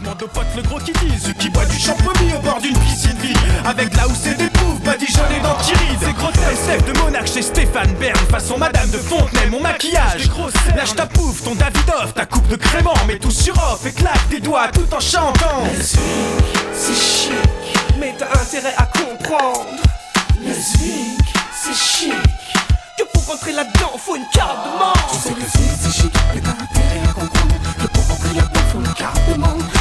Demande aux potes le gros qui disent Qui boit du champomis au bord d'une piscine vide. Avec là où c'est des poufs badigeonnés d'antiride C'est grotesque de monarque chez Stéphane Bern Façon Madame de Fontenay Mon maquillage. Lâche ta pouffe, ton Davidoff Ta coupe de crément Mais tout sur off Et claque des doigts tout en chantant. C'est chic Mais t'as intérêt à comprendre. Le swing c'est chic Que pour rentrer là-dedans faut une carte de membre. Tu sais que le c'est chic Mais t'as intérêt à comprendre Que pour rentrer là-dedans faut une carte de membre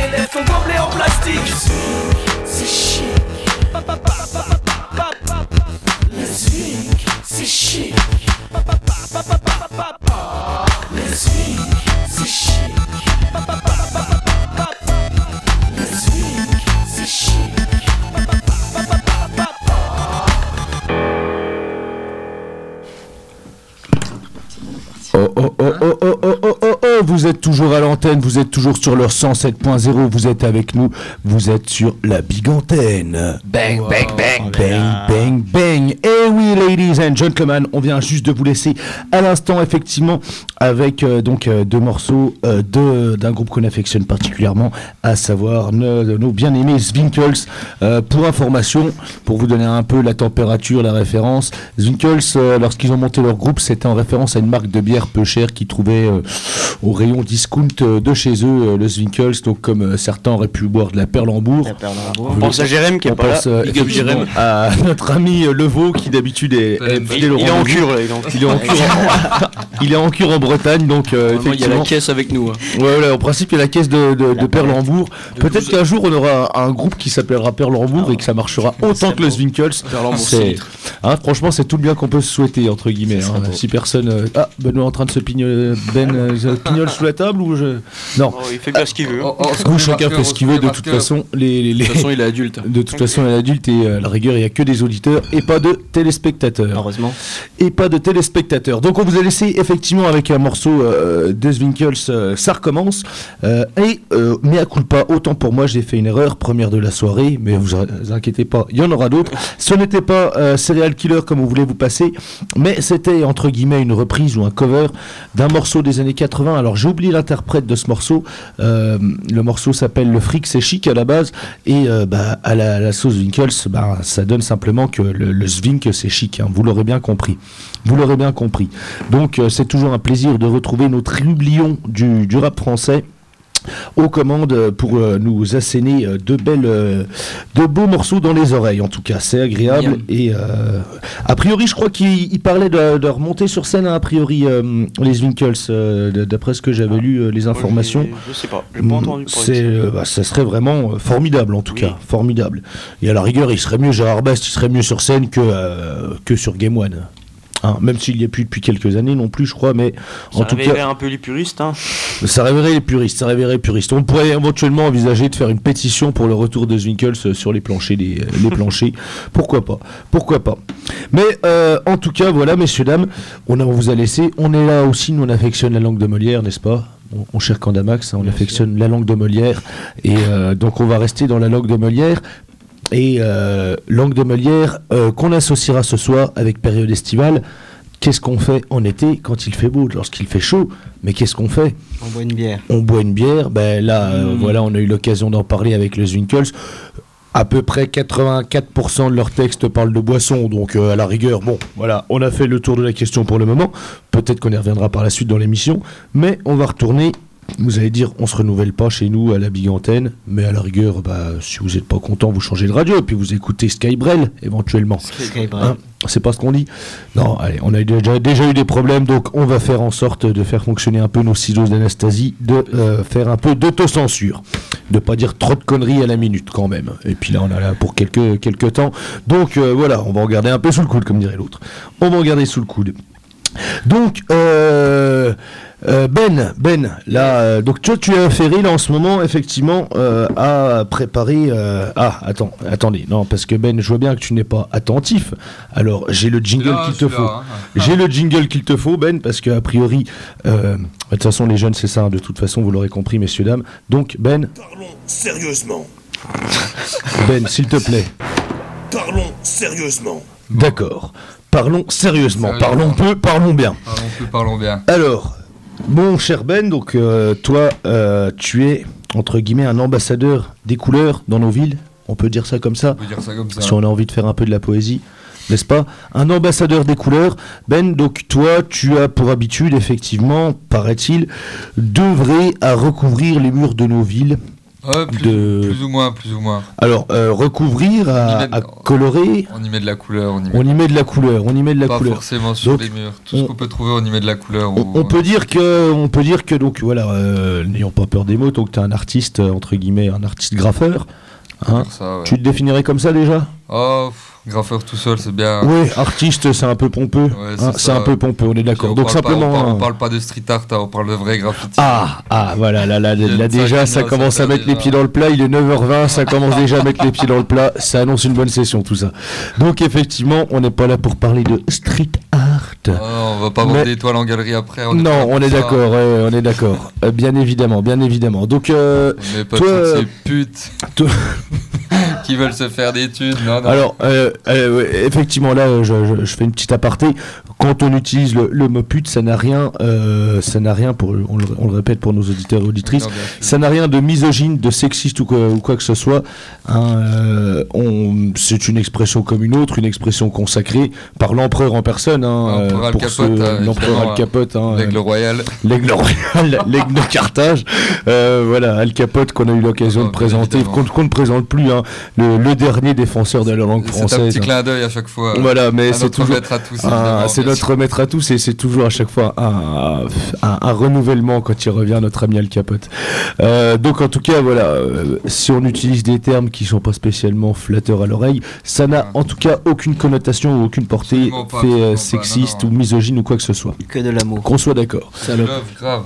Finis ton gobelet en plastique C'est chic Le swing c'est chic Le swing c'est chic Le swing c'est chic Oh oh oh oh oh oh oh oh oh Vous êtes toujours à l'antenne, vous êtes toujours sur leur 107.0, vous êtes avec nous, vous êtes sur la big antenne. Bang bang bang bang bang bang. Eh oui, ladies and gentlemen, on vient juste de vous laisser à l'instant effectivement avec euh, donc euh, deux morceaux euh, de- d'un groupe qu'on affectionne particulièrement, à savoir nos, nos bien-aimés Zwinkels. Euh, pour information, pour vous donner un peu la température, la référence, Zwinkels, euh, lorsqu'ils ont monté leur groupe, c'était en référence à une marque de bière peu chère qu'ils trouvaient euh, au rayon discount de chez eux, euh, le Zwinkels. Donc comme euh, certains auraient pu boire de la Perlembourg. On pense à Jérém qui est On pas là. pense, euh, Big up Jérém. à notre ami Levaux qui d'habitude est, est Il- fidèle au il est en cure, là, il est en- cure en- il est en cure en Bretagne, donc euh, il y a la caisse avec nous. hein. Ouais, voilà, en principe, il y a la caisse de, de, de Perlembourg. Peut-être qu'un jour, on aura un groupe qui s'appellera Perlembourg et que ça marchera autant que le Zwinkels. Perlembourg hein, franchement, c'est tout le bien qu'on peut se souhaiter, entre guillemets. hein. Si personne. euh, Ah, Benoît est en train de se pignole, ben, euh, pignole sous la table ou je. Non. Oh, il fait bien ce qu'il veut. hein. Ou chacun fait ce qu'il veut, de toute façon, les, les- les- De toute façon, il est adulte. De toute façon, il est adulte et euh, à la rigueur, il n'y a que des auditeurs et pas de téléspectateurs. Heureusement. Et pas de téléspectateurs. Donc, on vous a laissé effectivement avec un morceau euh, de Zwinkels, euh, ça recommence. Euh, et, euh, mais à culpa, autant pour moi, j'ai fait une erreur, première de la soirée, mais vous in- vous inquiétez pas, il y en aura d'autres. Ce n'était pas euh, Serial Killer comme on voulait vous passer, mais c'était entre guillemets une reprise ou un cover d'un morceau des années 80. Alors, j'ai oublié l'interprète de ce morceau. Euh, le morceau s'appelle Le fric, c'est chic à la base. Et euh, bah, à, la, sauce Winkles, bah, ça donne simplement que le, le c'est chic. hein. vous l'aurez bien compris. Vous l'aurez bien compris. Donc, euh, c'est toujours un plaisir de retrouver notre rublion du, du rap français aux commandes pour euh, nous asséner euh, de belles, euh, de beaux morceaux dans les oreilles. En tout cas, c'est agréable. Et a priori, je crois qu'il il parlait de, de remonter sur scène. hein, a priori, les Winkles, d'après ce que j'avais lu, euh, les informations. Je sais pas, pas entendu C'est, ça. bah, ça serait vraiment formidable en tout cas, formidable. Et à la rigueur, il serait mieux Gérard Best, il serait mieux sur scène que que sur Game One. Hein, même s'il n'y a plus depuis quelques années non plus, je crois, mais en Ça tout réveillerait cas, un peu les puristes. Hein. ça réveillerait les puristes, ça réveillerait les puristes. On pourrait éventuellement envisager de faire une pétition pour le retour de Zwinkels euh, sur les planchers, des, les planchers. Pourquoi pas Pourquoi pas Mais euh, en tout cas, voilà, messieurs dames, on, a, on vous a laissé. On est là aussi, nous on affectionne la langue de Molière, n'est-ce pas? On, cher Candamax, hein, on affectionne la langue de Molière, et euh, donc on va rester dans la langue de Molière. Et euh, langue de Molière euh, qu'on associera ce soir avec période estivale. Qu'est-ce qu'on fait en été quand il fait beau, lorsqu'il fait chaud Mais qu'est-ce qu'on fait? On boit une bière. on boit une bière, ben là, euh, Mm. voilà, on a eu l'occasion d'en parler avec les Zwinkels. À peu près 84% de leurs textes parlent de boissons, donc à la rigueur, bon, voilà, on a fait le tour de la question pour le moment. Peut-être qu'on y reviendra par la suite dans l'émission, mais on va retourner. Vous allez dire, on se renouvelle pas chez nous à la Big Antenne, mais à la rigueur, bah, si vous n'êtes pas content, vous changez de radio et puis vous écoutez Skybrel éventuellement. Skybrel. Hein, c'est pas ce qu'on dit. Non, allez, on a déjà, déjà eu des problèmes, donc on va faire en sorte de faire fonctionner un peu nos ciseaux d'Anastasie, de euh, faire un peu d'autocensure, de pas dire trop de conneries à la minute quand même. Et puis là, on a là pour quelques, quelques temps. Donc euh, voilà, on va en garder un peu sous le coude, comme dirait l'autre. On va en garder sous le coude. Donc, euh, Euh, ben, Ben, là, euh, donc toi tu es affairé là en ce moment effectivement euh, à préparer. euh, Ah, attends, attendez, non, parce que Ben, je vois bien que tu n'es pas attentif. Alors j'ai le jingle qu'il te faut. hein. J'ai le jingle qu'il te faut, Ben, parce que a priori, euh, de toute façon les jeunes c'est ça, hein, de toute façon vous l'aurez compris, messieurs dames. Donc Ben, Parlons sérieusement. Ben, s'il te plaît. Parlons sérieusement. D'accord. Parlons sérieusement, Sérieusement. parlons peu, parlons bien. Parlons peu, parlons bien. Alors, mon cher Ben, donc euh, toi, euh, tu es entre guillemets un ambassadeur des couleurs dans nos villes. On peut dire ça comme ça, On peut dire ça comme ça. si on a envie de faire un peu de la poésie, n'est-ce pas? Un ambassadeur des couleurs. Ben, donc toi, tu as pour habitude, effectivement, paraît-il, d'œuvrer à recouvrir les murs de nos villes. Ouais, plus, de- plus ou moins, plus ou moins. Alors, euh, recouvrir, On y à, colorer, On y met de la couleur, on y met on y met de la couleur, on y met de la pas couleur. forcément sur Donc, les murs. Tout ce on- qu'on peut trouver, on y met de la couleur. On, ou- on peut dire que, on peut dire que donc voilà, euh, n'ayons pas peur des mots, donc tu es un artiste euh, entre guillemets, un artiste graffeur. hein. faire ça, ouais. Tu te définirais comme ça déjà? Oh, pff, graffeur tout seul, c'est bien. Oui, artiste, c'est un peu pompeux. Ouais, hein, c'est un peu pompeux, on est d'accord. on Donc parle pas- simplement. on, parle, on hein. parle pas de street art, hein, on parle de vrai graffiti. Ah, ah, voilà, là, là, là, déjà, ça commence à mettre déjà. les pieds dans le plat. Il est 9h20, ça commence déjà à mettre les pieds dans le plat. Ça annonce une bonne session, tout ça. Donc, effectivement, on n'est pas là pour parler de street art. Ah, on va pas vendre des étoiles en galerie après. On non, on est d'accord, ouais, on est d'accord. Euh, bien évidemment, bien évidemment. Donc, euh, On pas Toi, euh, toutes ces putes toi- qui veulent se faire des études. Non, non. Alors, euh, euh, ouais, effectivement, là, euh, je, je- je fais une petite aparté. Quand on utilise le, le mot pute, ça n'a rien, euh, ça n'a rien pour, on le, on le répète pour nos auditeurs et auditrices, Non, ça n'a rien de misogyne, de sexiste ou quoi, ou quoi que ce soit. hein, euh, on- c'est une expression comme une autre, une expression consacrée par l'empereur en personne. Hein, L'empereur euh, Al Capote, hein, l'empereur Al Capote, hein, L'aigle euh, royal. l'aigle royal, l'aigle de Carthage. Euh, voilà, Al Capote qu'on a eu l'occasion Oh, de bien présenter, qu'on qu'on ne présente plus, hein, le, le dernier défenseur de la langue C'est un petit hein. clin d'œil à chaque fois. Voilà, mais c'est notre toujours. maître à tous. Ah, c'est notre maître à tous et c'est toujours à chaque fois un, un, un renouvellement quand il revient, notre ami Al Capote. Euh, donc en tout cas, voilà, euh, si on utilise des termes qui sont pas spécialement flatteurs à l'oreille, ça n'a Ouais. en tout cas aucune connotation ou aucune portée pas, fait euh, pas, sexiste non, non. ou misogyne ou quoi que ce soit. Que de l'amour. Qu'on soit d'accord. sûr. Love, grave.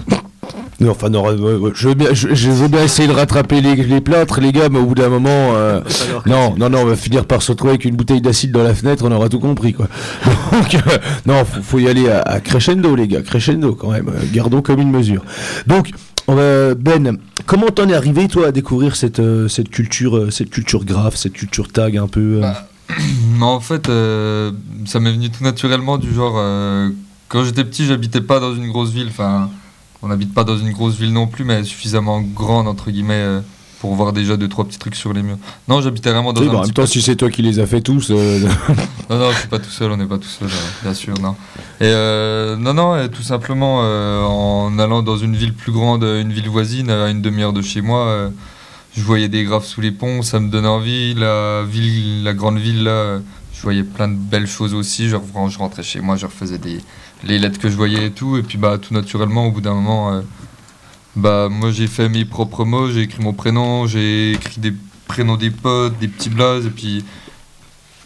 Non, enfin, non, ouais, ouais, je, veux bien, je, je veux bien essayer de rattraper les, les plâtres, les gars, mais au bout d'un moment, euh, non, non, non, on va finir par se retrouver avec une bouteille d'acide dans la fenêtre, on aura tout compris, quoi. Donc, euh, non, faut, faut y aller à, à crescendo, les gars, crescendo quand même, euh, gardons comme une mesure. Donc, Ben, comment t'en es arrivé, toi, à découvrir cette, euh, cette culture, euh, cette culture graphe, cette culture tag un peu euh, Bah, en fait, euh, ça m'est venu tout naturellement du genre. euh, quand j'étais petit, j'habitais pas dans une grosse ville. Enfin, on n'habite pas dans une grosse ville non plus, mais suffisamment grande, entre guillemets, euh, pour voir déjà deux, trois petits trucs sur les murs. Non, j'habitais vraiment dans oui, un bah, en petit même temps, si c'est toi qui les as fait tous, euh, Non, non, je suis pas tout seul, on n'est pas tout seul, euh, bien sûr, non. Et non, non, et tout simplement, en allant dans une ville plus grande, une ville voisine, à une demi-heure de chez moi, je voyais des graphes sous les ponts, ça me donnait envie. La ville, la grande ville, là, je voyais plein de belles choses aussi. Je rentrais chez moi, je refaisais des, les lettres que je voyais et tout. Et puis, bah, tout naturellement, au bout d'un moment, euh, bah, moi, j'ai fait mes propres mots, j'ai écrit mon prénom, j'ai écrit des prénoms des potes, des petits blazes, et puis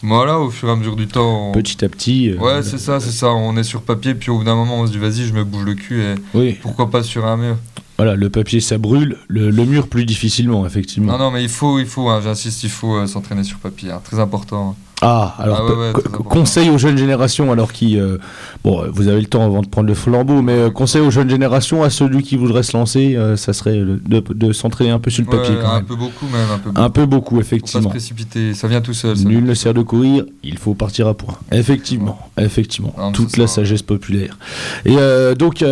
voilà, au fur et à mesure du temps. on- petit à petit. euh, Ouais, c'est ça, c'est ça. On est sur papier, puis au bout d'un moment, on se dit, vas-y, je me bouge le cul, et oui, pourquoi pas sur un mur voilà, le papier ça brûle, le, le mur plus difficilement, effectivement. Non, non, mais il faut, il faut, hein, j'insiste, il faut euh, s'entraîner sur papier, hein, très important. Ah, alors Ah ouais, ouais, conseil aux jeunes générations, alors qui, euh, bon, euh, vous avez le temps avant de prendre le flambeau, mais euh, conseil aux jeunes générations, à celui qui voudrait se lancer, euh, ça serait le- de, de s'entraîner un peu sur le papier Ouais, quand un même. peu beaucoup, même, un peu beaucoup. Un peu beaucoup, Faut pas se effectivement. précipiter, ça vient tout seul. ça. Nul ne sert de courir, il faut partir à point. Effectivement, effectivement, toute la sagesse populaire. Et donc,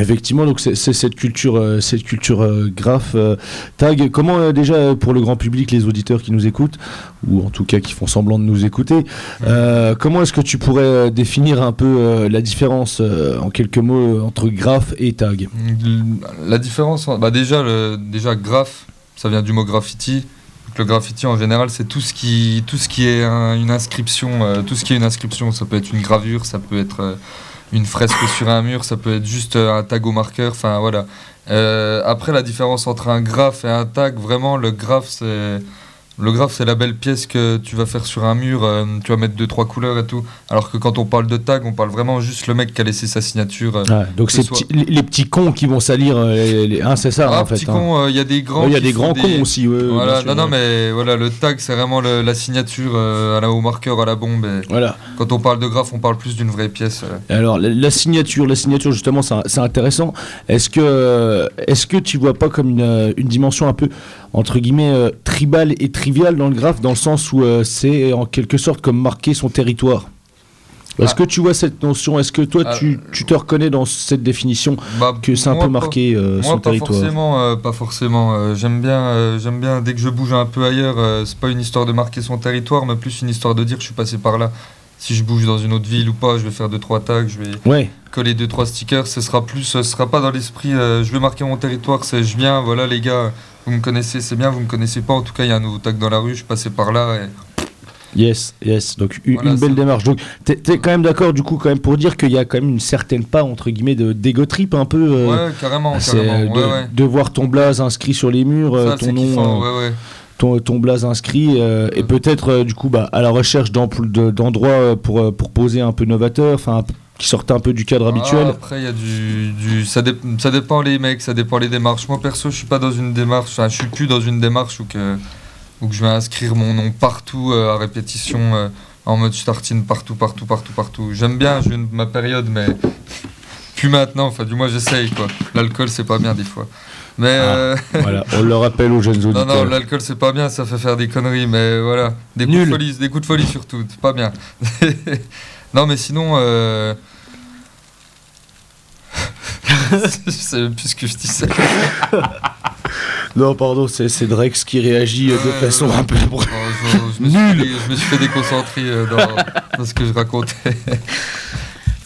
effectivement, donc c'est cette culture, euh, cette culture euh, euh, tag. Comment déjà pour le grand public, les auditeurs qui nous écoutent, ou en tout cas qui font semblant de nous écouter, comment est-ce que tu pourrais définir un peu la différence en quelques mots entre graphe et tag? La différence, en- déjà, le, déjà graphe, ça vient du mot graffiti. Le graffiti en général, c'est tout ce qui, tout ce qui est un- une inscription, tout ce qui est une inscription. Ça peut être une gravure, ça peut être une fresque sur un mur, ça peut être juste euh, un tag au marqueur. Enfin voilà. Euh, après, la différence entre un graphe et un tag, vraiment, le graphe, c'est Le graphe, c'est la belle pièce que tu vas faire sur un mur, euh, tu vas mettre deux, trois couleurs et tout. Alors que quand on parle de tag, on parle vraiment juste le mec qui a laissé sa signature. euh. Donc c'est soit- les, les petits cons qui vont salir, euh, les- hein, c'est ça Ah, en fait. hein. euh, il y a des grands. Ouais, Il y a des grands cons aussi. ouais, Voilà, sûr, non, mais voilà, le tag, c'est vraiment le- la signature à la, au marqueur, à la bombe. et Voilà. quand on parle de graphe, on parle plus d'une vraie pièce. Alors la, la signature, la signature justement, c'est intéressant. Est-ce que, est-ce que tu vois pas comme une, une dimension un peu entre guillemets euh, tribale et triviale dans le graphe, dans le sens où euh, c'est en quelque sorte comme marquer son territoire. Est-ce Ah. que tu vois cette notion? Est-ce que toi Ah, tu, tu te reconnais dans cette définition Bah, que c'est un peu marquer euh, Moi, son pas territoire? forcément, euh, pas forcément. euh, j'aime bien, euh, j'aime bien. Dès que je bouge un peu ailleurs, euh, c'est pas une histoire de marquer son territoire, mais plus une histoire de dire je suis passé par là. Si je bouge dans une autre ville ou pas, je vais faire deux trois tags, je vais Ouais. coller deux trois stickers. Ce sera plus, ce sera pas dans l'esprit. euh, je vais marquer mon territoire. C'est je viens, voilà les gars, vous me connaissez, c'est bien. Vous me connaissez pas. En tout cas, il y a un nouveau tag dans la rue. Je passé par là. Et... Yes, yes. Donc une, Voilà, belle démarche. Donc t'es es quand même d'accord du coup quand même pour dire qu'il y a quand même une certaine part entre guillemets de d'ego trip un peu. euh, ouais, carrément, carrément. de, Ouais, ouais. de voir ton blaze inscrit sur les murs, euh, Ça, ton nom. kiffant, euh, ouais, ouais. Ton, ton blaze inscrit euh, et peut-être euh, du coup bah, à la recherche d'endroits euh, pour, pour poser un peu novateur, enfin qui sortent un peu du cadre Ah, habituel. après, il y a du. du ça, dé- ça dépend les mecs, ça dépend les démarches. Moi, perso, je suis pas dans une démarche. Enfin, je suis plus dans une démarche où, que, où que je vais inscrire mon nom partout euh, à répétition, en mode starting partout, partout, partout, partout. J'aime bien, j'ai ma période, mais plus maintenant. Enfin, du moins, j'essaye, quoi. L'alcool, c'est pas bien des fois. Mais. Ah. euh, voilà, on le rappelle aux jeunes non, auditeurs. non, l'alcool, c'est pas bien, ça fait faire des conneries, mais voilà. Des coups de folie, des coups de folie surtout, c'est pas bien. non, mais sinon. Euh... je sais même plus ce que je disais. Non, pardon, c'est Drex qui réagit euh, de façon un peu. Oh, je, je me suis Nul. fait, je me suis fait déconcentrer euh, dans, dans ce que je racontais.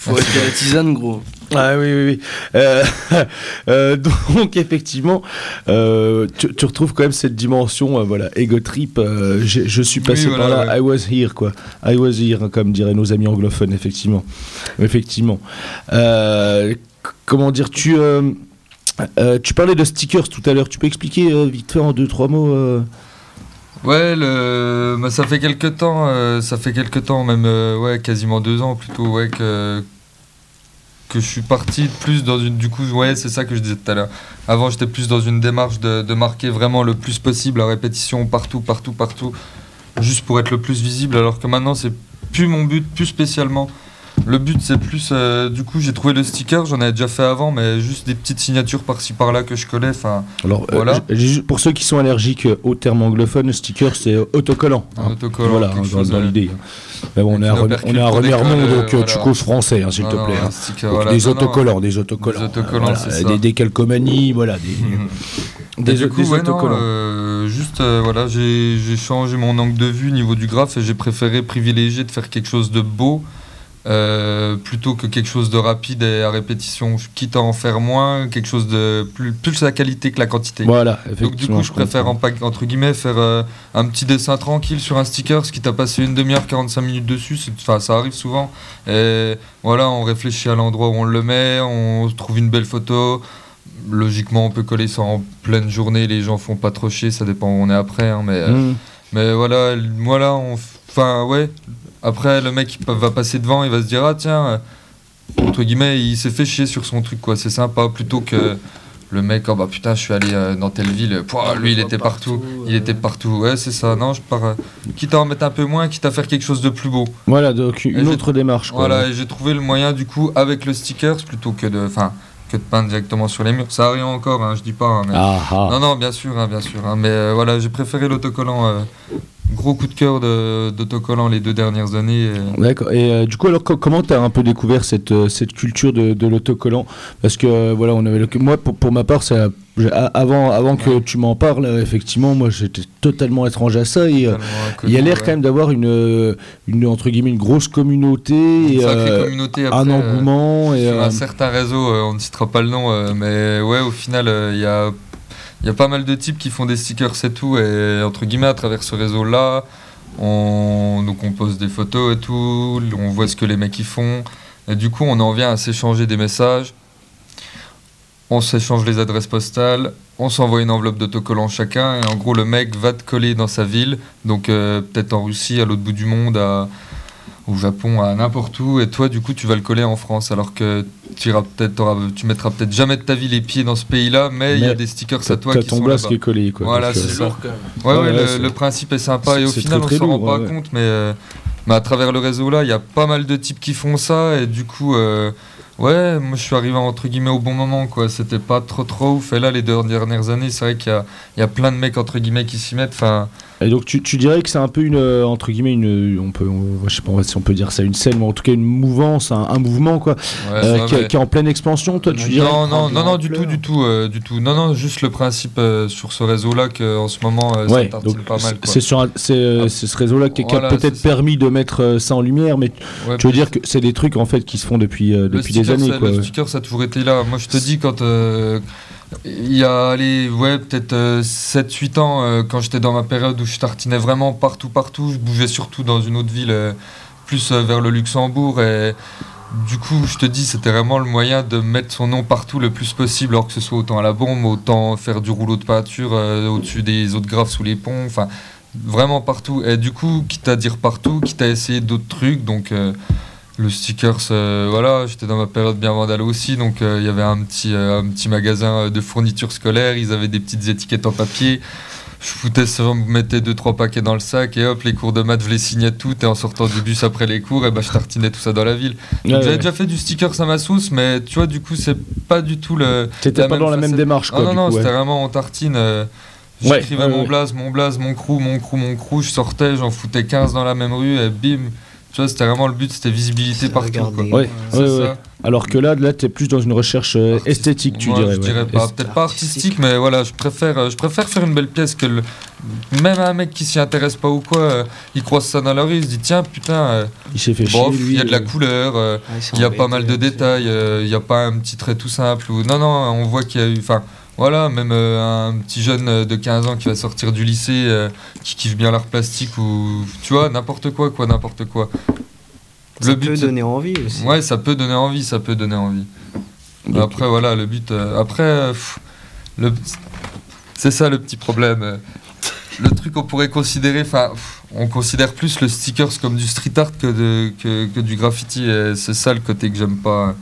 Faut être la tisane, gros. Ah oui, oui, oui. Euh, euh, donc, effectivement, euh, tu, tu retrouves quand même cette dimension, euh, voilà, ego trip. euh, je suis passé Oui, par là, ouais. I was here, quoi. I was here, hein, comme diraient nos amis anglophones, effectivement. Effectivement. Euh, comment dire, tu. euh, euh, tu parlais de stickers tout à l'heure, tu peux expliquer euh, vite fait en deux, trois mots euh Ouais, le... bah, ça fait quelques temps, euh, ça fait quelques temps, même euh, ouais, quasiment deux ans plutôt, ouais, que, que je suis parti plus dans une. Du coup, ouais, c'est ça que je disais tout à l'heure. Avant, j'étais plus dans une démarche de, de marquer vraiment le plus possible à répétition, partout, partout, partout, juste pour être le plus visible, alors que maintenant, c'est plus mon but, plus spécialement. Le but, c'est plus. euh, du coup, j'ai trouvé le sticker, j'en avais déjà fait avant, mais juste des petites signatures par-ci par-là que je collais. Enfin, Alors, euh, Voilà. pour ceux qui sont allergiques euh, au terme anglophone, sticker, c'est autocollant. un hein. autocollant, Voilà, hein, dans, dans l'idée. hein. Mais bon, on est à, on est à Remiremont, donc tu causes français, hein, s'il te plaît. sticker, Donc, voilà. des Non, non, autocollants, des autocollants. Des autocollants, voilà, ça. Des, des calcomanies, voilà, des, des, Et du coup, des ouais, non, autocollants. euh, juste, euh, voilà, j'ai j'ai changé mon angle de vue au niveau du graphe et j'ai préféré privilégier de faire quelque chose de beau euh, plutôt que quelque chose de rapide et à répétition. Quitte à en faire moins, quelque chose de plus, plus la qualité que la quantité. Voilà, Donc du coup, je préfère en, entre guillemets faire euh, un petit dessin tranquille sur un sticker, ce qui t'a passé une demi-heure, 45 minutes dessus. Enfin, ça arrive souvent. Et voilà, on réfléchit à l'endroit où on le met, on trouve une belle photo. Logiquement, on peut coller ça en pleine journée. Les gens font pas trop chier, ça dépend où on est après. hein, mais, euh, Mmh. mais voilà, voilà, on, enfin ouais. Après, le mec il va passer devant, il va se dire ah tiens, euh, entre guillemets, il s'est fait chier sur son truc quoi. C'est sympa plutôt que le mec oh bah putain, je suis allé euh, dans telle ville, pouah, lui il était partout, il était partout. Ouais, c'est ça. Non, je pars. euh, quitte à en mettre un peu moins, quitte à faire quelque chose de plus beau. Voilà, donc une autre démarche. Quoi. Voilà, et j'ai trouvé le moyen du coup avec le stickers plutôt que de, enfin, que de peindre directement sur les murs. Ça arrive encore, hein, je dis pas. hein, mais... Ah, ah. Non, non, bien sûr, hein, bien sûr. mais euh, voilà, j'ai préféré l'autocollant. euh, gros coup de cœur de- d'autocollant les deux dernières années. D'accord. Et euh, du coup, alors co- comment tu as un peu découvert cette, cette culture de, de l'autocollant? Parce que voilà, on avait le- moi pour, pour ma part, ça, avant, avant que tu m'en parles, effectivement, moi j'étais totalement étranger à ça et euh, il y a l'air ouais. quand même d'avoir une, euh, une entre guillemets une grosse communauté, Une et, sacrée euh, communauté un après, engouement et sur un certain réseau, on ne citera pas le nom, mais ouais, au final, il y, a, il y a pas mal de types qui font des stickers et tout, et entre guillemets, à travers ce réseau-là, on, donc on pose des photos et tout, on voit ce que les mecs y font, et du coup, on en vient à s'échanger des messages, on s'échange les adresses postales, on s'envoie une enveloppe d'autocollants chacun et en gros le mec va te coller dans sa ville, donc euh, peut-être en Russie, à l'autre bout du monde, à- au Japon, à n'importe où, et toi du coup tu vas le coller en France, alors que tu iras tu mettras peut-être jamais de ta vie les pieds dans ce pays-là, mais il y a des stickers à toi qui ton sont blast là-bas. qui est collé, quoi. Voilà, euh, c'est ça. lourd quand même. Ouais, Ouais, ouais, ouais, le, principe est sympa et au final très, on très s'en rend lourd, pas ouais. compte, mais, euh, mais à travers le réseau là, il y a pas mal de types qui font ça et du coup, euh, ouais, moi je suis arrivé entre guillemets au bon moment quoi. C'était pas trop trop ouf et là les deux dernières années, c'est vrai qu'il y a, il plein de mecs entre guillemets qui s'y mettent. Enfin, Et donc tu, tu dirais que c'est un peu une euh, entre guillemets une on peut on- je sais pas si on peut dire ça une scène mais en tout cas une mouvance un, un mouvement quoi ouais, euh, ça, qui, mais- qui est en pleine expansion toi tu dirais? non, non, prend non, non, de du tout, du tout, euh, du tout. Non, non, juste le principe euh, sur ce réseau-là qu'en ce moment, euh, Ouais, ça donc pas mal. c'est- sur c'est euh, Ah. c'est ce réseau-là qui, qui a peut-être permis de mettre euh, ça en lumière, mais Ouais, tu veux dire que c'est des trucs en fait qui se font depuis euh, depuis des années quoi. Le sticker, ça a toujours été là. Moi, je te dis, quand euh, il y a ouais, peut-être 7-8 ans, euh, quand j'étais dans ma période où je tartinais vraiment partout, partout, je bougeais surtout dans une autre ville, euh, plus euh, vers le Luxembourg. Et du coup, je te dis, c'était vraiment le moyen de mettre son nom partout le plus possible, alors que ce soit autant à la bombe, autant faire du rouleau de peinture euh, au-dessus des autres graphes sous les ponts. Enfin, vraiment partout. Et du coup, quitte à dire partout, quitte à essayer d'autres trucs, donc. euh, le stickers, euh, voilà, j'étais dans ma période bien vandale aussi, donc euh, il y avait un petit, euh, un petit magasin euh, de fournitures scolaires, ils avaient des petites étiquettes en papier. Je foutais ça, je mettais deux trois paquets dans le sac et hop, les cours de maths, je les signais toutes et en sortant du bus après les cours, et ben je tartinais tout ça dans la ville. Ouais, J'avais ouais. déjà fait du stickers à ma sauce, mais tu vois, du coup, c'est pas du tout le. T'étais pas dans la même démarche Ah quoi. non, du non, ouais. c'était vraiment en tartine. J'écrivais ouais, mon blaze, mon blaze, mon crew, mon crew, mon crew, je sortais, j'en foutais 15 dans la même rue et bim. Tu vois, c'était vraiment le but, c'était visibilité partout. regarder. Quoi. Ouais, ouais, ouais. Alors que là, là, t'es plus dans une recherche euh, esthétique, tu Moi, dirais. Je ouais. dirais pas, peut-être pas artistique, mais voilà, je préfère, euh, je préfère faire une belle pièce que le... même un mec qui s'y intéresse pas ou quoi, euh, il croise ça dans la rue, il se dit tiens putain, euh, Il s'est fait bof, chier lui. il y a de la euh, couleur, euh, c'est il y a pas mal de détails, euh, il n'y a pas un petit trait tout simple ou non non, on voit qu'il y a eu, enfin voilà, même euh, un petit jeune euh, de 15 ans qui va sortir du lycée, euh, qui kiffe bien l'art plastique ou tu vois n'importe quoi quoi n'importe quoi. Ça peut c'est- donner envie aussi. Ouais, ça peut donner envie, ça peut donner envie. Après, voilà, le but. euh, après, pff, le, c'est ça le petit problème. Le truc qu'on pourrait considérer, enfin, on considère plus le stickers comme du street art que, de, que, que du graffiti. et c'est ça le côté que j'aime pas, euh,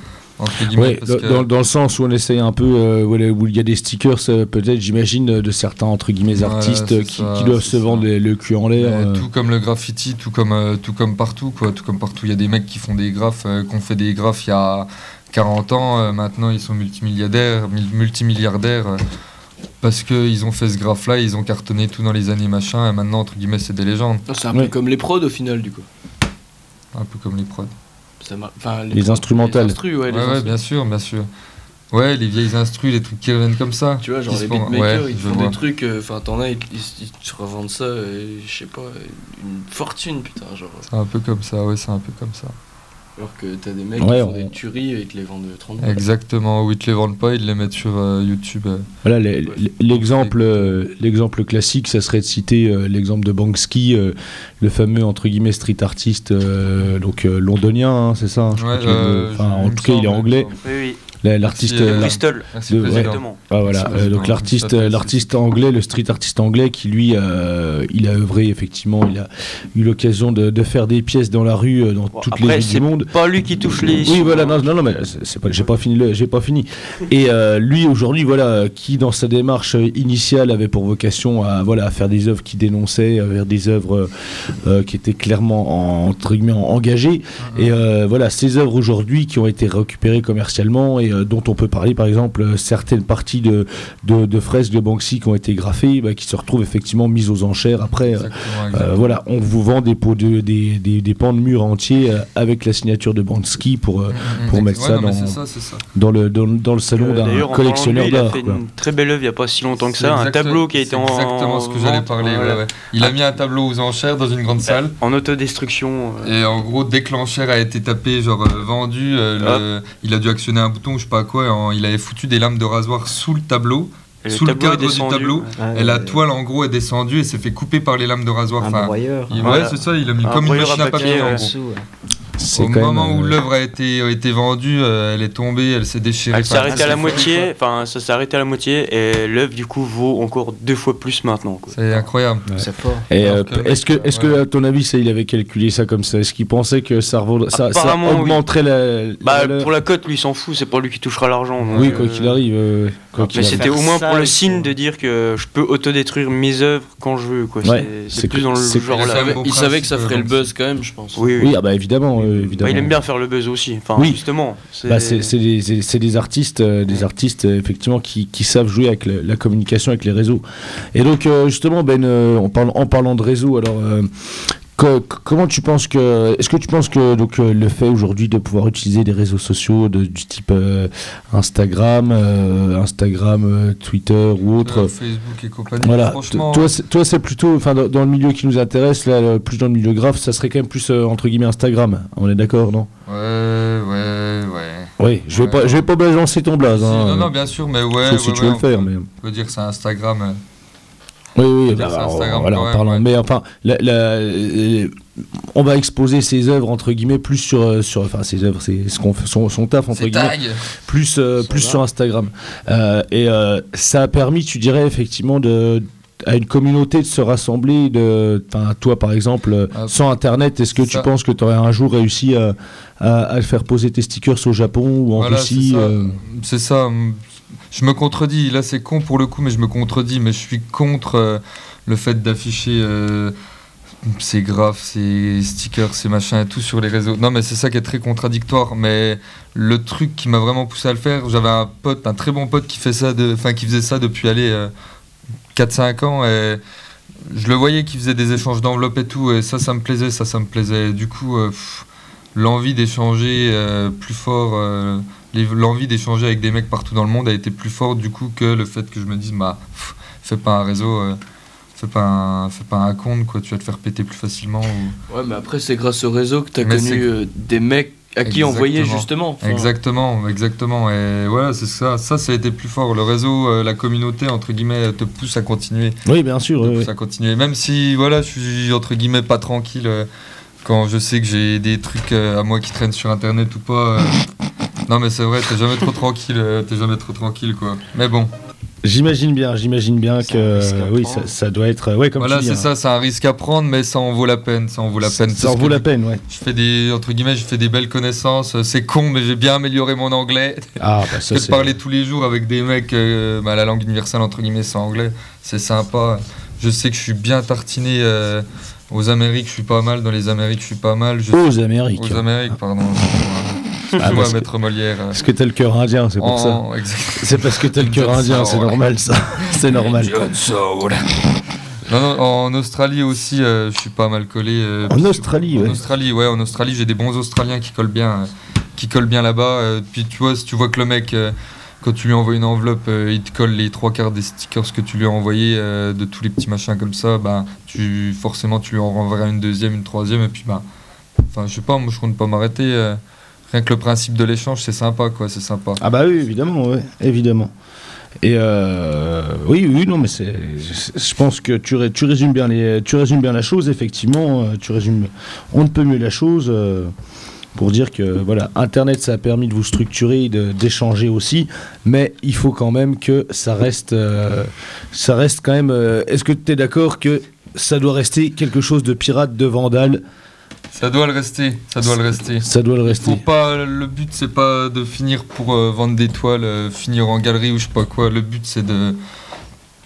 entre guillemets. Ouais, parce dans, que- dans- dans le sens où on essaye un peu, euh, où il y a des stickers, euh, peut-être, j'imagine, de certains entre guillemets Ouais, artistes qui, ça, qui doivent se vendre les- le cul en l'air. Euh. Tout comme le graffiti, tout comme, euh, tout comme partout, quoi. Tout comme partout, il y a des mecs qui font des graphes, euh, qui ont fait des graphes il y a 40 ans. euh, maintenant, ils sont multimilliardaires, mil- multimilliardaires. euh, parce qu'ils ont fait ce graphe-là, ils ont cartonné tout dans les années machin, et maintenant, entre guillemets, c'est des légendes. C'est un Ouais. peu comme les prods au final, du coup. Un peu comme les prods. Ça mar- enfin, Les instrumentales. Les instrus, ouais, les Ouais, ouais, instrus. bien sûr, bien sûr. Ouais, les vieilles instrus, les trucs qui reviennent comme ça. Tu vois, genre les beatmakers, ouais, ils font vois. des trucs, euh, enfin t'en as, ils, ils, ils te revendent ça, euh, je sais pas, une fortune, putain, genre. C'est un peu comme ça, ouais, c'est un peu comme ça. Alors que t'as des mecs Ouais, qui font on- des tueries et ils te les vendent 30 balles. Exactement, où ils te les vendent pas, ils les mettent sur euh, YouTube. euh. Voilà, l'exemple, euh, l'exemple classique, ça serait de citer euh, l'exemple de Banksy, euh, le fameux entre guillemets street artiste, euh, donc euh, londonien, hein, c'est ça. hein, je Ouais, euh, en tout cas, il est anglais. Oui, oui. La- L'artiste, euh, Bristol. De- ouais. Exactement. Ah, voilà, euh, donc l'artiste, l'artiste anglais, le street artiste anglais, qui lui, euh, il a œuvré effectivement, il a eu l'occasion de, de faire des pièces dans la rue, euh, dans Bon, toutes après, les villes du monde. Pas lui qui touche les. Oui, voilà, hein. non, non, non, mais c'est pas, j'ai pas fini, le- j'ai pas fini. Et euh, lui aujourd'hui, voilà, qui dans sa démarche initiale avait pour vocation à, voilà, à faire des œuvres qui dénonçaient, à faire des œuvres qui étaient clairement en- entre guillemets engagées. Et euh, voilà, ces œuvres aujourd'hui qui ont été récupérées commercialement et dont on peut parler, par exemple, euh, certaines parties de, de, de fresques de Banksy qui ont été graffées, bah, qui se retrouvent effectivement mises aux enchères après. euh, Exactement, euh, exactement. voilà, on vous vend des, pots de, des, des, des pans de murs entiers euh, avec la signature de Bansky pour, euh, Mm, mm, pour mettre ouais, ça non, dans- ça, dans, le, dans, dans le salon Euh, d'un collectionneur d'art. Il a fait une très belle œuvre il n'y a pas si longtemps que ça. Un tableau qui a été en. exactement ce que j'allais parler. ouais, voilà. ouais. Il a mis un tableau aux enchères dans une grande salle. En autodestruction. euh, Et en gros, dès que l'enchère a été tapée, genre euh, vendue, euh, le- il a dû actionner un bouton ou je sais pas quoi. il avait foutu des lames de rasoir sous le tableau. et sous le cadre du tableau. Ah, et la toile, en gros, est descendue et s'est fait couper par les lames de rasoir. Un Enfin, broyeur. il- Voilà. ouais, c'est ça, il a mis Un comme une machine à à papier papier, en gros. Dessous, ouais. C'est Au moment même, où euh, l'œuvre a été, a été vendue, euh, elle est tombée, elle s'est déchirée. Elle s'est arrêtée à la moitié, enfin ça s'est arrêté à la moitié et l'œuvre du coup vaut encore deux fois plus maintenant. C'est incroyable. C'est fort. Euh, est-ce que, est-ce que, à ton avis, ça, il avait calculé ça comme ça? Est-ce qu'il pensait que ça, ça, ça Apparemment, oui. augmenterait la, la Bah pour la cote lui il s'en fout, c'est pas lui qui touchera l'argent. Oui, euh, quoi qu'il arrive. euh, quoi Mais c'était au moins pour le signe de dire que je peux autodétruire mes œuvres quand je veux. Quoi. Ouais, C'est- plus que- dans le c'est- genre Il là. savait- Il savait que ça ferait le buzz quand même, je pense. Oui, oui. Oui, ah bah évidemment, euh, Bah, évidemment. il aime bien faire le buzz aussi. Enfin, Oui. justement. C'est Bah, c'est c'est des, c'est- c'est des artistes, euh, des artistes euh, effectivement qui, qui savent jouer avec le- la communication avec les réseaux. Et donc euh, justement, Ben, euh, en, parlant, en parlant de réseau, alors co- co- comment tu penses que, est-ce que tu penses que donc euh, le fait aujourd'hui de pouvoir utiliser des réseaux sociaux de- du type euh, Instagram, euh, Instagram, Twitter ou autre, Facebook et compagnie. voilà, Franchement, toi, c'est- toi c'est plutôt, enfin dans, dans le milieu qui nous intéresse, là, plus dans le milieu graphe, ça serait quand même plus euh, entre guillemets Instagram. On est d'accord, non? Ouais, ouais, ouais. Oui, je vais Ouais. pas, je vais pas balancer ton blaze. Hein, non, non, bien sûr, mais ouais. sauf si ouais, tu veux le faire, mais. peut dire que c'est Instagram. Oui, oui, bah, alors, voilà, en parlant. ouais. Mais enfin, la- la- euh, on va exposer ses œuvres entre guillemets plus sur, euh, sur enfin ses œuvres, c'est ce qu'on son, son taf entre guillemets, tag. plus euh, plus va. sur Instagram. Euh, et euh, ça a permis, tu dirais effectivement de à une communauté de se rassembler de enfin toi par exemple Ah, sans internet est-ce que tu penses que tu aurais un jour réussi à, à, à faire poser tes stickers au Japon ou en Voilà, Russie c'est ça. Euh, C'est Je me contredis. Là, c'est con pour le coup, mais je me contredis. Mais je suis contre euh, le fait d'afficher euh, ces graphes, ces stickers, ces machins et tout sur les réseaux. Non, mais c'est ça qui est très contradictoire. Mais le truc qui m'a vraiment poussé à le faire, j'avais un pote, un très bon pote qui fait ça, de, enfin qui faisait ça depuis aller 4-5 ans et je le voyais qui faisait des échanges d'enveloppes et tout et ça, ça me plaisait, ça, ça me plaisait. Du coup, euh, l'envie d'échanger euh, plus fort. L'envie d'échanger avec des mecs partout dans le monde a été plus forte du coup que le fait que je me dise bah pff, fais pas un réseau euh, fais pas un fais pas un compte quoi tu vas te faire péter plus facilement ou- Ouais, mais après, c'est grâce au réseau que t'as connu euh, des mecs à qui envoyer justement. Enfin, exactement exactement. Et voilà c'est ça. Ça ça a été plus fort. Le réseau euh, la communauté entre guillemets te pousse à continuer. Oui bien sûr te oui, pousse à continuer. Même si voilà je suis entre guillemets pas tranquille euh, quand je sais que j'ai des trucs euh, à moi qui traînent sur internet ou pas euh, non mais c'est vrai t'es jamais trop tranquille euh, t'es jamais trop tranquille quoi mais bon J'imagine bien, j'imagine bien que oui, ça, ça doit être ouais comme voilà, tu dis, c'est hein. ça, c'est un risque à prendre, mais ça en vaut la peine. Ça en vaut la peine. Ça en vaut la peine, ouais. Je fais des, entre guillemets, je fais des belles connaissances. C'est con, mais j'ai bien amélioré mon anglais. Ah bah ça c'est. parler tous les jours avec des mecs, euh, bah, la langue universelle entre guillemets, c'est anglais. C'est sympa. Je sais que je suis bien tartiné euh, aux Amériques. Je suis pas mal dans les Amériques. Je suis pas mal. Je... Aux Amériques. Aux Amériques, pardon. Ah, parce que- maître Molière. euh, Parce que t'as le cœur indien, c'est pour ça. en- C'est parce que t'as le cœur indien, c'est normal ça. c'est normal. Non, non, en Australie aussi, euh, je suis pas mal collé. euh, En Australie, En ouais. Australie, ouais, en Australie, j'ai des bons Australiens qui collent bien, euh, qui collent bien là-bas. puis tu vois, si tu vois que le mec, quand tu lui envoies une enveloppe, il te colle les trois quarts des stickers que tu lui as envoyés, de tous les petits machins comme ça, ben, tu, forcément, tu lui en renverras une deuxième, une troisième, et puis, ben, enfin, je sais pas, moi, je compte pas m'arrêter. Rien que le principe de l'échange, c'est sympa, quoi, c'est sympa. Ah bah oui, évidemment, évidemment. Et euh, oui, oui, non, mais c'est, je pense que tu, ré- tu résumes bien les, tu résumes bien la chose, effectivement. euh, Tu résumes, on ne peut mieux la chose euh, pour dire que voilà, Internet, ça a permis de vous structurer, d'échanger aussi, mais il faut quand même que ça reste, ça reste quand même. Est-ce que tu es d'accord que ça doit rester quelque chose de pirate, de vandale Ça doit le rester, ça doit le rester. Ça doit le rester. Faut pas, le but c'est pas de finir pour euh, vendre des toiles, euh, finir en galerie ou je sais pas quoi. Le but c'est de.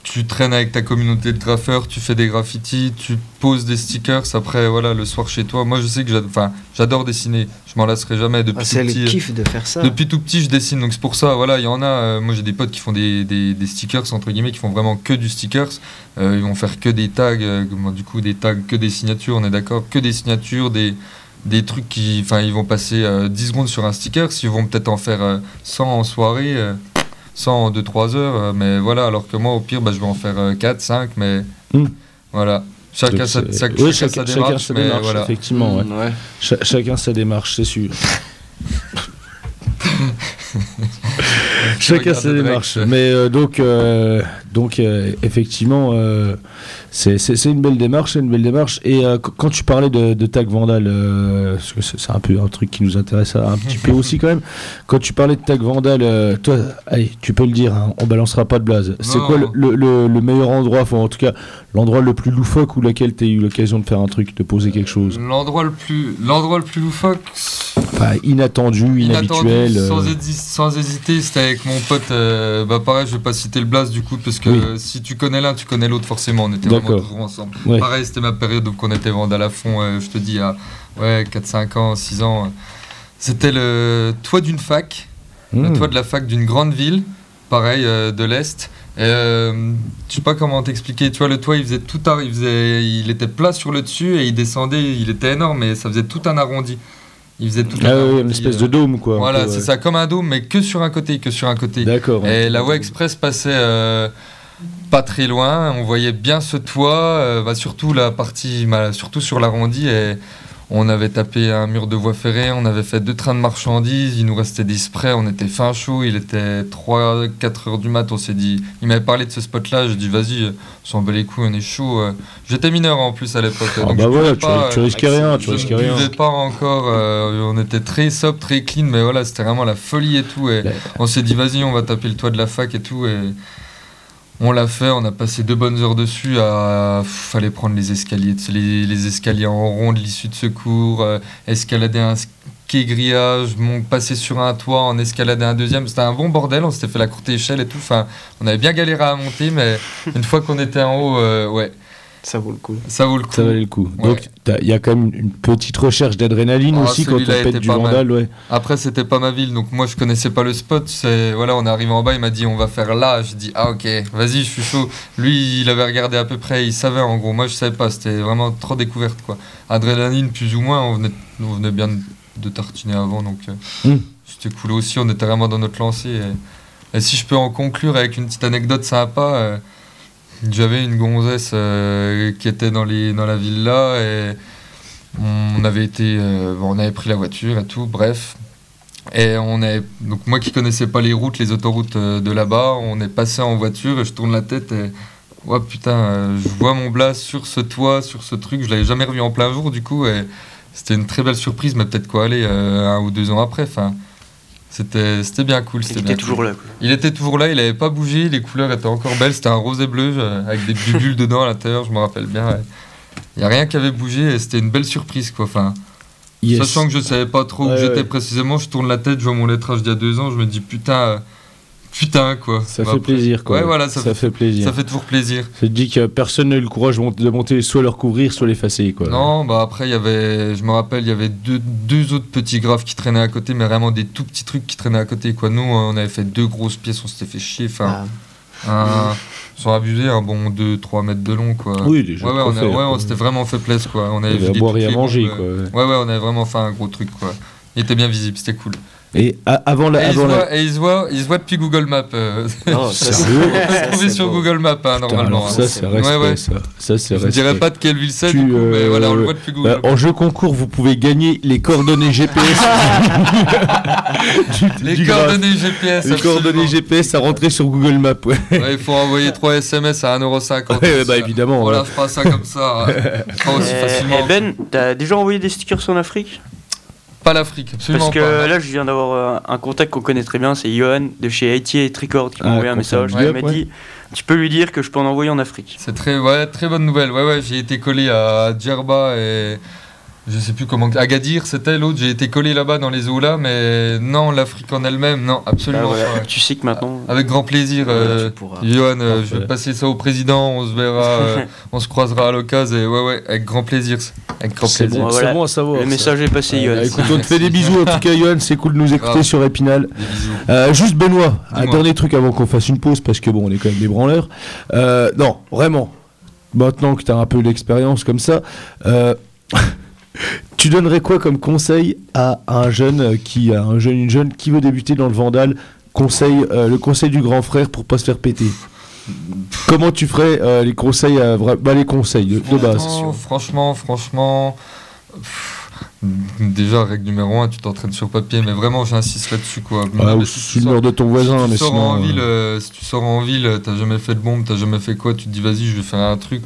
Tu traînes avec ta communauté de graffeurs, tu fais des graffitis, tu poses des stickers. Après, voilà, le soir chez toi. Moi je sais que j'adore dessiner, je m'en lasserai jamais. Depuis Ah, tout c'est le petit, euh, kiff de faire ça. Depuis tout petit, je dessine, donc c'est pour ça. Voilà, il y en a. euh, moi, j'ai des potes qui font des, des, des stickers entre guillemets, qui font vraiment que du stickers. Euh, ils vont faire que des tags, euh, du coup des tags, que des signatures. On est d'accord, que des signatures, des des trucs qui, enfin, ils vont passer euh, 10 secondes sur un sticker. Ils vont peut-être en faire euh, 100 en soirée, euh, 100 en 2-3 heures. euh, mais voilà, alors que moi, au pire, bah, je vais en faire euh, 4, 5, mais Mm. voilà. Chacun Donc, sa, sa- oui, chacun sa chacun- démarche, chacun sa démarche, voilà. effectivement. ouais. Mm, ouais. Cha- chacun sa démarche, c'est sûr. Chacun ses démarches. Drake. Mais euh, donc, euh, donc euh, effectivement, euh, c'est une belle démarche, c'est une belle démarche. Et euh, qu- quand tu parlais de, de tag vandal, euh, parce que c'est un peu un truc qui nous intéresse un petit peu aussi quand même. Quand tu parlais de tag vandal, euh, toi, allez, tu peux le dire, hein, on balancera pas de blaze. C'est quoi le, le- le- le meilleur endroit, enfin, en tout cas l'endroit le plus loufoque ou lequel tu as eu l'occasion de faire un truc, de poser quelque chose, L'endroit le plus, l'endroit le plus loufoque, enfin, inattendu, inhabituel. sans, hési- sans hésiter, c'était avec mon pote. bah pareil, je vais pas citer le blast du coup, parce que Oui. si tu connais l'un, tu connais l'autre forcément. On était D'accord. toujours ensemble. Ouais. Pareil, c'était ma période où on était vandal à fond. euh, je te dis à ouais 4-5 ans, 6 ans. C'était le toit d'une fac. le hmm. toit de la fac d'une grande ville, pareil, euh, de l'Est. Et, euh, je sais pas comment t'expliquer, tu vois, le toit, il faisait tout il, faisait, il était plat sur le dessus et il descendait, il était énorme, mais ça faisait tout un arrondi. Il faisait tout un Ah oui, arrondi, une espèce euh, de dôme quoi. un Voilà, c'est ouais. ça, comme un dôme, mais que sur un côté, que sur un côté. D'accord. Et la voie express passait euh, pas très loin, on voyait bien ce toit, euh, bah, surtout la partie, bah, surtout sur l'arrondi. Et on avait tapé un mur de voie ferrée, on avait fait deux trains de marchandises, il nous restait des sprays, on était fin chaud, il était 3-4 heures du mat, on s'est dit, il m'avait parlé de ce spot-là, j'ai dit vas-y, on s'en bat les couilles, on est chaud. euh. J'étais mineur en plus à l'époque. Ah donc bah je voilà, tu, pas, tu euh, risquais rien, tu je risquais ne rien. buvais pas encore, euh, on était très sobre, très clean, mais voilà, c'était vraiment la folie et tout. Et Ouais. on s'est dit, vas-y, on va taper le toit de la fac et tout. Et on l'a fait, on a passé deux bonnes heures dessus. À... Fallait prendre les escaliers, les escaliers en rond de l'issue de secours, euh, escalader un quai grillage, mon- passer sur un toit, en escalader un deuxième. C'était un bon bordel, on s'était fait la courte échelle et tout. Enfin, on avait bien galéré à monter, mais une fois qu'on était en haut, euh, ouais, Ça vaut le coup. ça vaut le coup. Ça valait le coup. Ouais. Donc, il y a quand même une petite recherche d'adrénaline Ah, aussi quand on pète du pas mal. vandal, ouais. Après, c'était pas ma ville, donc moi je connaissais pas le spot. C'est voilà, on est arrivé en bas, il m'a dit on va faire là. Je dis ah ok, vas-y, je suis chaud. Lui, il avait regardé à peu près, il savait en gros. Moi, je savais pas. C'était vraiment trop découverte quoi. Adrénaline plus ou moins, on venait, on venait bien de, de tartiner avant, donc euh, Mm. c'était cool aussi. On était vraiment dans notre lancée. Et, et si je peux en conclure avec une petite anecdote sympa. euh, j'avais une gonzesse euh, qui était dans, les, dans la villa et on avait été, euh, on avait pris la voiture et tout, bref. Et on est donc moi qui connaissais pas les routes, les autoroutes euh, de là-bas, on est passé en voiture et je tourne la tête et putain, euh, je vois mon blast sur ce toit, sur ce truc, je l'avais jamais revu en plein jour du coup et c'était une très belle surprise, mais peut-être quoi aller un ou deux ans après, enfin. C'était c'était bien cool. Il c'était était bien toujours cool. là. quoi. Il était toujours là, il avait pas bougé, les couleurs étaient encore belles, c'était un rose et bleu je- avec des bulles dedans à l'intérieur, je me rappelle bien. ouais. Il y a rien qui avait bougé et c'était une belle surprise quoi. Enfin, Yes. Sachant que je savais pas trop où Ouais, j'étais précisément, je tourne la tête, je vois mon lettrage d'il y a deux ans, je me dis putain, euh, putain quoi. Ça Bah, fait après- plaisir, quoi. Ouais, voilà, ça, Ça fait, fait plaisir. ça fait toujours plaisir. Ça te dit que personne n'a eu le courage de monter- soit leur couvrir, soit l'effacer, quoi. Non, bah après, il y avait, je me rappelle, il y avait deux, deux autres petits graves qui traînaient à côté, mais vraiment des tout petits trucs qui traînaient à côté. Quoi. Nous, on avait fait deux grosses pièces, on s'était fait chier. Enfin, Ah, un, sans abuser, un bon 2-3 mètres de long. Quoi. Oui, déjà. Ouais, on, a- ouais, on s'était vraiment fait plaisir. Quoi. On Il y avait avait à boire et à manger, quoi. Ouais, ouais, on avait vraiment fait un gros truc. Quoi. Il était bien visible, c'était cool. Et avant la. Et, il se la... et il se voit, il se voit depuis Google Maps. euh. non, ça, on sur beau. Google Maps, hein, Putain, normalement. alors hein. ça, c'est respect, ouais. ça. Ça, c'est Je ne dirais pas de quelle ville c'est, Tu, du coup, mais euh, voilà, on le voit depuis Google Euh, Maps. en jeu concours, vous pouvez gagner les coordonnées GPS. du- Les du coordonnées GPS. Les coordonnées. GPS à rentrer sur Google Maps, ouais. Ouais, il faut envoyer 3 SMS à 1,50€. Ouais, ouais, bah évidemment. Voilà, je ferai ça comme ça. euh, Pas aussi facilement. eh Ben, t'as déjà envoyé des stickers en Afrique Pas l'Afrique, absolument Parce que pas. là, je viens d'avoir euh, un contact qu'on connaît très bien, c'est Johan de chez IT Tricord qui m'a Ah, envoyé un message. Il m'a dit Tu peux lui dire que je peux en envoyer en Afrique. C'est très, ouais, très bonne nouvelle. Ouais, ouais, j'ai été collé à Djerba et je sais plus comment. Agadir, c'était l'autre. J'ai été collé là-bas dans les eaux là, mais non, l'Afrique en elle-même, non, Bah, absolument ouais. Tu sais que maintenant. Avec grand plaisir. Voilà, euh. Johan, euh, je vais passer ça au président, on se verra, euh, on se croisera à l'occasion et ouais, ouais, avec grand plaisir. Avec grand C'est plaisir. bon, Voilà. bon à savoir. Le ça. message est passé, Johan. écoute, on te fait des bisous en tout cas, Johan. C'est cool de nous écouter sur Épinal. Des bisous. Euh, juste Benoît, un dernier truc avant qu'on fasse une pause parce que bon, on est quand même des branleurs. Euh, non, vraiment. Maintenant que tu as un peu d'expérience comme ça, euh, tu donnerais quoi comme conseil à un jeune euh, qui à un jeune une jeune qui veut débuter dans le Vandal? Conseil, euh, le conseil du grand frère pour pas se faire péter. Comment tu ferais euh, les conseils, à bah, les conseils de, de base? Franchement, franchement, franchement, pff, déjà, règle numéro 1, tu t'entraînes sur papier, mais vraiment, j'insiste là-dessus, quoi. Ah, Même ou si tu le mur de ton voisin, si mais tu sors sinon, en euh, ville, si tu sors en ville, t'as jamais fait de bombe, t'as jamais fait quoi, tu te dis vas-y, je vais faire un truc.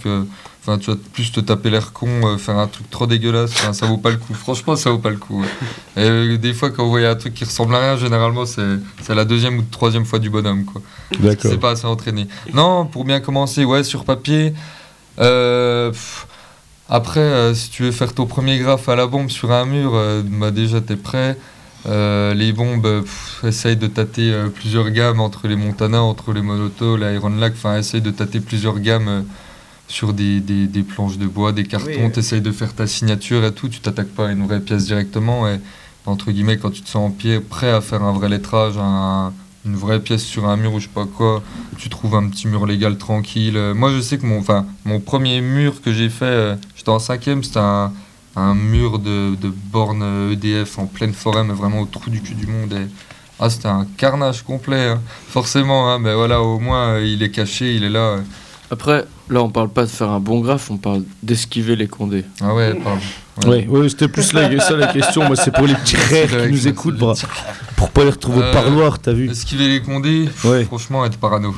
Enfin, tu vas plus te taper l'air con, euh, faire un truc trop dégueulasse. Enfin, ça vaut pas le coup. Franchement, ça vaut pas le coup. ouais. Et euh, des fois, quand on voit un truc qui ressemble à rien, généralement, c'est c'est la deuxième ou troisième fois du bonhomme, quoi. D'accord. C'est pas assez entraîné. Non, pour bien commencer, ouais, sur papier. euh, pff, après, si tu veux faire ton premier graphe à la bombe sur un mur, bah déjà t'es prêt. Les bombes, pff, essaye de tâter plusieurs gammes entre les Montana, entre les Monoto, l'Iron Lac. Enfin, essaye de tâter plusieurs gammes sur des, des, des planches de bois, des cartons. Oui. T'essayes de faire ta signature et tout. Tu t'attaques pas à une vraie pièce directement. Et entre guillemets, quand tu te sens en pied, prêt à faire un vrai lettrage, un- une vraie pièce sur un mur ou je sais pas quoi, tu trouves un petit mur légal tranquille. Euh, Moi, je sais que mon, enfin, mon premier mur que j'ai fait, euh, j'étais en cinquième, c'était un, un mur de, de borne euh, EDF en pleine forêt, mais vraiment au trou du cul du monde. Et, ah, c'était un carnage complet, hein. forcément, hein, mais voilà, au moins, euh, il est caché, il est là. euh. Après, là, on parle pas de faire un bon graphe, on parle d'esquiver les condés. Ah ouais, pardon. Ouais, ouais, c'était plus là, ça la question. Moi, c'est pour les petits qui nous écoutent, bra. merci. pour pas les retrouver au Euh, parloir, t'as vu Esquiver les condés, Ouais. franchement, être parano.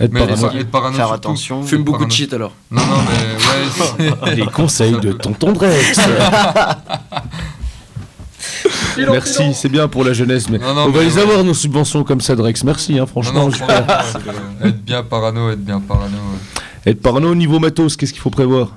Être Mais parano. être parano Faire surtout. attention. Fume Être beaucoup de shit alors. Non, non, mais ouais. Les conseils de tonton Drex. Merci, c'est bien pour la jeunesse, mais Non, non, on va mais les ouais. avoir nos subventions comme ça, Drex. Merci, hein, franchement. non, je- franchement, euh, être bien parano, être bien parano. ouais. Être parano au niveau matos, qu'est-ce qu'il faut prévoir?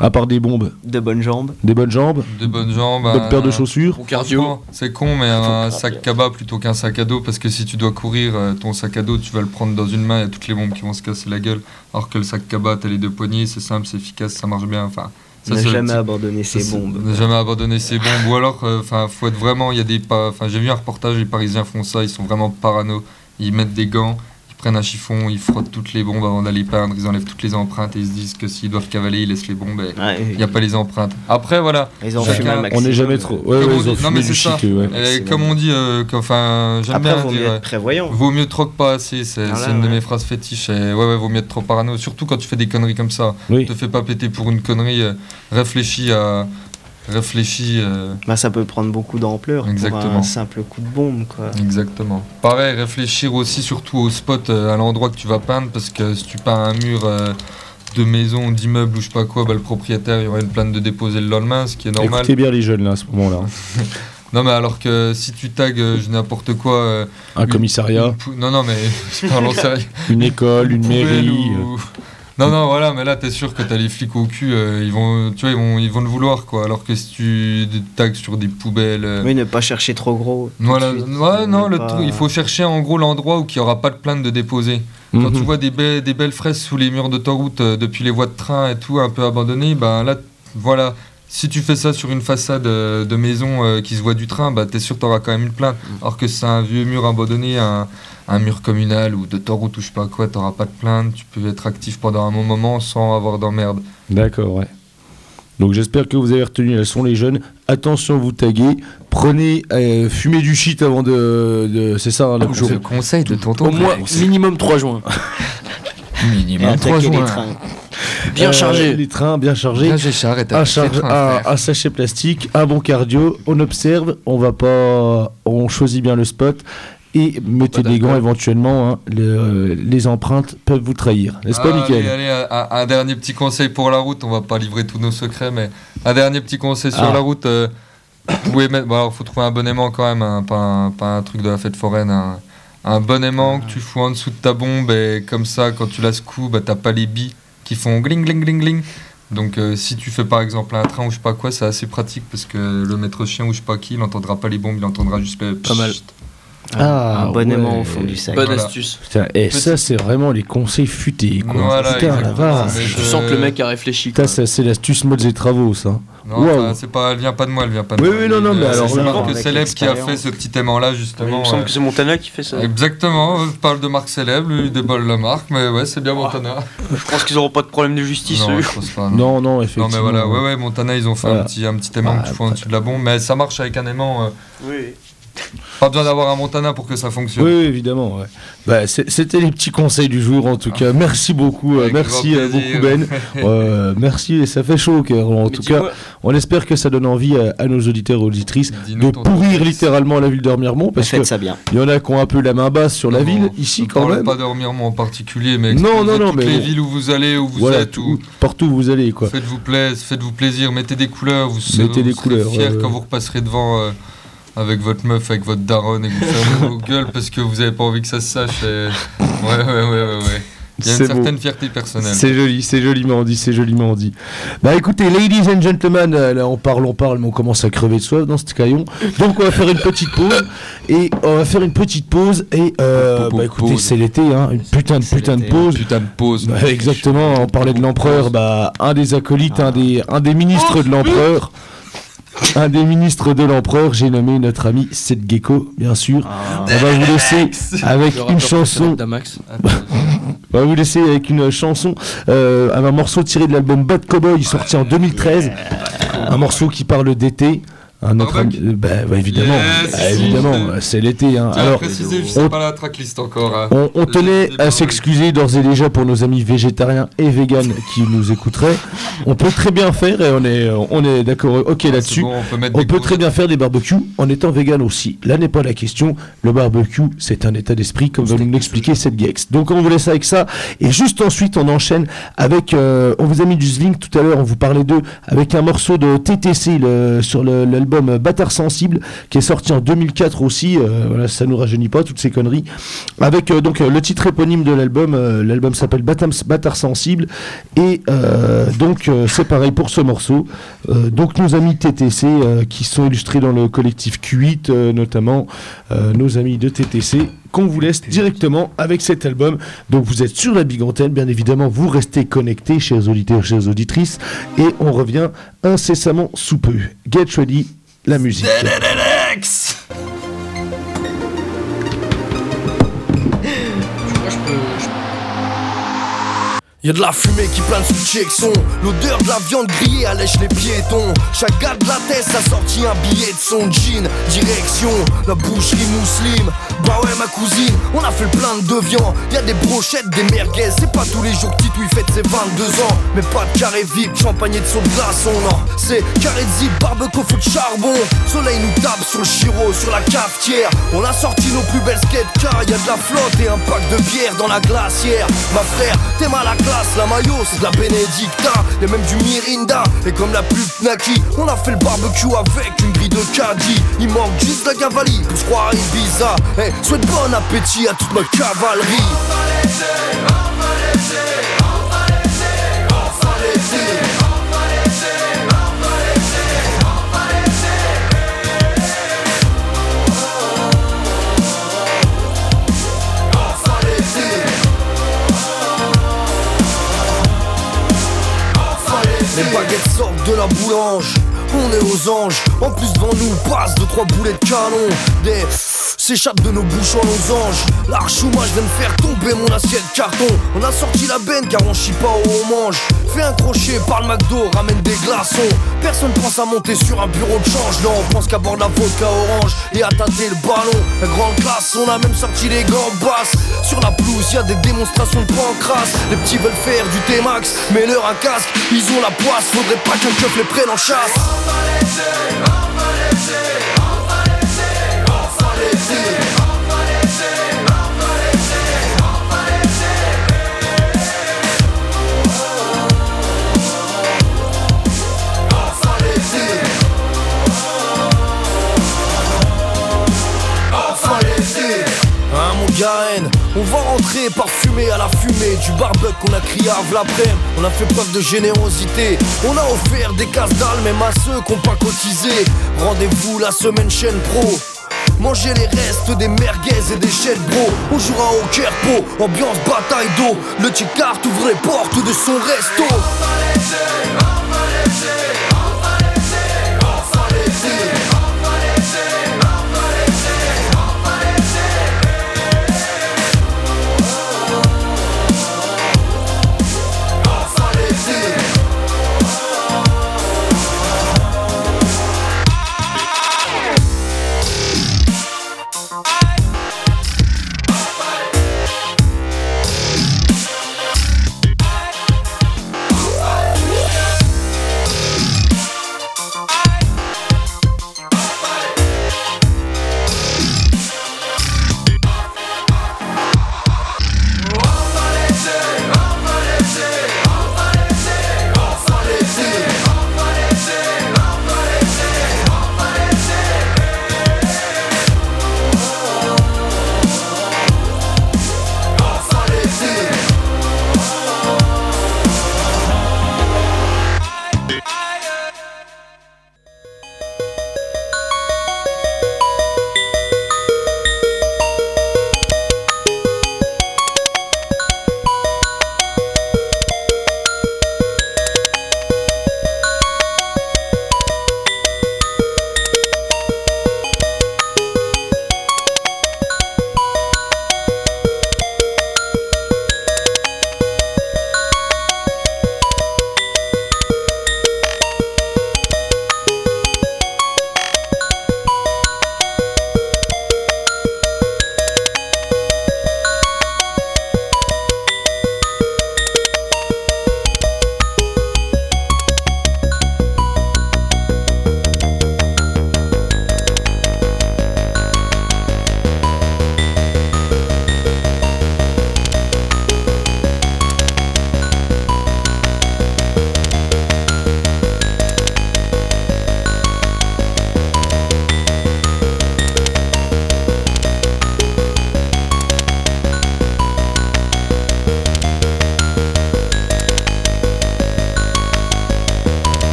À part des bombes, De bonnes jambes. des bonnes jambes, Des bonnes jambes. bonne un- paire de chaussures. Bon cardio. C'est con, mais un sac cabas plutôt qu'un sac à dos, parce que si tu dois courir, euh, ton sac à dos, tu vas le prendre dans une main, il y a toutes les bombes qui vont se casser la gueule. Alors que le sac cabas, t'as les deux poignées, c'est simple, c'est efficace, ça marche bien. Enfin, ça, Ne jamais abandonner ses bombes. Ne jamais abandonner ses bombes. Ou alors, euh, enfin, faut être vraiment. Il y a des pas. Enfin, j'ai vu un reportage, les Parisiens font ça. Ils sont vraiment parano. Ils mettent des gants, prennent un chiffon, ils frottent toutes les bombes avant d'aller peindre. Ils enlèvent toutes les empreintes et ils se disent que s'ils doivent cavaler, ils laissent les bombes. et Ouais, Il n'y a pas les empreintes. Après, voilà. Ils ont Chacun- fumé un On n'est jamais trop. Ouais, Comme ouais, ils ont non, mais c'est ça. shit, ouais. Et maximum. comme on dit, euh, qu'enfin, j'aime bien vaut mieux dire. euh, être prévoyant. Vaut mieux trop que pas assez, c'est une de mes phrases fétiches. Et ouais, ouais, vaut mieux être trop parano. Surtout quand tu fais des conneries comme ça. Oui. Te fais pas péter pour une connerie. euh, réfléchis à. Réfléchis. euh, Bah, ça peut prendre beaucoup d'ampleur pour Exactement. un simple coup de bombe, quoi. Exactement. Pareil, réfléchir aussi surtout au spot, euh, à l'endroit que tu vas peindre, parce que si tu peins un mur euh, de maison, d'immeuble ou je sais pas quoi, bah, le propriétaire il y aura une plainte de déposer le lendemain, ce qui est normal. Écoutez bien les jeunes là à ce moment-là. Non mais alors que si tu tags euh, je- n'importe quoi, euh, Un une- commissariat, une pou- non non mais parlons sérieux. une école, une poubelle mairie. euh. ou- Non non voilà mais là t'es sûr que t'as les flics au cul, euh, ils vont tu vois ils vont ils vont le vouloir quoi. Alors que si tu tags sur des poubelles. euh, Oui, ne pas chercher trop gros. Voilà, suite, ouais, non, ne le pas- truc, il faut chercher en gros l'endroit où il n'y aura pas de plainte de déposer. Quand Mhm. tu vois des, be- des belles fraises sous les murs d'autoroute euh, depuis les voies de train et tout, un peu abandonnées, ben là, voilà. Si tu fais ça sur une façade euh, de maison euh, qui se voit du train, bah, t'es sûr que t'auras quand même une plainte. Alors que c'est un vieux mur abandonné, un, un mur communal ou d'autoroute ou je sais pas quoi, t'auras pas de plainte. Tu peux être actif pendant un bon moment sans avoir d'emmerde. D'accord, ouais. Donc j'espère que vous avez retenu la leçon les jeunes. Attention, vous taguez. Prenez, euh, fumez du shit avant de. de- c'est ça, hein, le conseil de tonton. Au moins minimum 3 juin. Minimum trois attaquer les joints. trains. Bien Euh, chargé. Les trains bien chargés. Bien, t'as un, fait charge, train, un, frère. un sachet plastique, un bon cardio, on observe, on va pas, on choisit bien le spot et mettez Pas des gants éventuellement. hein. Le- euh, les empreintes peuvent vous trahir, n'est-ce pas, Ah, Mickaël Allez, allez, un, un dernier petit conseil pour la route. On va pas livrer tous nos secrets, mais un dernier petit conseil sur Ah. la route. euh, vous pouvez mettre. Bon, alors, faut trouver un bon aimant quand même, hein, pas, un, pas un truc de la fête foraine. Un, un bon aimant que tu fous en dessous de ta bombe et comme ça, quand tu la secoues, bah, t'as pas les billes qui font gling gling gling gling. Donc, euh, si tu fais par exemple un train ou je sais pas quoi, c'est assez pratique parce que le maître chien ou je sais pas qui, il entendra pas les bombes, il entendra juste le. Pas mal. Ah, un bon aimant ouais. au fond du sac. Bonne Voilà. astuce. Putain, Et Petit- ça, c'est vraiment les conseils futés. Quoi. Voilà, Putain, la exactement. vache. Mais Tu sens que le mec a réfléchi. Ça, c'est l'astuce modes et travaux, ça. Non, Waouh. enfin, c'est pas, elle vient pas de moi, elle vient pas de Oui, moi. oui, non, non, mais Euh, alors c'est Marc Célèbre qui a fait ce petit aimant-là, Il justement. me semble ouais. que c'est Montana qui fait ça. Exactement, je parle de Marc Célèbre, lui, il déballe la marque, mais ouais, c'est bien Montana. Je pense qu'ils auront pas de problème de justice, non, eux. je pense pas. Non. Non, non, Non, effectivement. mais voilà, ouais, ouais, Montana, ils ont fait Voilà. un petit, un petit aimant Ah, que tu fous en dessus de la bombe, mais ça marche avec un aimant. euh, Oui. Pas besoin d'avoir un Montana pour que ça fonctionne. Oui, évidemment. ouais. Bah, C'était les petits conseils du jour, en tout cas. Merci beaucoup, euh, Avec merci euh, plaisir. beaucoup Ben. Euh, merci, et ça fait chaud au cœur. En Mais tout cas, on espère que ça donne envie à, à nos auditeurs et auditrices de pourrir adresse. littéralement la ville d'Ormiremont, parce Faites que ça bien. il y en a qui ont un peu la main basse sur la ville, ici quand même. pas d'Ormiremont en particulier, mais Non, non, non, toutes mais les bon. villes où vous allez, où vous Voilà, êtes, tout- où partout où vous allez, quoi. faites-vous plaisir, faites-vous plaisir, mettez des couleurs, vous serez, Mettez des serez couleurs, fiers quand vous repasserez devant euh, avec votre meuf, avec votre daronne et que vous fermez vos gueules parce que vous avez pas envie que ça se sache. et- Ouais, ouais, ouais, ouais, ouais. Il y a une beau. certaine fierté personnelle. C'est joli, c'est joliment dit, c'est joliment dit. Bah écoutez, ladies and gentlemen, euh, là on parle, on parle, mais on commence à crever de soif dans ce caillon. Donc on va faire une petite pause et on va faire une petite pause et euh, bah écoutez, c'est l'été, hein, une putain de putain de pause. Putain de pause. Bah, exactement, on parlait de l'empereur, bah un des acolytes, un des, un des ministres de l'empereur. Un des ministres de l'empereur, j'ai nommé notre ami Seth Gecko, bien sûr. Ah. On va vous laisser avec une chanson on va vous laisser avec une chanson, euh, un morceau tiré de l'album Bad Cowboy sorti en 2013. Un morceau qui parle d'été. Un autre ami- bah, bah, évidemment, Yes, bah, évidemment, c'est l'été. hein. Alors, on- pas la tracklist encore. hein. on, on tenait à s'excuser d'ores et déjà pour nos amis végétariens et véganes qui nous écouteraient. On peut très bien faire et on est, on est d'accord, ok Ah, là-dessus. bon, on peut On très bien faire des barbecues en étant vegan aussi. Là n'est pas la question. Le barbecue, c'est un état d'esprit, comme va nous l'expliquer cette Gex. Donc on vous laisse avec ça. Et juste ensuite, on enchaîne avec. euh, on vous a mis du Zling tout à l'heure, on vous parlait d'eux, avec un morceau de TTC le- sur le- l'album Bâtard Sensible, qui est sorti en 2004 aussi. euh, voilà, ça nous rajeunit pas, toutes ces conneries. Avec euh, donc euh, le titre éponyme de l'album. l'album s'appelle Bâtard Sensible. Et donc c'est pareil pour ce morceau. Donc nos amis TTC qui sont illustrés dans le collectif Q8 euh, notamment, nos amis de TTC qu'on vous laisse directement avec cet album. Donc vous êtes sur la Big Antenne, bien évidemment, vous restez connectés, chers auditeurs, chères auditrices, et on revient incessamment sous peu. Get ready, la musique. Y'a de la fumée qui plane sous Jackson. L'odeur de la viande grillée allège les piétons. Chaque gars de la tête a sorti un billet de son jean. Direction la boucherie Mousseline Bah ouais ma cousine, on a fait le plein de viande Y'a des brochettes, des merguez. C'est pas tous les jours que Titouille fête ses 22 ans. Mais pas de carré vide, champagne de saut de glaçon Non, c'est carré de zip, barbecue, feu de charbon. Soleil nous tape sur le chiro, sur la cafetière. On a sorti nos plus belles skates car Y'a de la flotte et un pack de bière dans la glacière. Ma frère, t'es mal à la maillot c'est de la Benedicta Y'a même du Mirinda Et comme la pub Naki On a fait le barbecue avec une grille de caddie. Il manque juste la cavalerie pour se croire Ibiza Eh, souhaite bon appétit à toute ma cavalerie de la boulange. On est aux anges, en plus devant nous passe de trois boulets de canon. Des s'échappent de nos bouches en losange. L'archouma je viens de faire tomber mon assiette carton. On a sorti la benne car on chie pas où on mange. Fais un crochet, parle McDo, ramène des glaçons. Personne pense à monter sur un bureau de change. Non, on pense qu'à boire de la vodka orange et à tâter le ballon. La grande classe, on a même sorti les gants basses Sur la pelouse, y a des démonstrations de pancrasse Les petits veulent faire du T-Max, mais leur un casque. Ils ont la poisse, faudrait pas qu'un keuf les prenne en chasse Garen, on va rentrer parfumé à la fumée Du barbecue qu'on a crié à l'après On a fait preuve de générosité On a offert des casse dalles même à ceux qui ont pas cotisé. Rendez-vous la semaine chaîne pro Manger les restes des merguez et des chèdes bro On jouera au Kerpo, ambiance bataille d'eau. Le Ticard ouvre les portes de son resto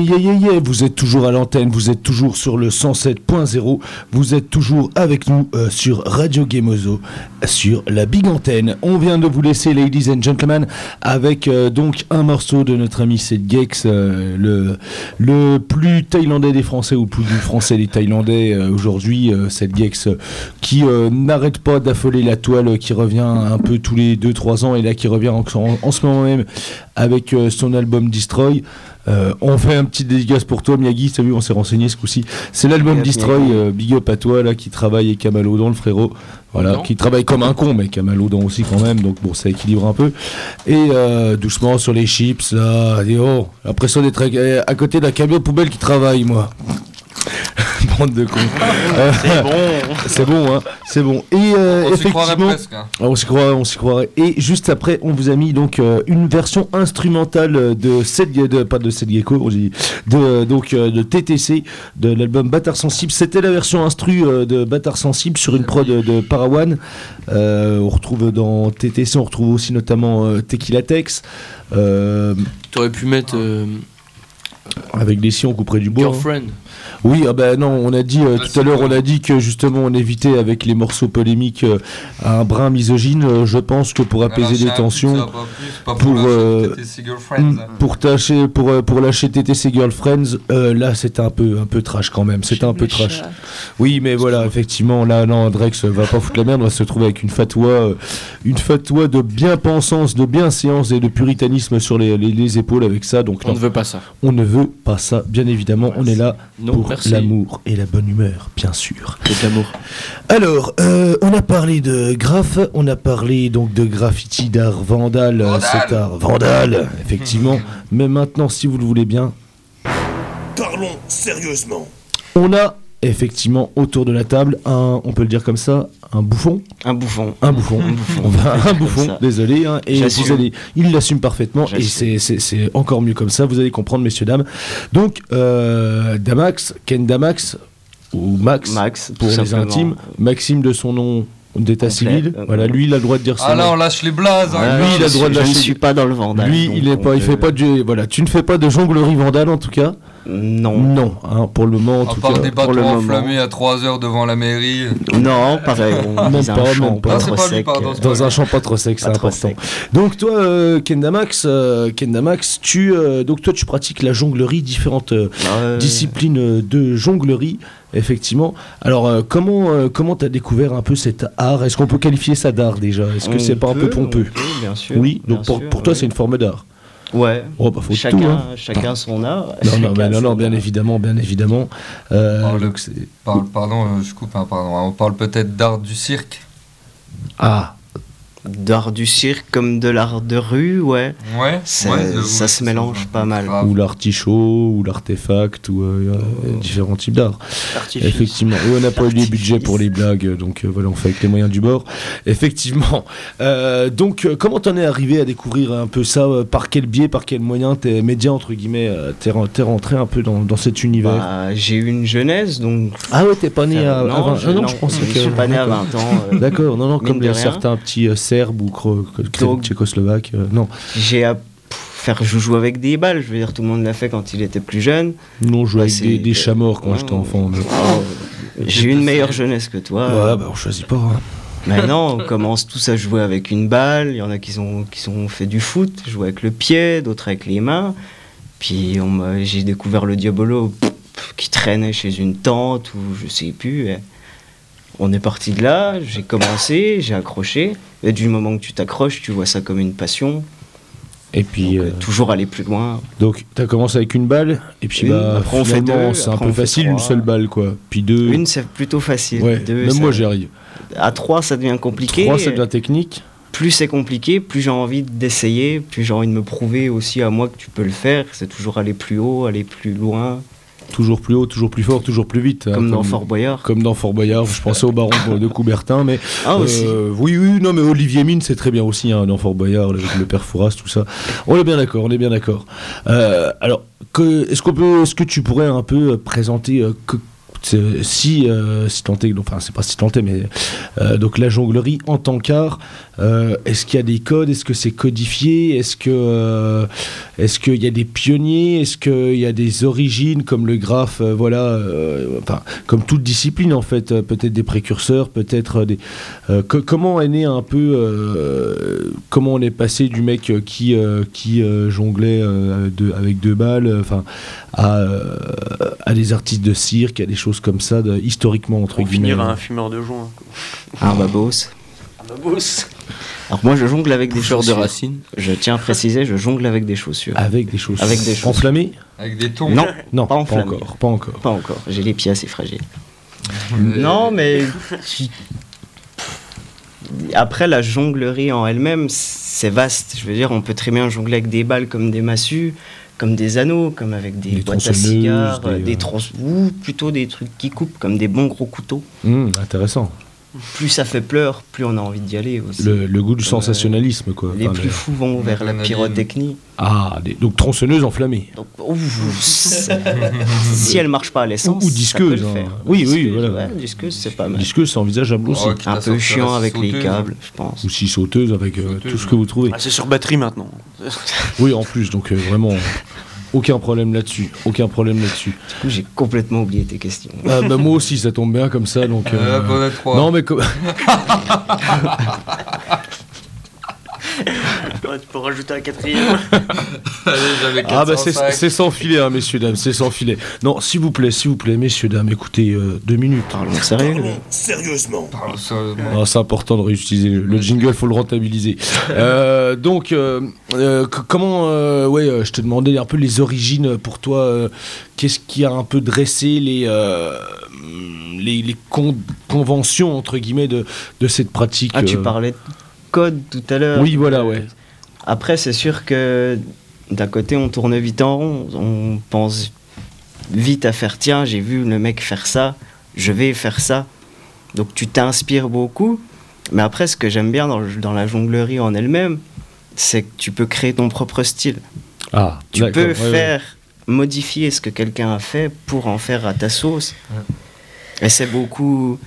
yeah, yeah, yeah. Vous êtes toujours à l'antenne, vous êtes toujours sur le 107.0, vous êtes toujours avec nous euh, sur Radio Gameozo, sur la big antenne. On vient de vous laisser, ladies and gentlemen, avec euh, donc un morceau de notre ami Seth Gex, euh, le, le plus thaïlandais des Français, ou le plus français des Thaïlandais aujourd'hui, Seth Gex, qui n'arrête pas d'affoler la toile, qui revient un peu tous les 2-3 ans, et là qui revient en, ce moment même avec son album Destroy. Euh, on fait un petit dédicace pour toi, Miyagi. T'as vu, on s'est renseigné ce coup-ci. C'est l'album Destroy. Euh, big up à toi, là, qui travaille avec Kamalodon, le frérot. Voilà, Non. qui travaille comme un con, mais Kamalodon aussi quand même. Donc bon, ça équilibre un peu. Et euh, doucement sur les chips, là. Et oh, l'impression d'être à, à côté d'un camion poubelle qui travaille, moi. Bande de cons. Euh, C'est bon. c'est bon, hein. C'est bon. Et euh, On s'y croirait effectivement. presque. hein. Ah, On s'y croirait, on s'y croirait. Et juste après, on vous a mis donc euh, une version instrumentale de Seth, de, pas de Seth Gecko, on dit, de donc euh, de TTC de l'album Bâtard sensible. C'était la version instru euh, de Bâtard sensible sur une prod de, de Parawan. Euh, on retrouve dans TTC, on retrouve aussi notamment euh, Tequila Tex. Euh, T'aurais pu mettre euh, avec des si on couperait du bois. hein. Oui, ah ben non, on a dit euh, tout à l'heure, on a dit que justement on évitait avec les morceaux polémiques euh, un brin misogyne. Euh, je pense que pour apaiser c'est les tensions, ça va pas plus, pas pour, pour, lâcher TTC Girlfriends. Pour tâcher pour pour lâcher TTC Girlfriends euh, là c'était un peu un peu trash quand même c'était un peu trash oui mais voilà effectivement là non Drex va pas foutre la merde on va se trouver avec une fatwa une fatwa de bien-pensance de bienséance et de puritanisme sur les, les, les épaules avec ça donc On non, ne veut pas ça. on ne veut pas ça bien évidemment on est là Non, pour l'amour et la bonne humeur bien sûr C'est de l'amour. alors, euh, on a parlé de graphe, on a parlé donc de graffiti, d'art vandal, euh, Vandal. cet art vandal, effectivement. Mais maintenant, si vous le voulez bien, Parlons sérieusement. on a effectivement autour de la table un, on peut le dire comme ça, un bouffon, Un bouffon. un bouffon, Un bouffon. Un bouffon, désolé, hein, et J'assume. vous allez, il l'assume parfaitement, et c'est- encore mieux comme ça, vous allez comprendre, messieurs, dames. Donc, euh, Damax, Ken Damax, ou Max, Max, pour les simplement. intimes, Maxime de son nom d'état civil, Euh, voilà, lui, il a le droit de dire ça. Ah là, on lâche les blazes. hein, lui, il a le droit de suis- Je ne lâcher- suis pas dans le vandal. Lui, donc il est pas, il fait peut- pas de, voilà, tu ne fais pas de jonglerie vandale en tout cas? Non. Non, hein, pour le moment en À tout part cas. des pour bateaux le moment. enflammés à 3 heures devant la mairie. Non, pareil. On Même vise un pas, champ même pas. pas lui, pardon, c'est Dans un champ pas trop sec, c'est Pas trop important. sec. Donc toi, euh, Kendamax, euh, Kendamax, tu, euh, donc toi, tu pratiques la jonglerie, différentes euh, Euh, disciplines euh, de jonglerie, effectivement. Alors euh, comment euh, comment t'as découvert un peu cet art? Est-ce qu'on peut qualifier ça d'art déjà? Est-ce que c'est pas un peu pompeux? peut, Bien sûr. Oui. Donc bien pour, sûr, pour toi, oui. c'est une forme d'art. Ouais. Oh, bah faut chacun, tout. Hein. chacun son art. Non, non, non, non, bien art. évidemment, bien évidemment. Euh, Parle- pardon, euh, je coupe, hein, pardon. On parle peut-être d'art du cirque. Ah, D'art du cirque comme de l'art de rue, ouais. Ouais. Ça- ouais, j'avoue, ça se mélange pas mal. grave. ou l'artichaut, ou l'artefact, ou euh, euh, différents types d'art. Effectivement, et on n'a pas eu les budgets pour les blagues, donc euh, voilà, on fait avec les moyens du bord. Effectivement. Euh, donc, comment t'en es arrivé à découvrir un peu ça? Euh, Par quel biais, par quel moyen T'es média, entre guillemets, euh, t'es ren- t'es rentré un peu dans, dans cet univers? Bah, j'ai eu une jeunesse, donc. Ah ouais, t'es pas né à, à non, 20 je, ah non, non, je pensais je que. suis pas né à 20 ans. D'accord, non, non, comme les, certains petits Serbes ou Donc- tchécoslovaques. euh, non, J'ai à faire joujou avec des balles, je veux dire, tout le monde l'a fait quand il était plus jeune. non, je jouais avec c'est- des, des chats morts quand Ouais. j'étais enfant. mais- J'ai eu une meilleure jeunesse que toi. Ouais, bah on choisit pas. hein. Maintenant, on commence tous à jouer avec une balle. Il y en a qui ont, qui ont fait du foot, jouer avec le pied, d'autres avec les mains. Puis j'ai découvert le diabolo pff, qui traînait chez une tante ou je sais plus. et on est parti de là, j'ai commencé, j'ai accroché. Et du moment que tu t'accroches, tu vois ça comme une passion. Et puis, Donc, euh, toujours aller plus loin. donc t'as commencé avec une balle, et puis Une, bah, après on fait c'est un peu facile une seule balle, quoi. Puis deux. Une, c'est plutôt facile. ouais, Deux, même ça- moi j'y arrive. À trois, ça devient compliqué. Trois, ça devient technique. plus c'est compliqué, plus j'ai envie d'essayer, plus j'ai envie de me prouver aussi à moi que tu peux le faire. C'est toujours aller plus haut, aller plus loin. Toujours plus haut, toujours plus fort, toujours plus vite. hein, comme dans Fort Boyard. Comme dans Fort Boyard, je pensais au baron de Coubertin, mais. Ah, aussi. euh, oui, oui, non, mais Olivier Mine, c'est très bien aussi, hein, dans Fort Boyard, le, le père Fouras, tout ça. On est bien d'accord, on est bien d'accord. Euh, alors, est-ce qu'on peut, est-ce que tu pourrais un peu présenter euh, que- si, si est, enfin c'est pas si est, mais donc la jonglerie en tant qu'art, euh, est-ce qu'il y a des codes, est-ce que c'est codifié, est-ce que euh, est-ce qu'il y a des pionniers, est-ce qu'il y a des origines comme le graphe, euh, voilà, euh, enfin comme toute discipline en fait, euh, peut-être des précurseurs, peut-être des. euh, co- comment est né un peu, euh, comment on est passé du mec qui euh, qui euh, jonglait euh, de- avec deux balles, enfin à, euh, à des artistes de cirque, à des choses comme ça, de- historiquement entre Pour guillemets. finir à un fumeur de joint. Un babos. Un babos. Alors moi je jongle avec des Bouffeur de chaussures. racines. Je tiens à préciser, je jongle avec des chaussures. Avec des choses. Avec des chaussures. Enflammées Avec des tons. Non, Non, pas encore, pas encore. Pas encore. J'ai les pieds assez fragiles. Mais- Non, mais après la jonglerie en elle-même, c'est vaste. Je veux dire, on peut très bien jongler avec des balles comme des massues, comme des anneaux, comme avec des, Des boîtes à cigares, des, des, euh, ou plutôt des trucs qui coupent, comme des bons gros couteaux. Hum, intéressant. Plus ça fait pleur, plus on a envie d'y aller aussi. Le, le goût du euh, sensationnalisme, quoi. Les Enfin, plus fous vont vers la pyrotechnie. Ah, des- donc tronçonneuse enflammée. Donc, c'est- si elle marche pas à l'essence, Ou- ou ça disqueuse, peut le hein. faire. Oui, oui, Disqueuse, voilà. ouais, disqueuse, c'est pas mal. Disqueuse, c'est envisageable aussi. Oh, à Un peu chiant avec les câbles, je pense. Ou si sauteuse avec euh, Sauteuse, tout ce que vous trouvez. Ah, c'est sur batterie maintenant. Oui, en plus, donc euh, vraiment, aucun problème là-dessus. Aucun problème là-dessus. Du coup, j'ai complètement oublié tes questions. Ah, bah, moi aussi, ça tombe bien comme ça. Donc, Euh, euh, trois. Non, mais Ouais, tu peux rajouter un quatrième. Allez, Ah bah c'est 405. c'est sans filet, hein, messieurs, dames, c'est sans filet. Non, s'il vous plaît, s'il vous plaît, messieurs, dames, écoutez, euh, deux minutes. Parlons sérieux. Parlons sérieusement. Parle sérieusement. Ah, c'est important de réutiliser le, le jingle, faut le rentabiliser. Euh, donc, euh, euh, comment, euh, ouais, euh, je te demandais un peu les origines pour toi. euh, Qu'est-ce qui a un peu dressé les euh, les, les con- conventions entre guillemets de, de cette pratique Ah, tu parlais de code tout à l'heure. Oui, voilà, ouais. Après, c'est sûr que d'un côté, on tourne vite en rond. On pense vite à faire tiens, j'ai vu le mec faire ça, je vais faire ça. Donc tu t'inspires beaucoup. Mais après, ce que j'aime bien dans, la jonglerie en elle-même, c'est que tu peux créer ton propre style. Ah, Tu peux ouais, ouais. faire, modifier ce que quelqu'un a fait pour en faire à ta sauce. Et c'est beaucoup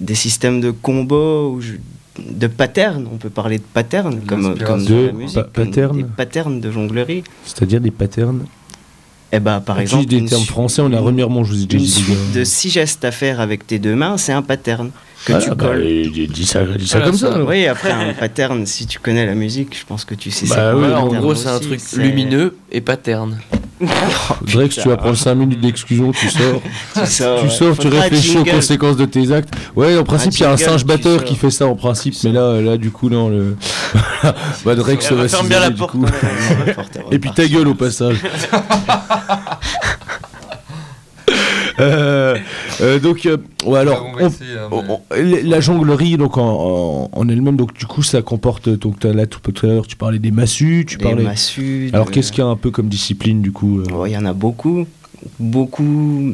des systèmes de combos, ou je- de patterns, on peut parler de patterns, comme, De la musique, pa- comme patterns. des patterns de jonglerie. C'est-à-dire des patterns. Et bah, par On exemple, des termes français, on a remirement, je vous ai déjà dit. de six gestes à faire avec tes deux mains, c'est un pattern que Ah, tu bah, colles. dit ça, dit ça Voilà, comme ça. ça. Oui, après, un pattern, si tu connais la musique, je pense que tu sais Bah oui, un Voilà, en pattern gros, c'est un truc lumineux et paterne. Drex, tu vas prendre 5 minutes d'exclusion, tu sors. Tu sors, tu ouais. sors, tu Faudra un réfléchis aux conséquences de tes actes. Ouais, en principe, il y a un jingle, singe batteur qui fait ça en principe, mais là, là, du coup, non. Le... bah, Drex va ferme bien la porte. Et puis ta gueule au passage. Euh, euh, donc, euh, ouais, alors, on va on- essayer, hein, on- mais- on- la jonglerie, donc en, en- en elle-même, donc du coup, ça comporte. Donc, t'as- là, tout tout à l'heure, tu parlais des massues, tu Des parlais. massues, Alors, de- qu'est-ce qu'il y a un peu comme discipline, du coup euh, Ouais, Il y en a beaucoup, beaucoup,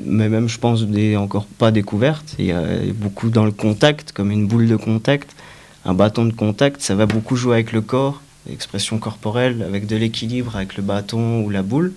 mais même je pense des encore pas découvertes. Il y a beaucoup dans le contact, comme une boule de contact, un bâton de contact. Ça va beaucoup jouer avec le corps, l'expression corporelle, avec de l'équilibre, avec le bâton ou la boule.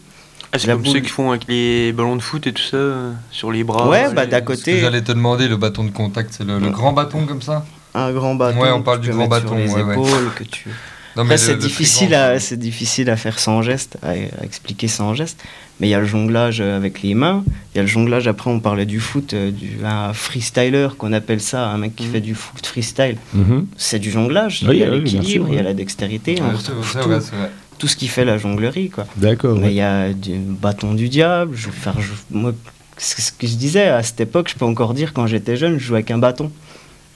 Ah, c'est comme boule. ceux qui font avec les ballons de foot et tout ça, euh, sur les bras. ouais, bah d'à côté, J'allais te demander, le bâton de contact, c'est le, le grand bâton comme ça? Un grand bâton. Ouais, on que parle tu du peux grand bâton, Sur les ouais, ouais. épaules, que tu. Non, Après, c'est difficile, à, c'est difficile à faire sans geste, à, à expliquer sans geste. Mais il y a le jonglage avec les mains. Il y a le jonglage, après, on parlait du foot, euh, du, un freestyler qu'on appelle ça, un mec qui fait du foot freestyle. mhm. C'est du jonglage. Oui, il y a oui, l'équilibre, il y a ouais. la dextérité. Ouais, on c'est retrouve c'est tout, vrai, c'est vrai. Tout ce qui fait la jonglerie. Quoi. D'accord. Mais ouais. il y a du bâton du diable. Je, faire, je- moi, c'est ce que je disais, à cette époque, je peux encore dire, quand j'étais jeune, je jouais avec un bâton.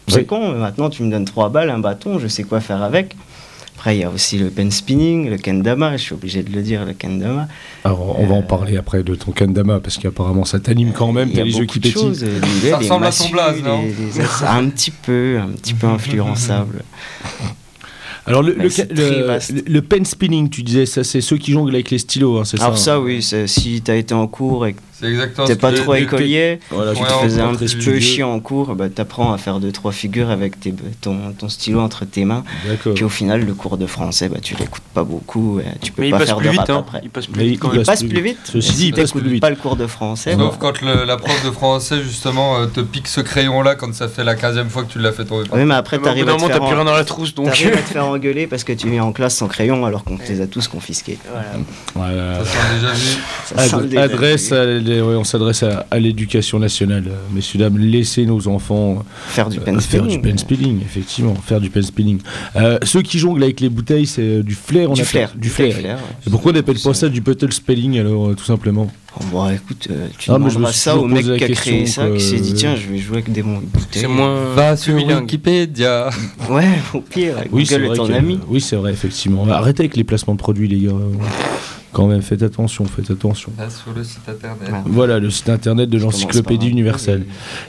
C'est Oui. con, mais maintenant tu me donnes trois balles, un bâton, je sais quoi faire avec. Après, il y a aussi le pen spinning, le kendama, je suis obligé de le dire, le kendama. Alors, on va en parler après de ton Kandama, parce qu'apparemment, ça t'anime quand même, Il y t'as a les yeux beaucoup qui de pétillent. choses. euh, Ça ressemble à blaze, non les- les- Un petit peu, un petit peu influençable. Alors, le, le, pen spinning, tu disais, ça, c'est ceux qui jonglent avec les stylos, hein, c'est ça Alors hein. ça, oui, c'est- si tu as été en cours et que C'est exactement T'es ce pas que- trop écolier, Voilà, tu te faisais un petit peu chiant en cours, bah, t'apprends à faire deux trois figures avec tes, ton, ton stylo entre tes mains. Puis au final, le cours de français, bah, tu l'écoutes pas beaucoup, et tu peux Mais il pas passe faire plus de vite, rap hein. après. Il passe plus Mais vite quand il. Il passe plus vite. Ceci dit, si il passe t'écoutes plus vite. pas le cours de français, Sauf bah, quand le- la prof de français, justement, euh, te pique ce crayon-là quand ça fait la 15e fois que tu l'as fait tomber. oui, mais après Mais au bout t'arrives d'un à, te moment, faire plus en- rien dans la trousse, donc. t'arrives à te faire engueuler parce que tu viens en classe sans crayon alors qu'on te les a tous confisqués. Voilà. Ça sent déjà vu. Adresse vu. à ouais, on s'adresse à, à l'éducation nationale, euh, messieurs dames. Laissez nos enfants faire du euh, pen faire du pen spilling, effectivement, faire du pen spilling. Euh, ceux qui jonglent avec les bouteilles, c'est euh, du flair, on Du appelle- flair, du flair. flair, ouais. Et pourquoi on appelle pas ça du puddle spelling alors, euh, tout simplement? Oh, bon, écoute, euh, tu Ah, mais je me demanderas ça au mec qui a créé question ça, que- qui s'est dit tiens, je vais jouer avec des bouteilles. C'est moins. Va sur. Wikipédia. Ouais, au pire, Oui, c'est Google est vrai ton que- ami. Oui, c'est vrai, effectivement. Arrêtez avec les placements de produits, les gars. Quand même, faites attention, faites attention. Sur le site internet. Voilà, le site internet de l'encyclopédie un- universelle.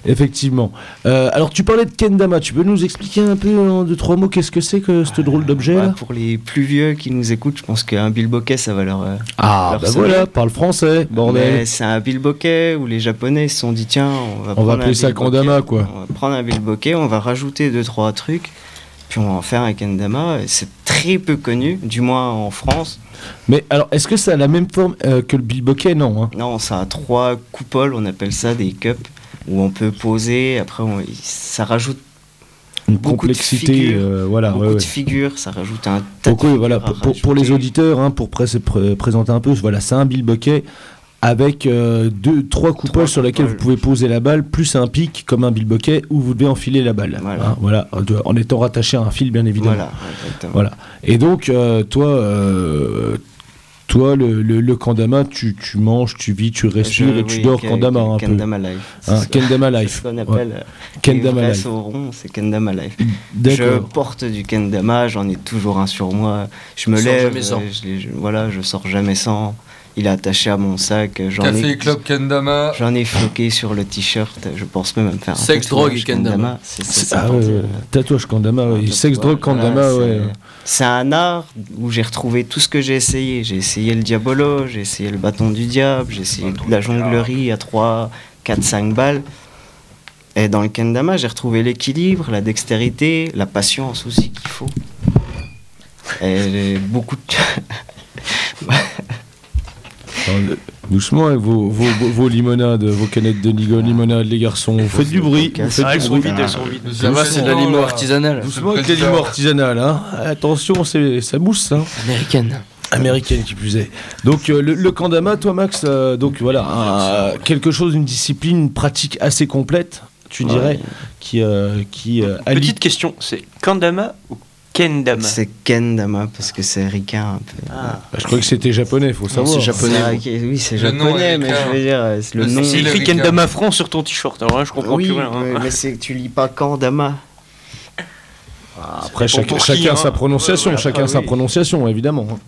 Effectivement. Euh, alors, tu parlais de Kendama. Tu peux nous expliquer un peu en deux, trois mots? Qu'est-ce que c'est que ce drôle d'objet Ouais, là pour les plus vieux qui nous écoutent, je pense qu'un bilboquet, ça va leur. euh, Ah, leur bah voilà, parle français, bordel. C'est un bilboquet où les Japonais se sont dit tiens, on va On prendre va un appeler ça bilboquet, Kandama, quoi. On va prendre un bilboquet, on va rajouter deux trois trucs, puis on va en faire un kendama. C'est très peu connu, du moins en France. Mais alors, est-ce que ça a la même forme euh, que le bilboquet? Non. Hein. Non, ça a trois coupoles, on appelle ça des cups, où on peut poser. Après, on- ça rajoute Une Beaucoup de complexité, figures, euh, voilà. beaucoup ouais, de ouais. figures, ça rajoute un de figures voilà, pour, les auditeurs, hein, pour pré- pré- présenter un peu, voilà, c'est un bilboquet avec euh, deux, trois coupoles Trois sur lesquelles vous pouvez poser la balle, plus un pic comme un bilboquet où vous devez enfiler la balle. Voilà. Hein, voilà, en étant rattaché à un fil, bien évidemment. Voilà, exactement. Voilà. Et donc, euh, toi, euh, toi, le, le, le Kandama, tu, tu manges, tu vis, tu respires Je- et tu oui, dors Kandama un peu. Kendama Life. Hein, C'est- Kendama c'est Life. ce qu'on Ouais. appelle euh, Kendama les vrais Life. saurons, c'est Kendama Life. Je porte du Kendama, j'en ai toujours un sur moi. Je me Sors lève, jamais sans. je, je- voilà, je sors jamais sans. Il est attaché à mon sac. J'en Café ai, Club Kendama. J'en ai floqué sur le t-shirt. Je pense même à faire un Sexe, tatouage drogue et Kendama. C'est Ah ouais. tatouage Kandama, Un oui. tatouage, sexe, drogue, voilà, c'est- ouais. C'est un art où j'ai retrouvé tout ce que j'ai essayé. J'ai essayé le diabolo, j'ai essayé le bâton du diable, j'ai essayé de la jonglerie à 3, 4, 5 balles. Et dans le kendama, j'ai retrouvé l'équilibre, la dextérité, la patience aussi qu'il faut. Et beaucoup de... Doucement avec vos, vos, vos- limonades, vos canettes de ligo- limonade, les garçons. Vous faites du bruit. Vous faites Ah, elles sont bruit. vides, elles sont vides. Monsieur Ça va, c'est de la limo artisanale. Doucement avec Monsieur les le limos président. artisanales. Hein. Attention, ça mousse. Hein. Américaine. Américaine qui plus est. Donc euh, le, le Kandama, toi Max, euh, donc voilà, un- quelque chose, une discipline, une pratique assez complète, tu Ouais. dirais, qui, euh, qui allie- Petite question, c'est Kandama ou Kendama C'est kendama parce que c'est ricain un peu. Ah. Bah, je crois que c'était japonais, faut savoir. c'est japonais. Ricain- oui, c'est japonais, mais je veux dire, euh, c'est le Le nom... C'est écrit. Kendama France sur ton t-shirt, alors là je comprends Oui, plus rien. hein. mais c'est que tu lis pas. Après, chaque- pour qui, chacun hein. sa prononciation, Ouais, ouais, chacun après, sa oui. prononciation, évidemment. hein.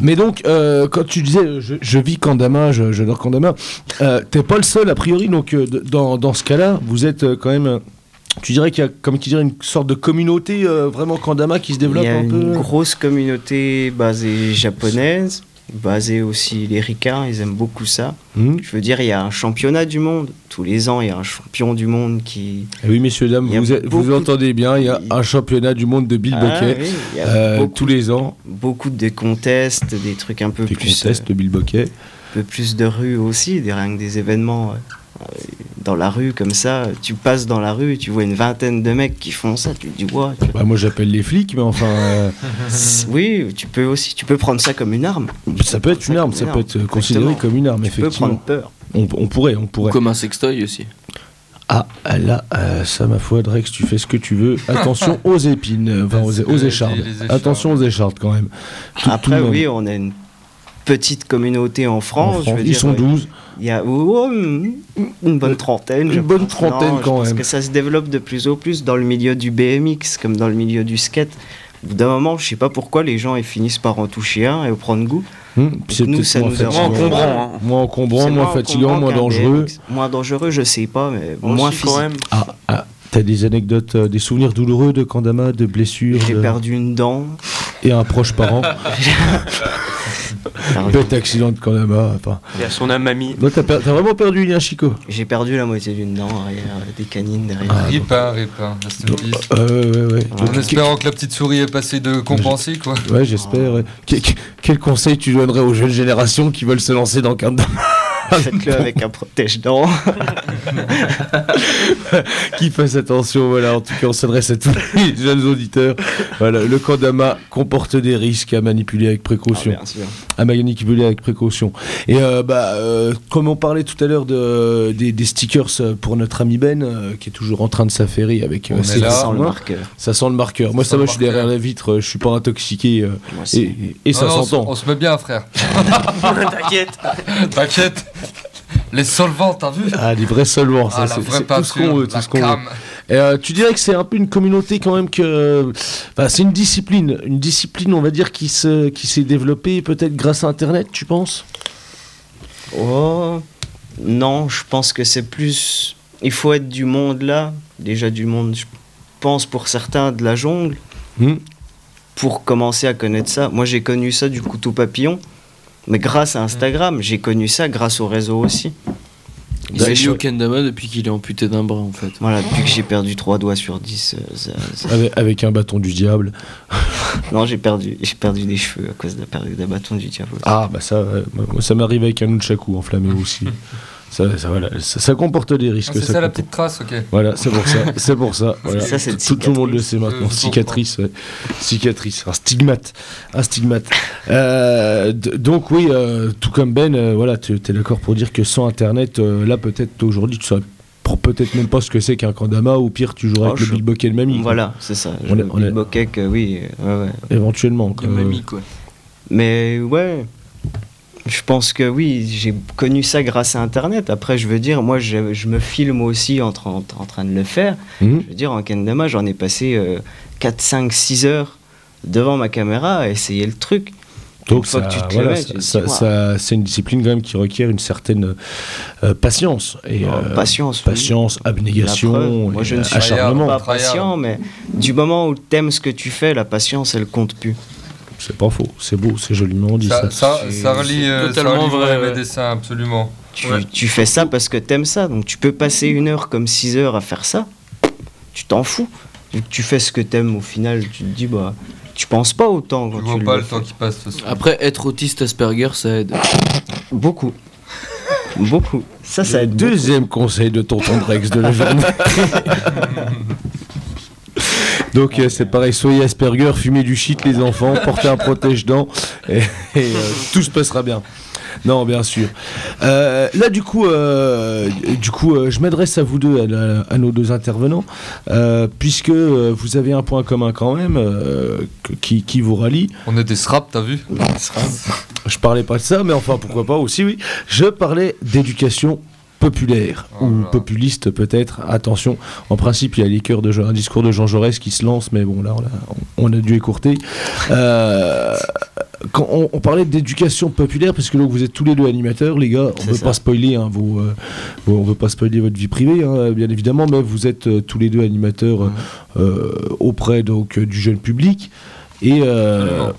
Mais donc, euh, quand tu disais je, je vis Kandama, je, je dors Kandama, euh, t'es pas le seul a priori. Donc, euh, dans, dans ce cas-là, vous êtes euh, quand même. Tu dirais qu'il y a, comme tu dirais, une sorte de communauté euh, vraiment Kandama qui se développe Il y a un une peu. grosse communauté basée japonaise, basée aussi les ricains, ils aiment beaucoup ça. Hmm. Je veux dire, il y a un championnat du monde. Tous les ans, il y a un champion du monde qui... Eh Oui, messieurs, dames, a vous, entendez bien, il y a un championnat du monde de Bill Ah, Bokeh oui, euh, beaucoup, tous les ans. beaucoup de contests, des trucs un peu Des plus... contests de Bill Bokeh. un peu plus de rue aussi, des, rien que des événements dans la rue comme ça. Tu passes dans la rue, tu vois une vingtaine de mecs qui font ça, tu te dis, ouais, tu- Bah, moi, j'appelle les flics, mais enfin, euh, oui, tu peux aussi, tu peux prendre ça comme une arme. ça peut être une arme, ça peut être considéré Exactement. comme une arme, Tu peux effectivement. prendre peur. On, on pourrait, on Ou pourrait. comme un sextoy aussi. Ah, là, euh, ça, ma foi, Drex, tu fais ce que tu veux. Attention aux épines, euh, enfin aux, aux échardes. Attention aux échardes quand même. Tout- Après, oui, on a une petite communauté en En France. je France, veux ils dire, sont ouais. 12. Il y a oh, une une bonne trentaine. je Une bonne pense. trentaine, Non, je quand pense même. que ça se développe de plus en plus dans le milieu du BMX, comme dans le milieu du skate. Au bout d'un moment, je sais pas pourquoi les gens ils finissent par en toucher un et prendre goût. Hum, c'est nous, ça moins nous fatigant. Moins encombrant, hein. Moins encombrant, moins fatigant, moins dangereux. BMX. Moins dangereux, je sais pas, mais Moi moins physique. quand même. Ah, ah, t'as des anecdotes, euh, des souvenirs douloureux de Kandama, de blessures J'ai de- perdu une dent. et un proche parent. Bête accident de Kandama. Enfin. Et à son âme mamie. Donc t'as per- t'as vraiment perdu une Chico J'ai perdu la moitié d'une dent arrière, euh, des canines derrière. Ah, Rip, hein, rip, hein, rest in peace. Euh, ouais, ouais. En espérant que la petite souris est passée de compenser, quoi. Ouais, j'espère. ouais. Que- que- quel conseil tu donnerais aux jeunes générations qui veulent se lancer dans Kandama Faites-le avec un protège-dents. Qui fassent attention, voilà. En tout cas, on s'adresse à tous les jeunes auditeurs. Voilà, le Kandama comporte des risques à manipuler avec précaution. Ah, bien sûr. à manipuler avec précaution. Et euh, bah, euh, comme on parlait tout à l'heure de, des, des stickers euh, pour notre ami Ben, euh, qui est toujours en train de s'affairer avec euh, On est ses là. dessins Sans le marqueur. Ça sent le marqueur. Moi, Ça ça sent va, je suis derrière la vitre, je suis pas intoxiqué. euh, Moi aussi. et, et ça Non, non, on s- s'entend. On se met bien, frère. T'inquiète. T'inquiète. Les solvants, t'as vu Ah, des vrais solvants, ça, Ah, c'est tout ce qu'on veut, tout ce qu'on veut. Et, euh, tu dirais que c'est un peu une communauté quand même que, enfin, c'est une discipline, une discipline, on va dire, qui se, qui s'est développée peut-être grâce à Internet, tu penses? Oh, non, je pense que c'est plus. Il faut être du monde là, déjà du monde, je pense pour certains, de la jungle, Hmm. pour commencer à connaître ça. Moi, j'ai connu ça du couteau papillon, mais grâce à Instagram, j'ai connu ça grâce au réseau aussi. Il s'est Ouais, mis je- au kendama depuis qu'il est amputé d'un bras en fait. Voilà, depuis que j'ai perdu 3 doigts sur 10. euh, ça- ça- avec, avec un bâton du diable. Non, j'ai perdu, j'ai perdu des cheveux à cause de la perte d'un bâton du diable. Ah, bah ça, moi, ça m'arrive avec un nunchaku enflammé aussi. Ça, ça, voilà, ça, ça comporte des risques. Ah, C'est ça la petite trace, ok. Voilà, c'est pour ça. C'est pour ça. Voilà. Ça, tout, tout le monde le sait maintenant. Euh, je Cicatrice, ouais. cicatrice, un stigmate, un stigmate. Euh, donc oui, euh, tout comme Ben, euh, voilà, tu es d'accord pour dire que sans Internet, euh, là peut-être aujourd'hui, tu saurais pour peut-être même pas ce que c'est qu'un kandama, ou pire, tu jouerais Oh, avec le je- bilboquet de mamie. quoi. Voilà, c'est ça. On Je bokeh que oui, ouais, ouais. Éventuellement. De quoi. mamie quoi. Mais ouais, je pense que oui, j'ai connu ça grâce à Internet. Après, je veux dire, moi, je, je me filme aussi en, tra- en train de le faire. Mhm. Je veux dire, en kendama, j'en ai passé euh, 4, 5, 6 heures devant ma caméra à essayer le truc. Donc ça, tu voilà, tu c'est une discipline quand même qui requiert une certaine euh, patience et Oh, euh, patience, patience, abnégation, preuve, moi, je ne suis acharnement. pas patient, mais du moment où t'aimes ce que tu fais, la patience, elle compte plus. C'est pas faux, c'est beau, c'est joliment dit ça. Ça, ça, ça relie, euh, ça totalement relie vrai, mes dessins, absolument. Tu, tu fais ça parce que t'aimes ça, donc tu peux passer une heure comme 6 heures à faire ça. Tu t'en fous. Tu, tu fais ce que t'aimes au final, tu te dis, bah, tu penses pas autant quand tu vois le pas le temps qui passe. de toute façon. Après, être autiste Asperger, ça aide. Beaucoup. Beaucoup. Ça, ça aide beaucoup. Deuxième conseil de tonton Drex de la journée. Donc euh, c'est pareil, soyez Asperger, fumez du shit les enfants, portez un protège-dents et, et, euh, tout se passera bien. Non, bien sûr. Euh, là, du coup, euh, du coup, euh, je m'adresse à vous deux, à, nos deux intervenants, puisque vous avez un point commun quand même qui vous rallie. On est des SRAP, t'as vu Je parlais pas de ça, mais enfin pourquoi pas aussi, oui. Je parlais d'éducation populaire Oh ou populiste peut-être. Attention, en principe il y a les cœurs de un discours de Jean Jaurès qui se lance, mais bon là on a, on a dû écourter. Euh, quand on, on parlait d'éducation populaire, parce que donc vous êtes tous les deux animateurs, les gars, on C'est veut ça. pas spoiler hein, vos, euh, on veut pas spoiler votre vie privée, hein, bien évidemment, mais vous êtes euh, tous les deux animateurs euh, auprès donc du jeune public et euh,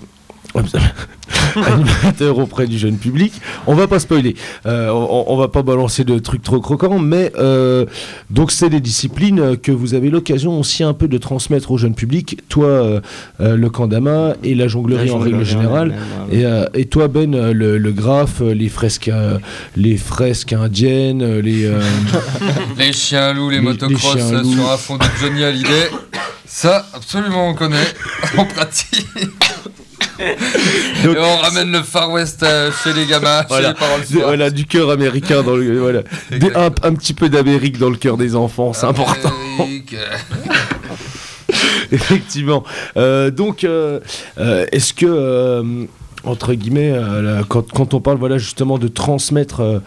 animateur auprès du jeune public. On va pas spoiler, euh, on, on va pas balancer de trucs trop croquants, mais euh, donc c'est des disciplines que vous avez l'occasion aussi un peu de transmettre au jeune public. Toi, euh, le kandama et la jonglerie La en règle générale. Et, euh, et toi Ben, le, le graphe, les fresques, euh, les fresques indiennes, les euh, Les chiens loups, les, Les- les motocross euh, loups. sur un fond de Johnny Hallyday. Ça, absolument, on connaît. on pratique. Donc- Et on ramène le Far West euh, chez les gamins, Voilà. chez les parents le voilà, du cœur américain dans le voilà, Des- un, un petit peu d'Amérique dans le cœur des enfants, c'est important. Effectivement. Euh, donc, euh, est-ce que, entre guillemets, euh, là, quand, quand on parle voilà, justement de transmettre, euh,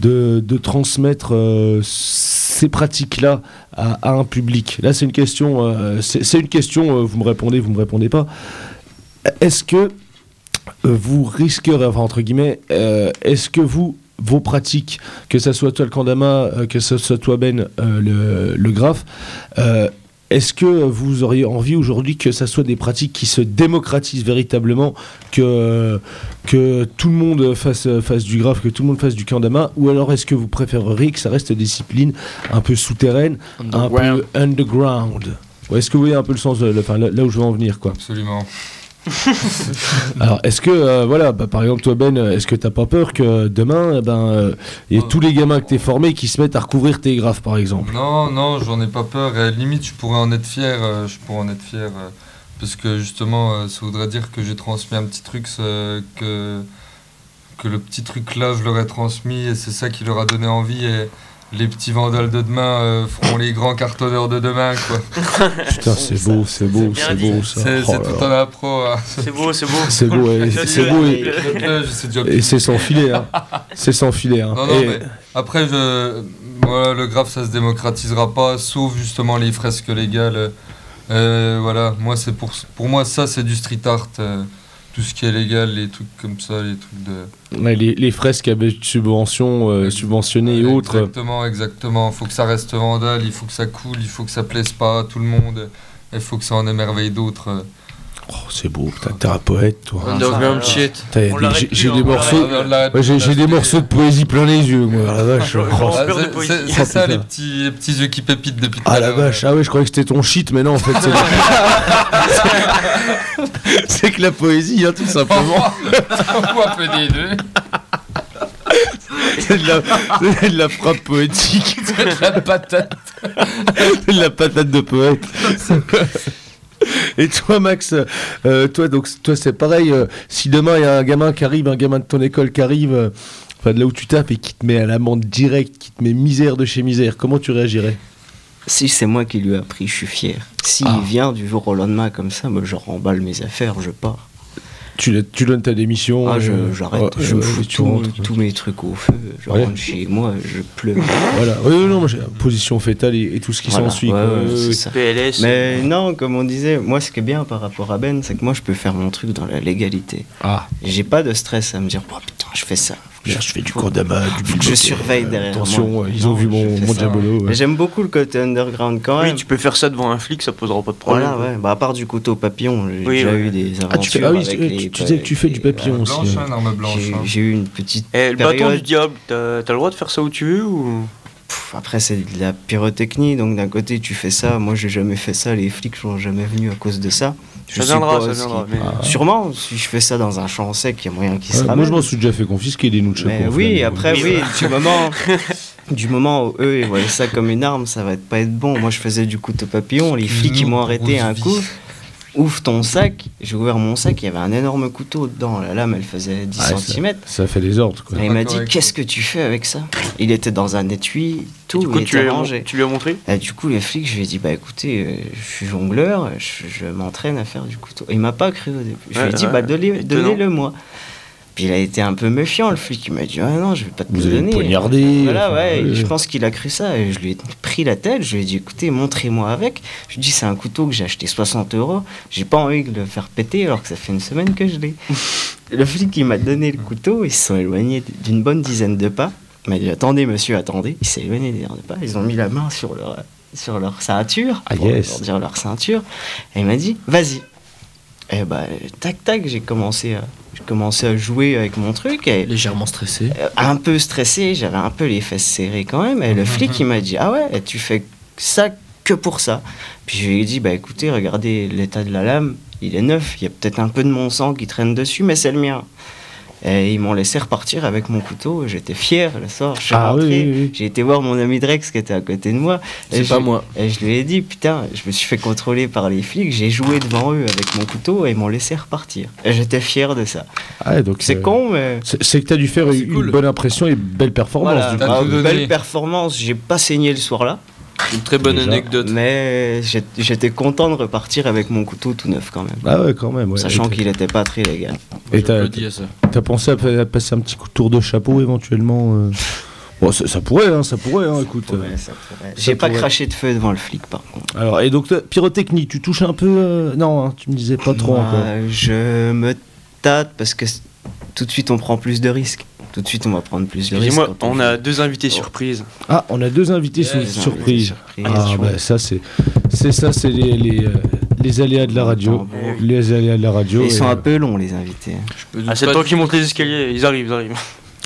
de, de transmettre euh, ces pratiques-là à, à un public, là c'est une question, c'est une question, vous me répondez, vous me répondez pas. Est-ce que euh, vous risquerez, enfin, entre guillemets, euh, est-ce que vous, vos pratiques, que ce soit toi le Kandama, euh, que ce soit toi Ben, euh, le, le graphe, euh, est-ce que vous auriez envie aujourd'hui que ça soit des pratiques qui se démocratisent véritablement, que, que tout le monde fasse, fasse du graphe, que tout le monde fasse du kendama, ou alors est-ce que vous préféreriez que ça reste des disciplines un peu souterraines, un peu underground? Est-ce que vous voyez un peu le sens, de, le- enfin, là, là où je veux en venir quoi? Absolument. Alors, est-ce que, euh, voilà, bah, par exemple, toi, Ben, euh, est-ce que t'as pas peur que demain, eh ben, euh, il y ait tous les gamins que t'es formés qui se mettent à recouvrir tes graphes, par exemple? Non, non, j'en ai pas peur. Et limite, je pourrais en être fier. euh, je pourrais en être fier. euh, parce que justement, euh, ça voudrait dire que j'ai transmis un petit truc euh, que, que le petit truc là, je leur ai transmis. Et c'est ça qui leur a donné envie. Et les petits vandales de demain euh, feront les grands cartonneurs de demain. Quoi. Putain, c'est beau, c'est beau, c'est beau, ça. C'est Oh tout en appro. hein. C'est beau, c'est beau. C'est beau, et- c'est beau, et, c'est sans filet, hein. C'est sans filet, hein. Non, non, Et- mais après, je, voilà, le graphe, ça se démocratisera pas, sauf justement les fresques légales. Euh, voilà, moi, c'est pour, pour moi, ça, c'est du street art. euh, tout ce qui est légal, les trucs comme ça, les trucs de. Ouais, les, les fresques avec subventions, euh, subventionnées et autres. Exactement, exactement. Il faut que ça reste vandale, il faut que ça coule, il faut que ça plaise pas à tout le monde. Il faut que ça en émerveille d'autres. Oh, c'est beau, putain, t'es un poète, toi. Underground shit. J'ai des morceaux. j'ai des morceaux de poésie plein les yeux, moi. La vache. Oh. Ah, de c'est- c'est c'est ça, les petits, les petits yeux qui pépitent depuis tout Ah la vache, ah ouais, je croyais que c'était ton shit, mais non, en fait, c'est. c'est que la poésie, hein, tout simplement. un peu des deux. C'est de, la... c'est de la frappe poétique. la patate. C'est de la patate de poète. Et toi, Max, euh, toi, donc, toi, c'est pareil. euh, si demain il y a un gamin qui arrive, un gamin de ton école qui arrive, euh, enfin de là où tu tapes et qui te met à l'amende directe, qui te met misère de chez misère, comment tu réagirais? Si c'est moi qui lui ai appris, je suis fier. S'il Ah. vient du jour au lendemain comme ça, moi, je remballe mes affaires, je pars. Tu, tu donnes ta démission Ah, je- euh, j'arrête, ouais, je ouais, me fous tous mes trucs au feu, je Ouais. rentre chez moi, je pleure. Voilà, oui, oui, non, moi, j'ai la position fétale et, et tout ce qui Voilà, s'ensuit. ouais, ouais. PLS. Mais non, comme on disait, moi ce qui est bien par rapport à Ben, c'est que moi je peux faire mon truc dans la légalité. Ah, J'ai pas de stress à me dire, oh putain, je fais ça. Je fais du condama, du que je bilboquet. surveille derrière Attention, moi. euh, ils ont Non, vu mon, mon diabolo. ouais. J'aime beaucoup le côté underground quand même. Oui, tu peux faire ça devant un flic, ça posera pas de problème. Voilà, ouais. Bah, à part du couteau papillon, j'ai Oui, déjà ouais. eu des aventures Ah, tu fais- ah oui, avec tu- les tu, tu disais que tu fais du papillon aussi. Blanche, ouais. hein. J'ai hein. j'ai eu une petite Et le bâton du diable, t'as t'as le droit de faire ça où tu veux ou? Pff, Après, c'est de la pyrotechnie, donc d'un côté, tu fais ça. Moi, j'ai jamais fait ça. Les flics sont jamais venus à cause de ça. Je Ça viendra, ça viendra. mais- Ah. Sûrement, si je fais ça dans un champ sec, il y a moyen qu'ils se Ouais, moi, je m'en suis déjà fait confisquer des noix de Mais oui, après, oui, du moment, du moment où eux, ils voyaient ça comme une arme, ça va être pas être bon. Moi, je faisais du couteau papillon. Les flics, ils m'ont arrêté un coup. Ouvre ton sac. J'ai ouvert mon sac, il y avait un énorme couteau dedans. La lame, elle faisait 10 Ah, ça- cm. Ça fait des ordres, quoi. Et il m'a dit. Qu'est-ce que tu fais avec ça? Il était dans un étui, tout, Du coup, il tu était lui, as, rangé. tu lui as montré? Et du coup, les flics, je lui ai dit Bah écoutez, euh, je suis jongleur, je, je m'entraîne à faire du couteau. Il m'a pas cru au début. Je lui ai dit ouais, Bah donnez- étonnant. donnez-le moi. Puis il a été un peu méfiant, le flic. Il m'a dit Ah non, je vais pas te Vous le donner. me poignarder, Voilà, ouais, je pense qu'il a cru ça. Et je lui ai pris la tête, je lui ai dit Écoutez, montrez-moi avec. Je lui ai dit C'est un couteau que j'ai acheté 60 euros. J'ai pas envie de le faire péter alors que ça fait une semaine que je l'ai. le flic, il m'a donné le couteau, ils se sont éloignés d'une bonne dizaine de pas. Il m'a dit Attendez, monsieur, attendez. Il s'est éloigné d'une de pas. Ils ont mis la main sur leur, sur leur ceinture, Ah, pour yes. dire leur ceinture. Et il m'a dit Vas-y. Et bah, tac, tac, j'ai commencé à. Commencé à jouer avec mon truc et Légèrement stressé. euh, un peu stressé, j'avais un peu les fesses serrées quand même. Et le flic, il m'a dit Ah ouais, tu fais ça que pour ça. Puis je lui ai dit Bah écoutez, regardez l'état de la lame, il est neuf, il y a peut-être un peu de mon sang qui traîne dessus, mais c'est le mien. Et ils m'ont laissé repartir avec mon couteau. J'étais fier le soir. Je suis Ah rentré. oui, oui. J'ai été voir mon ami Drex qui était à côté de moi. Et C'est je- pas moi. Et je lui ai dit Putain, je me suis fait contrôler par les flics. J'ai joué devant eux avec mon couteau et ils m'ont laissé repartir. Et j'étais fier de ça. Ah, donc, C'est euh, con, mais. C'est que tu as dû faire C'est une cool. bonne impression et belle performance. Voilà, du coup. bah, donné. belle performance. J'ai pas saigné le soir-là, Une très bonne Déjà. anecdote. mais j'étais content de repartir avec mon couteau tout neuf quand même. Ah ouais, quand même. ouais. Sachant qu'il était pas très légal. Et t'as pensé à, pa- à passer un petit coup de tour de chapeau éventuellement euh Bon, ça, ça pourrait, hein, ça pourrait, hein, écoute. euh. J'ai pas pourrait. craché de feu devant le flic par contre. Alors, et donc, pyrotechnie, tu touches un peu euh, Non, hein, tu me disais pas trop encore. Je me tâte parce que tout de suite on prend plus de risques. Tout de suite on va prendre plus de risques. Quand on a deux invités surprises. Ah, on a deux invités invités surprise. surprises, Ah, vois. bah ça, c'est C'est ça, c'est les, les, euh, les aléas de la radio. Les aléas de la radio. Ils sont un peu longs, les invités. Ah, c'est le temps qu'ils montent les escaliers, ils arrivent, ils arrivent.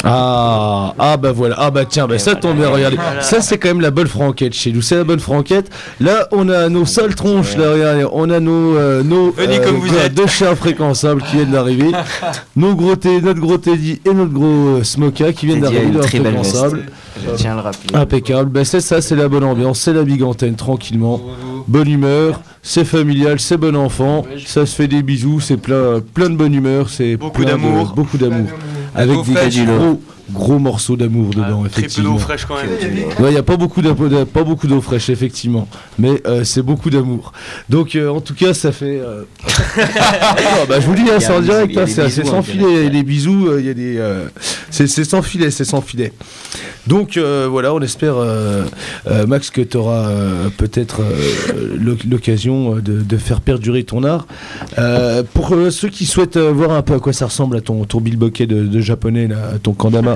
Ah, ah bah voilà, ah bah tiens, bah ça tombe bien, regardez. Ça c'est quand même la bonne franquette chez nous, c'est la bonne franquette. Là on a nos sales tronches, là regardez, on a nos, euh, nos Venez comme vous voilà, êtes. deux chiens fréquençables qui viennent d'arriver. nos gros notre gros Teddy et notre gros euh, Smoka qui viennent d'arriver une de très belle veste. fréquençable. Je tiens à le rappeler. Impeccable, bah c'est ça, c'est la bonne ambiance, c'est la big antenne, tranquillement. Bonne humeur, c'est familial, c'est bon enfant, ça se fait des bisous, c'est plein, plein de bonne humeur, c'est Beaucoup d'amour. beaucoup d'amour. Avec des gros, gros morceaux d'amour dedans, Très peu d'eau effectivement. fraîche quand même. Il n'y a pas beaucoup, d'eau- de- pas beaucoup d'eau fraîche, effectivement. Mais euh, c'est beaucoup d'amour. Donc, euh, en tout cas, ça fait. euh, Ah, bah, je vous dis, hein, c'est en direct, hein, c'est sans en filet. des bisous, euh, il y a des. euh, c'est c'est sans filet, c'est sans filet. Donc, euh, voilà, on espère, euh, euh, Max, que tu auras peut-être euh, l'oc- l'occasion de, de faire perdurer ton art. Euh, pour euh, ceux qui souhaitent euh, voir un peu à quoi ça ressemble à ton, ton bilboquet de, de japonais, là, ton kandama.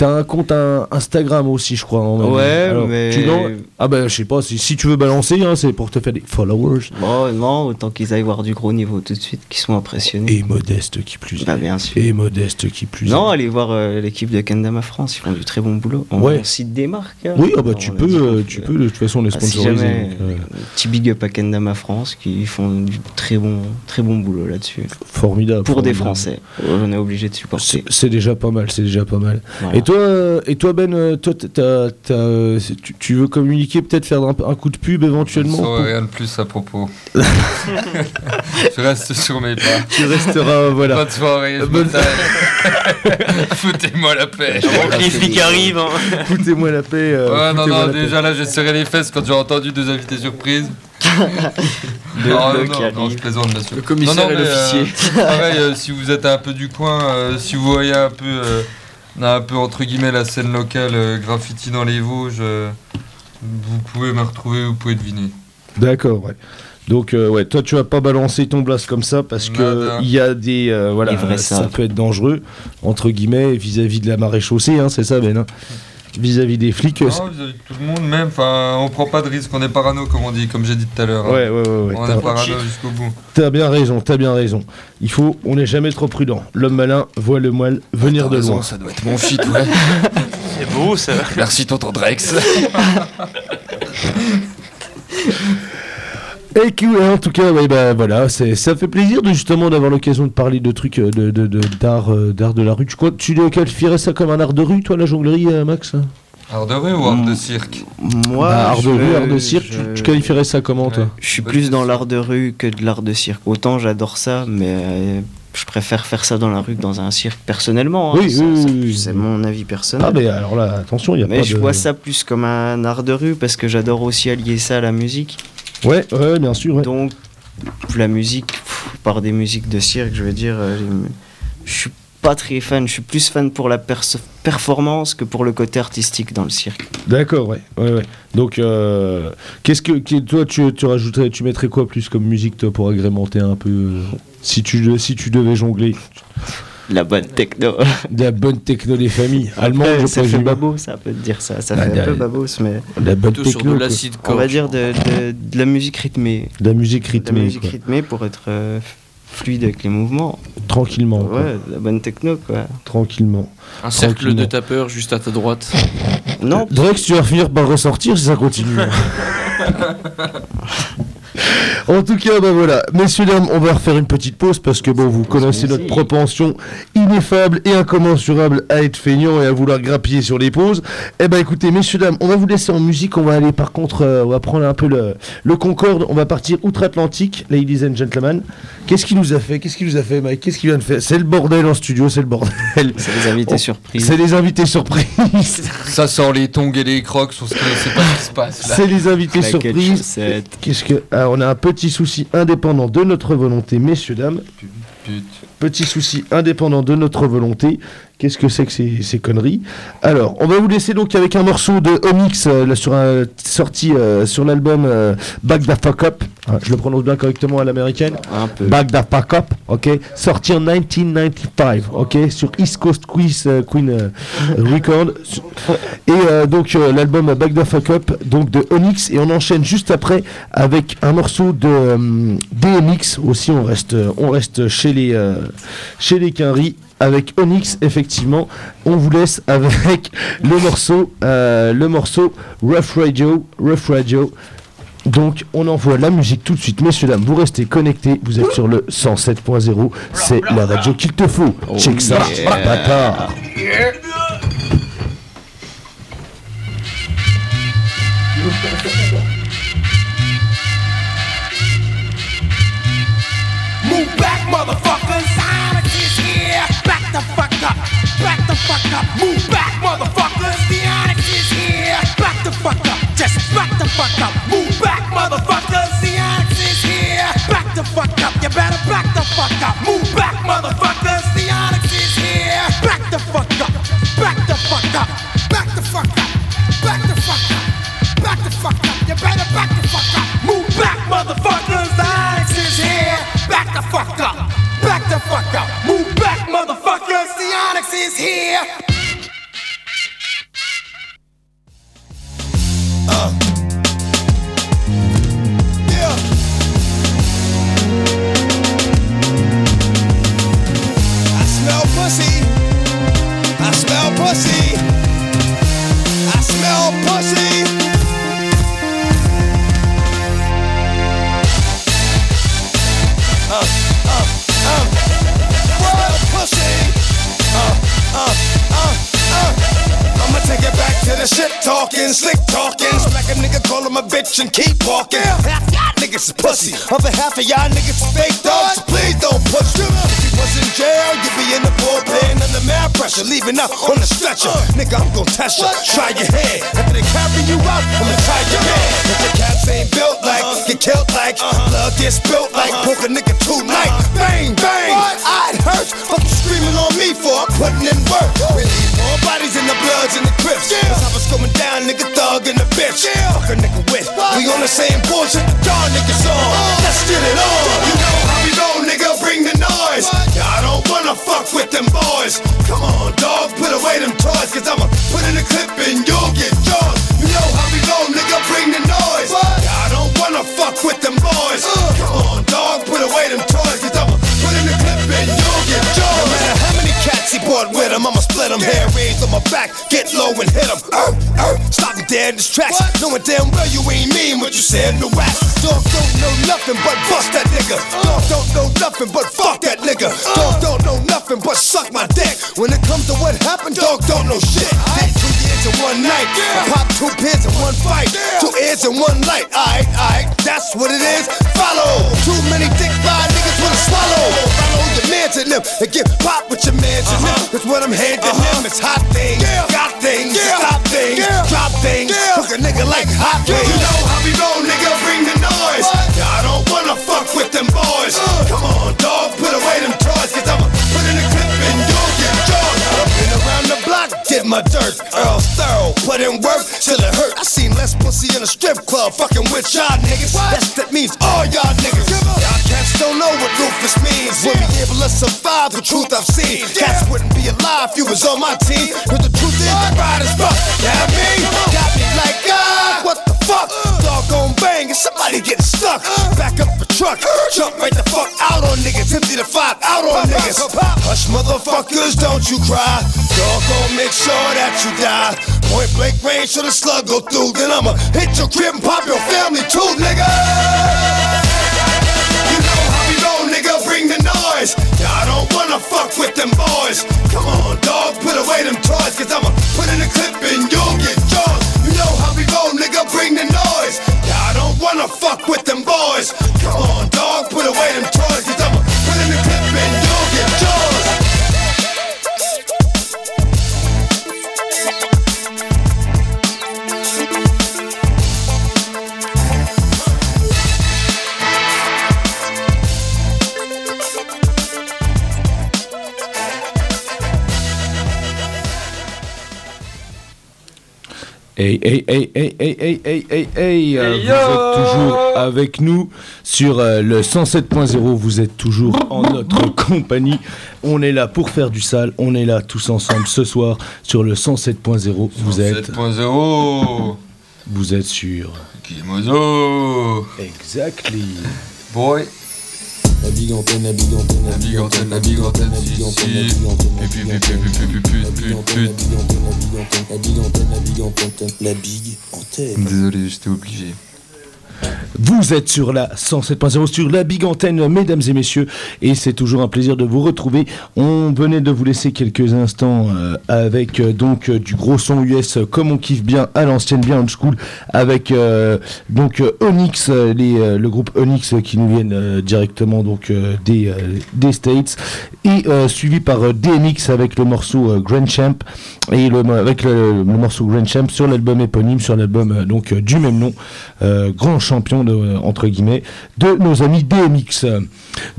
T'as un compte un- Instagram aussi, je crois. hein, Ouais, Alors, mais- tu ah bah je sais pas, si, si tu veux balancer, hein, c'est pour te faire des followers. Bon, non, autant qu'ils aillent voir du gros niveau tout de suite, qu'ils sont impressionnés. Et modeste qui plus est. Bah, bien sûr. Et modeste qui plus Non, est. allez voir euh, l'équipe de Kendama France, ils font du très bon boulot. On, Ouais. on cite des marques. hein. Oui, ah bah tu peux, euh, tu peux, de toute façon on est Ah, si jamais, donc, euh, Petit big up à Kendama France qui font du très bon, très bon boulot là-dessus. formidable. Pour des. Français, on est obligé de supporter. C'est déjà pas mal, c'est déjà pas mal. Voilà. Et toi, euh, et toi Ben, euh, toi, t'as- t'as, euh, tu, tu veux communiquer, peut-être faire un, un coup de pub Je éventuellement ne pour- saurais rien de plus à propos. je reste sur mes pas. Tu resteras, voilà. Bonne soirée, je Bonne-. Foutez-moi la paix. Avant que les flics arrivent. hein. Foutez-moi la paix. euh, Ouais, non, non, paix. déjà là, j'ai serré les fesses quand j'ai entendu deux invités surprises. Deux non, non, non, je plaisante, bien sûr. Le commissaire Non, non, et euh, l'officier. pareil, euh, si vous êtes un peu du coin, euh, si vous voyez un peu, euh, un peu entre guillemets la scène locale euh, graffiti dans les Vosges, euh, vous pouvez me retrouver, vous pouvez deviner. D'accord, ouais. Donc, euh, ouais, toi, tu vas pas balancer ton blast comme ça parce que il y a des. euh, voilà, ça peut être dangereux, entre guillemets, vis-à-vis de la marée chaussée, hein, c'est ça, Ben hein? Vis-à-vis des flics. Non, vis-à-vis de tout le monde, même, enfin, on prend pas de risque, on est parano, comme on dit, comme j'ai dit tout à l'heure. hein. Ouais, ouais, ouais. ouais. On T'as- est parano jusqu'au bout. T'as bien raison, t'as bien raison. Il faut, on n'est jamais trop prudent. L'homme malin voit le moelle venir de loin. ça doit être mon fit, ouais. C'est beau ça. Merci, tonton Drex. Et qui, ouais, en tout cas, ouais, bah, voilà, c'est, ça fait plaisir de justement d'avoir l'occasion de parler de trucs euh, de, de- de- d'art, euh, d'art de la rue. Tu, crois- tu qualifierais ça comme un art de rue, toi, la jonglerie, euh, Max Art de rue ou art de cirque? Moi, Bah, Art de je- rue, art de cirque, je- tu, tu qualifierais ça comment, toi? Je suis Bah, plus je dans l'art de rue que de l'art de cirque. Autant j'adore ça, mais euh, je préfère faire ça dans la rue que dans un cirque personnellement. hein. Oui, Ça- oui, oui, oui. C'est mon avis personnel. Ah, mais alors là, attention, il n'y a mais pas je vois ça plus comme un art de rue parce que j'adore aussi allier ça à la musique. Ouais, ouais, bien sûr. ouais. Donc, la musique, pff, par des musiques de cirque, je veux dire, euh, je suis pas très fan. Je suis plus fan pour la performance que pour le côté artistique dans le cirque. D'accord, ouais, ouais, ouais. Donc, euh, qu'est-ce que, toi, tu, tu rajouterais, tu mettrais quoi plus comme musique, toi, pour agrémenter un peu, euh, si tu, si tu devais jongler? La bonne techno. de la bonne techno des familles allemandes, Après, je ça fait présume. babos, ça peut te dire ça. Ça Ah, fait un peu babos, mais De la bonne Plutôt sur techno, de quoi. l'acide on va dire de, de- de la musique rythmée. de la musique De la rythmée, musique rythmée pour être euh, fluide avec les mouvements. tranquillement, quoi. Ouais, de la bonne techno, quoi. tranquillement. Un cercle de tapeurs juste à ta droite. Non, Drex, tu vas finir par ressortir si ça continue. En tout cas, bah voilà, messieurs dames, on va refaire une petite pause parce que bon, vous connaissez notre propension ineffable et incommensurable à être feignant et à vouloir grappiller sur les pauses. Eh ben écoutez, messieurs dames, on va vous laisser en musique. On va aller par contre, euh, on va prendre un peu le, le Concorde. On va partir outre-Atlantique, ladies and gentlemen. Qu'est-ce qu'il nous a fait? Qu'est-ce qu'il nous a fait, Mike? Qu'est-ce qu'il vient de faire? C'est le bordel en studio, c'est le bordel. c'est les invités Oh, surprises. C'est les invités surprises. Ça sent les tongs et les crocs, on sait pas ce qui se passe là. C'est les invités surprises. Qu'est-ce que ah, on a un petit souci indépendant de notre volonté, messieurs dames. Petit souci indépendant de notre volonté. Qu'est-ce que c'est que ces, ces conneries? Alors, on va vous laisser donc avec un morceau de Onyx euh, sur un, sorti euh, sur l'album euh, Back the Fuck Up. Ah, je le prononce bien correctement à l'américaine. Back the Fuck Up, ok? Sorti en 1995, ok, sur East Coast Quiz, euh, Queen euh, Record. Et donc l'album Back the Fuck Up, donc de Onyx. Et on enchaîne juste après avec un morceau de DMX. Aussi, on reste, on reste chez les, chez les Quinry avec Onyx, effectivement, on vous laisse avec le morceau, euh, le morceau Rough Radio, Rough Radio. Donc, on envoie la musique tout de suite, messieurs dames. Vous restez connectés. Vous êtes sur le 107.0. C'est la radio qu'il te faut. Check ça, bâtard. Move back, motherfuckers. Fuck up. Back the fuck up. Move back, motherfuckers. The Onyx is here. Back the fuck up. Just back the fuck up. Move back, motherfuckers. The Onyx is here. Back the fuck up. You better back the fuck up. Move back, motherfuckers. The Onyx is here. Back the fuck up. Back the fuck up. Back the fuck up. Back the fuck up. Back the fuck up. You better back the fuck up. Move back, motherfuckers. The Onyx is here. Back the fuck up. Back the fuck up. Onyx is here. Yeah. I smell pussy. I smell pussy. I smell pussy. Talking, slick talking. Smack a nigga, call him a bitch and keep walking. Half y'all niggas is pussy, other half of y'all niggas is fake dogs. So please don't push me. If you was in jail, you'd be in the bullpen under mad pressure, leaving out on the stretcher. Uh. Nigga, I'm gonna test you. Try your head. After they carry you out, I'ma tie your head. If the cats ain't built like, uh. get killed like, uh. blood gets spilled like, poke a nigga bitch. Fuck a nigga with. We on the same bullshit the y'all niggas on. Let's get it on. You know how we go, nigga. Bring the noise. Yeah, I don't wanna fuck with them boys. Come on, dog, put away them toys. Cause I'ma put in a clip and you'll get yours. You know how we go, nigga. Bring the noise. Yeah, I don't wanna fuck with them boys. Come on, dog, put away them toys. Cause I'ma put in a clip and you'll get yours. No matter how many cats he brought with him, I'ma split him. Hair raised on my back, get low and hit him. Uh, uh, stop dead in his tracks. Knowing damn well you ain't mean what you said in the rap. Dog don't know nothing but bust that nigga. Dog don't know nothing but fuck that nigga. Dog don't know nothing but suck my dick. When it comes to what happened, dog don't know shit. Years in one night. I pop two pins in one fight. Two ears in one light. Alright, alright, that's what it is. Follow. Too many dick ride niggas wanna swallow. Follow your mans in them and get pop with your mans in them. Uh-huh. That's what I'm handing uh-huh. them. It's hot things, got things, stop things, drop things. Hook a nigga like hot wings. You know how we roll, nigga. Bring the noise. I don't wanna fuck with them boys. Uh. Come on, dog, put away them did my dirt. Earl thorough, put in work till it hurt. I seen less pussy in a strip club fucking with y'all niggas. That's that means all y'all niggas. Y'all cats don't know what Rufus means. We'll be able to survive the truth I've seen. Cats wouldn't be alive if you was on my team. Cause the truth is the ride is fuck. Yeah, me got bang, and somebody getting stuck. Back up the truck, jump right the fuck out on niggas. Empty the five out on niggas. Hush, motherfuckers, don't you cry. Doggone, make sure that you die. Point blank range, till the slug go through. Then I'ma hit your crib and pop your family too, nigga. You know how we roll, nigga, bring the noise. I don't wanna fuck with them boys. Come on, dog, put away them toys, cause I'ma a wanna fuck with them boys. Come on, Hey, hey, hey, hey, hey, hey, hey, hey, euh, Vous êtes toujours avec nous sur euh, le 107.0. Vous êtes toujours en notre compagnie. On est là pour faire du sale. On est là tous ensemble ce soir sur le 107.0. Vous êtes. 7.0 Vous êtes sur. Kimozo Exactly. Boy. La big antenne, la big antenne, La big antenne, la big antenne, puis, puis, puis, puis, puis, puis. la big antenne, la big antenne, la big antenne. Désolé, j'étais obligé. Vous êtes sur la 107.0 sur la big antenne, mesdames et messieurs, et c'est toujours un plaisir de vous retrouver. On venait de vous laisser quelques instants euh, avec euh, donc euh, du gros son US comme on kiffe bien à l'ancienne, bien old school, avec donc Onyx, les, le groupe Onyx qui nous viennent directement donc des, des States, et suivi par DMX avec le morceau Grand Champ et avec le, le morceau Grand Champ sur l'album éponyme, sur l'album donc du même nom, grand champion de, entre guillemets de nos amis DMX.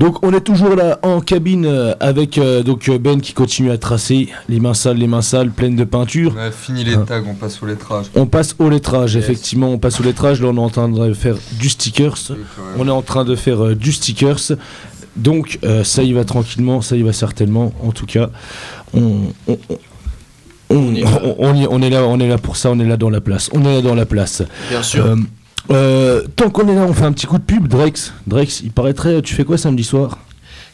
Donc on est toujours là en cabine euh, avec euh, donc euh, Ben qui continue à tracer les mains sales, les mains sales pleines de peinture. On a fini les tags, on passe au lettrage. On passe au lettrage, effectivement, on passe au lettrage. Là, on est en train de faire du stickers. On est en train de faire euh, du stickers. Donc, euh, ça y va tranquillement, ça y va certainement. En tout cas, on, on, on- on- on- on y- on est là, on est là pour ça, on est là dans la place. On est là dans la place. Bien sûr. Euh, euh, tant qu'on est là, on fait un petit coup de pub, Drex. Drex, il paraîtrait, tu fais quoi samedi soir?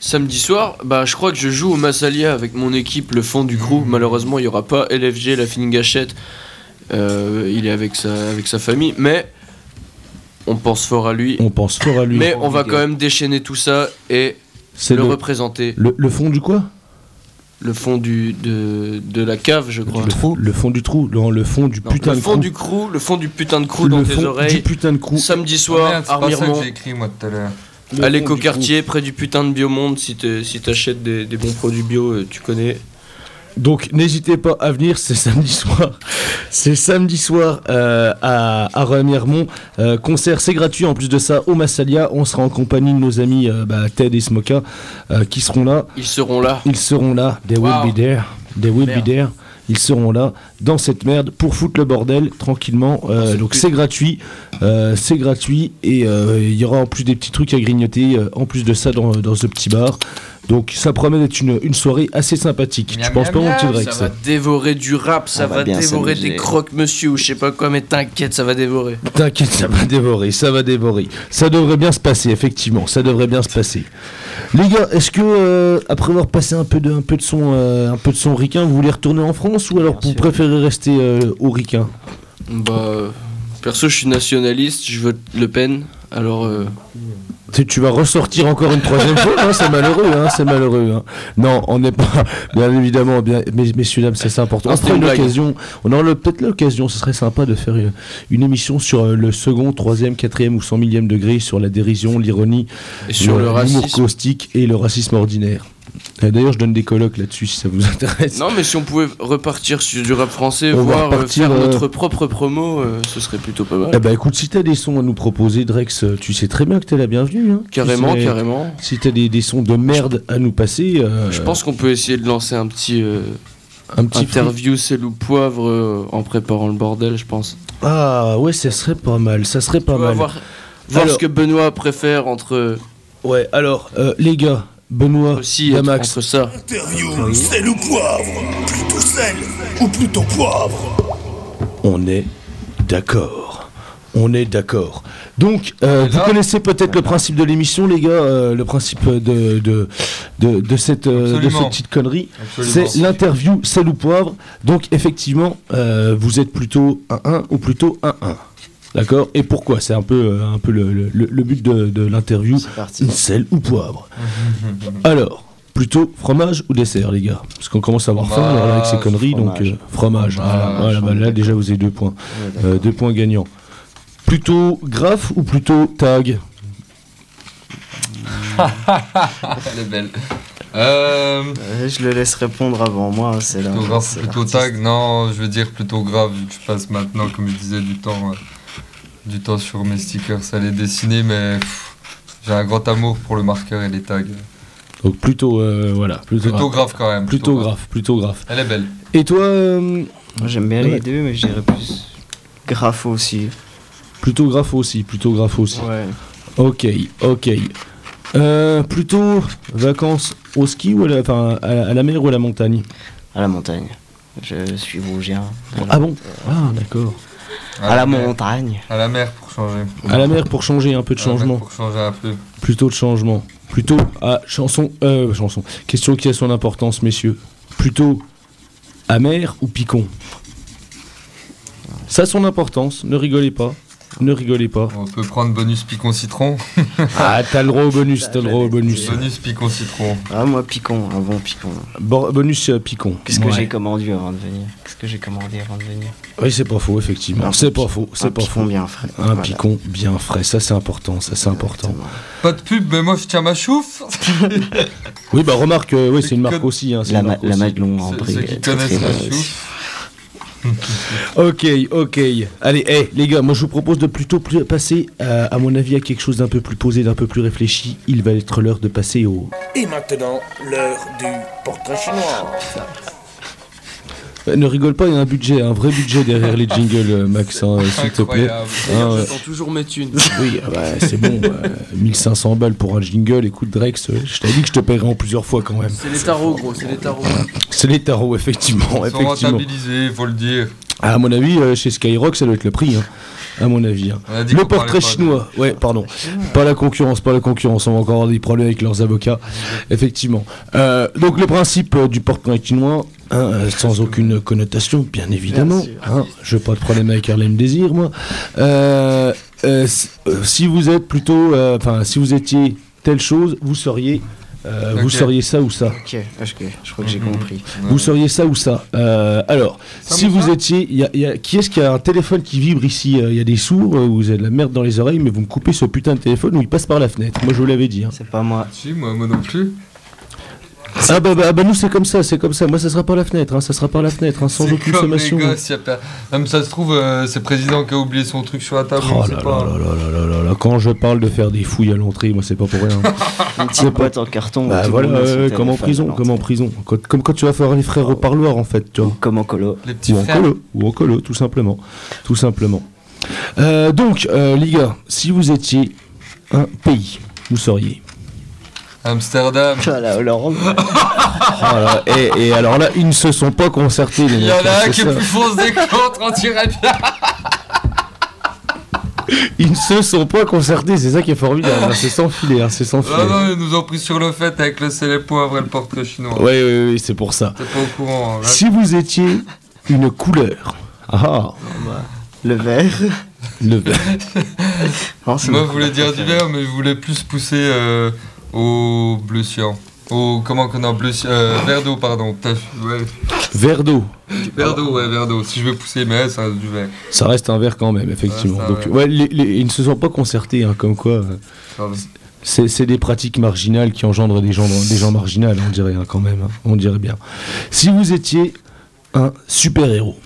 Samedi soir, bah je crois que je joue au Massalia avec mon équipe, le fond du crew. Malheureusement, il n'y aura pas LFG, la fine gâchette. Euh, il est avec sa, avec sa famille, mais on pense fort à lui. On pense fort à lui. Mais on va quand même déchaîner tout ça et C'est le, le, représenter. le, le fond du quoi? Le fond du, de, de la cave, je crois. le, fond- le fond du trou, le, le fond du Non, putain le de fond crew. du crew, le fond du putain de crew le dans tes fond du oreilles. putain de crew. Samedi Oh soir, merde, c'est pas ça que Armiremont. j'ai écrit moi tout à l'heure. Le À fond du l'écoquartier, près du putain de Biomonde, si t'es- si t'achètes des, des bons produits bio, euh, tu connais. Donc n'hésitez pas à venir, c'est samedi soir. C'est samedi soir euh, à, à Remiremont. Euh, concert, c'est gratuit. En plus de ça, au Massalia, on sera en compagnie de nos amis euh, bah, Ted et Smoka qui seront là. Ils seront là. Ils seront là. They will be there. They will Merde. be there. Ils seront là dans cette merde pour foutre le bordel tranquillement. Euh, donc c'est gratuit, Euh, c'est gratuit et euh, il y aura en plus des petits trucs à grignoter. euh, en plus de ça dans, dans ce petit bar. Donc ça promet d'être une, une soirée assez sympathique. tu Miam, penses miam, pas mon petit Ça Drex va dévorer du rap, ça On va dévorer des croque-monsieur ou je sais pas quoi, mais t'inquiète, ça va dévorer. T'inquiète, ça va dévorer, ça va dévorer. Ça devrait bien se passer, effectivement, ça devrait bien se passer. Les gars, est-ce que euh, après avoir passé un peu de, un peu de son, euh, un peu de son ricain, vous voulez retourner en France ou alors vous préférez rester euh, au ricain? Bah, perso, je suis nationaliste, je vote Le Pen, alors euh, tu, tu vas ressortir encore une troisième fois, hein, c'est malheureux, hein, c'est malheureux. hein. Non, on n'est pas, bien évidemment, bien, messieurs dames, c'est ça important. On fera une blague. occasion, on aura le- peut-être l'occasion, ce serait sympa de faire une, une émission sur euh, le second, troisième, quatrième ou cent millième degré, sur la dérision, l'ironie, sur le l'humour racisme. caustique et le racisme ordinaire. D'ailleurs, je donne des colloques là-dessus si ça vous intéresse. Non, mais si on pouvait repartir sur du rap français, On voire euh, repartir, faire euh, notre propre promo, euh, ce serait plutôt pas mal. Eh ben écoute, si t'as des sons à nous proposer, Drex, tu sais très bien que t'es la bienvenue. Hein. carrément, carrément. Si t'as des, des sons de merde à nous passer, Je pense qu'on peut essayer de lancer un petit, un petit interview sel ou poivre euh, en préparant le bordel, je pense. Ah ouais, ça serait pas mal, ça serait pas On va mal. voir, voir Alors- ce que Benoît préfère entre Ouais, alors euh, les gars, Benoît, aussi Damax, entre ça. Interview, sel ou poivre Plutôt sel ou plutôt poivre on est d'accord. On est d'accord. Donc, euh, vous connaissez peut-être le principe de l'émission, les gars, euh, le principe de, de, de, de cette, euh, de cette petite connerie. C'est l'interview sel ou poivre. Donc effectivement, euh, vous êtes plutôt un 1 ou plutôt un 1. D'accord Et pourquoi C'est un peu, euh, un peu le, le- but de, de l'interview. C'est parti. Sel ou poivre Alors, plutôt fromage ou dessert, les gars Parce qu'on commence à avoir faim avec ces conneries. donc fromage. euh, fromage. Fromage, Voilà, voilà, bah, là déjà vous avez deux points. Ouais. Euh, deux points gagnants. Plutôt graphe ou plutôt tag Elle est belle. Euh, Euh, je le laisse répondre avant moi, c'est là. plutôt grave, c'est plutôt tag. Non, je veux dire plutôt grave, vu que je passe maintenant, comme je disais, du temps, euh, du temps sur mes stickers à les dessiner, mais pff, j'ai un grand amour pour le marqueur et les tags. Donc plutôt, euh, voilà, plutôt, Plutôt grave. grave quand même. Plutôt grave, plutôt grave. Elle est belle. Et toi, euh, Moi j'aime bien Ouais. les deux, mais je dirais plus Grapho aussi. Plutôt grapho aussi, plutôt grapho aussi. Ouais. Ok, ok. Euh, plutôt vacances au ski ou à la, enfin, à, à la mer ou à la montagne? À la montagne. Je suis vosgien. Ah bon? Ah d'accord. À la mer. montagne. À la mer pour changer. À la mer pour changer un peu de À la mer changement. Pour changer un peu. Plutôt de changement. Plutôt à chanson. Euh, chanson. Question qui a son importance, messieurs. Plutôt amer ou picon? Ça a son importance, ne rigolez pas. Ne rigolez pas. On peut prendre bonus picon citron. Ah, t'as le droit au bonus, t'as le droit au bonus. bonus picon citron. Ah, moi, picon, un bon bonus euh, picon. Qu'est-ce que Ouais. j'ai commandé avant de venir Qu'est-ce que j'ai commandé avant de venir Oui, c'est pas faux, effectivement. C'est pas faux, c'est un pas picon faux. bien frais. Un Voilà. picon bien frais, ça c'est important, ça c'est important. Pas de pub, mais moi je tiens ma chouffe. Oui, bah remarque, euh, oui, c'est une que- marque aussi. Hein, c'est La, ma- la. Madelon en brie. ceux qui connaissent aussi. chouffe. Ok, ok. Allez, hey, les gars, moi je vous propose de plutôt passer, euh, à mon avis, à quelque chose d'un peu plus posé, d'un peu plus réfléchi. Il va être l'heure de passer au. Et maintenant, l'heure du portrait chinois. Euh, ne rigole pas, il y a un budget, un vrai budget derrière les jingles, euh, Max, hein, s'il te plaît. Hein. J'attends toujours mes thunes. Oui, ah bah, c'est bon. euh, 1500 balles pour un jingle. Écoute, Drex, euh, je t'ai dit que je te paierais en plusieurs fois quand même. C'est les tarots, gros, c'est les tarots. C'est les tarots, effectivement. Ils sont effectivement. rentabilisés, faut le dire. Ah, à mon avis, euh, chez Skyrock, ça doit être le prix. hein. À mon avis. hein. On a dit Le portrait de- chinois. Ouais, pardon. Pas la concurrence, pas la concurrence. On va encore avoir des problèmes avec leurs avocats. Effectivement. Euh, donc, le principe euh, du portrait chinois, hein, euh, sans aucune connotation, bien évidemment. Hein, je n'ai pas de problème avec Harlem Désir, moi. Euh, euh, si- vous êtes plutôt. euh, Enfin, si vous étiez telle chose, vous seriez. Euh, Vous seriez ça ou ça. Ok, ok, je crois que j'ai Mhm. compris. Vous seriez ça ou ça. Euh, alors, Ça si vous étiez, il y a- il y a- qui est-ce qui a un téléphone qui vibre ici Euh, Il y a des sourds, euh, vous avez de la merde dans les oreilles, mais vous me coupez ce putain de téléphone ou il passe par la fenêtre. Moi, je vous l'avais dit. hein. C'est pas moi. Si, moi, moi non plus. Ah bah, bah, bah, nous c'est comme ça, c'est comme ça. Moi, ça sera par la fenêtre, hein, ça sera par la fenêtre, hein, sans aucune comme les sommation. gosses, y a pas- Même ça se trouve, euh, c'est le président qui a oublié son truc sur la table. Oh là là pas. là là là là là là. Quand je parle de faire des fouilles à l'entrée, moi c'est pas pour rien. Une petite boîte en carton. bah voilà, euh, comme en prison, comme en prison. Quand- comme quand tu vas faire les frères au parloir en fait, tu vois. Comme en colo. Les petits Ou en frères. colo, ou en colo, tout simplement. Tout simplement. Euh, donc, euh, les gars, si vous étiez un pays, vous seriez. Amsterdam. Ah, la Hollande. Voilà. et, et alors là, ils ne se sont pas concertés, les Il y en hein, a un c'est qui est plus fonce des contre, on dirait bien. Ils ne se sont pas concertés, c'est ça qui est formidable. hein, c'est sans filet, hein, c'est sans filet. Non, non, ils nous ont pris sur le fait avec le sel poivre et le portrait chinois. Ouais, ouais, ouais, c'est pour ça. T'es pas au courant. hein. Si vous étiez une couleur, ah, ah, Le vert. le vert. Non, Moi, je voulais dire du vert, mais je voulais plus pousser euh, au bleu cyan. Au, comment qu'on a bleu euh, Vert d'eau, pardon. Ouais. Vert d'eau. Vert d'eau, ouais, vert d'eau. Si je veux pousser, mais ça reste du vert. Ça reste un vert quand même, effectivement. Ouais, ça, Donc, ouais. ouais, les- les- ils ne se sont pas concertés, hein, comme quoi. euh, c'est des pratiques marginales qui engendrent des gens, des gens marginales, on dirait hein, quand même. hein, on dirait bien. Si vous étiez un super-héros.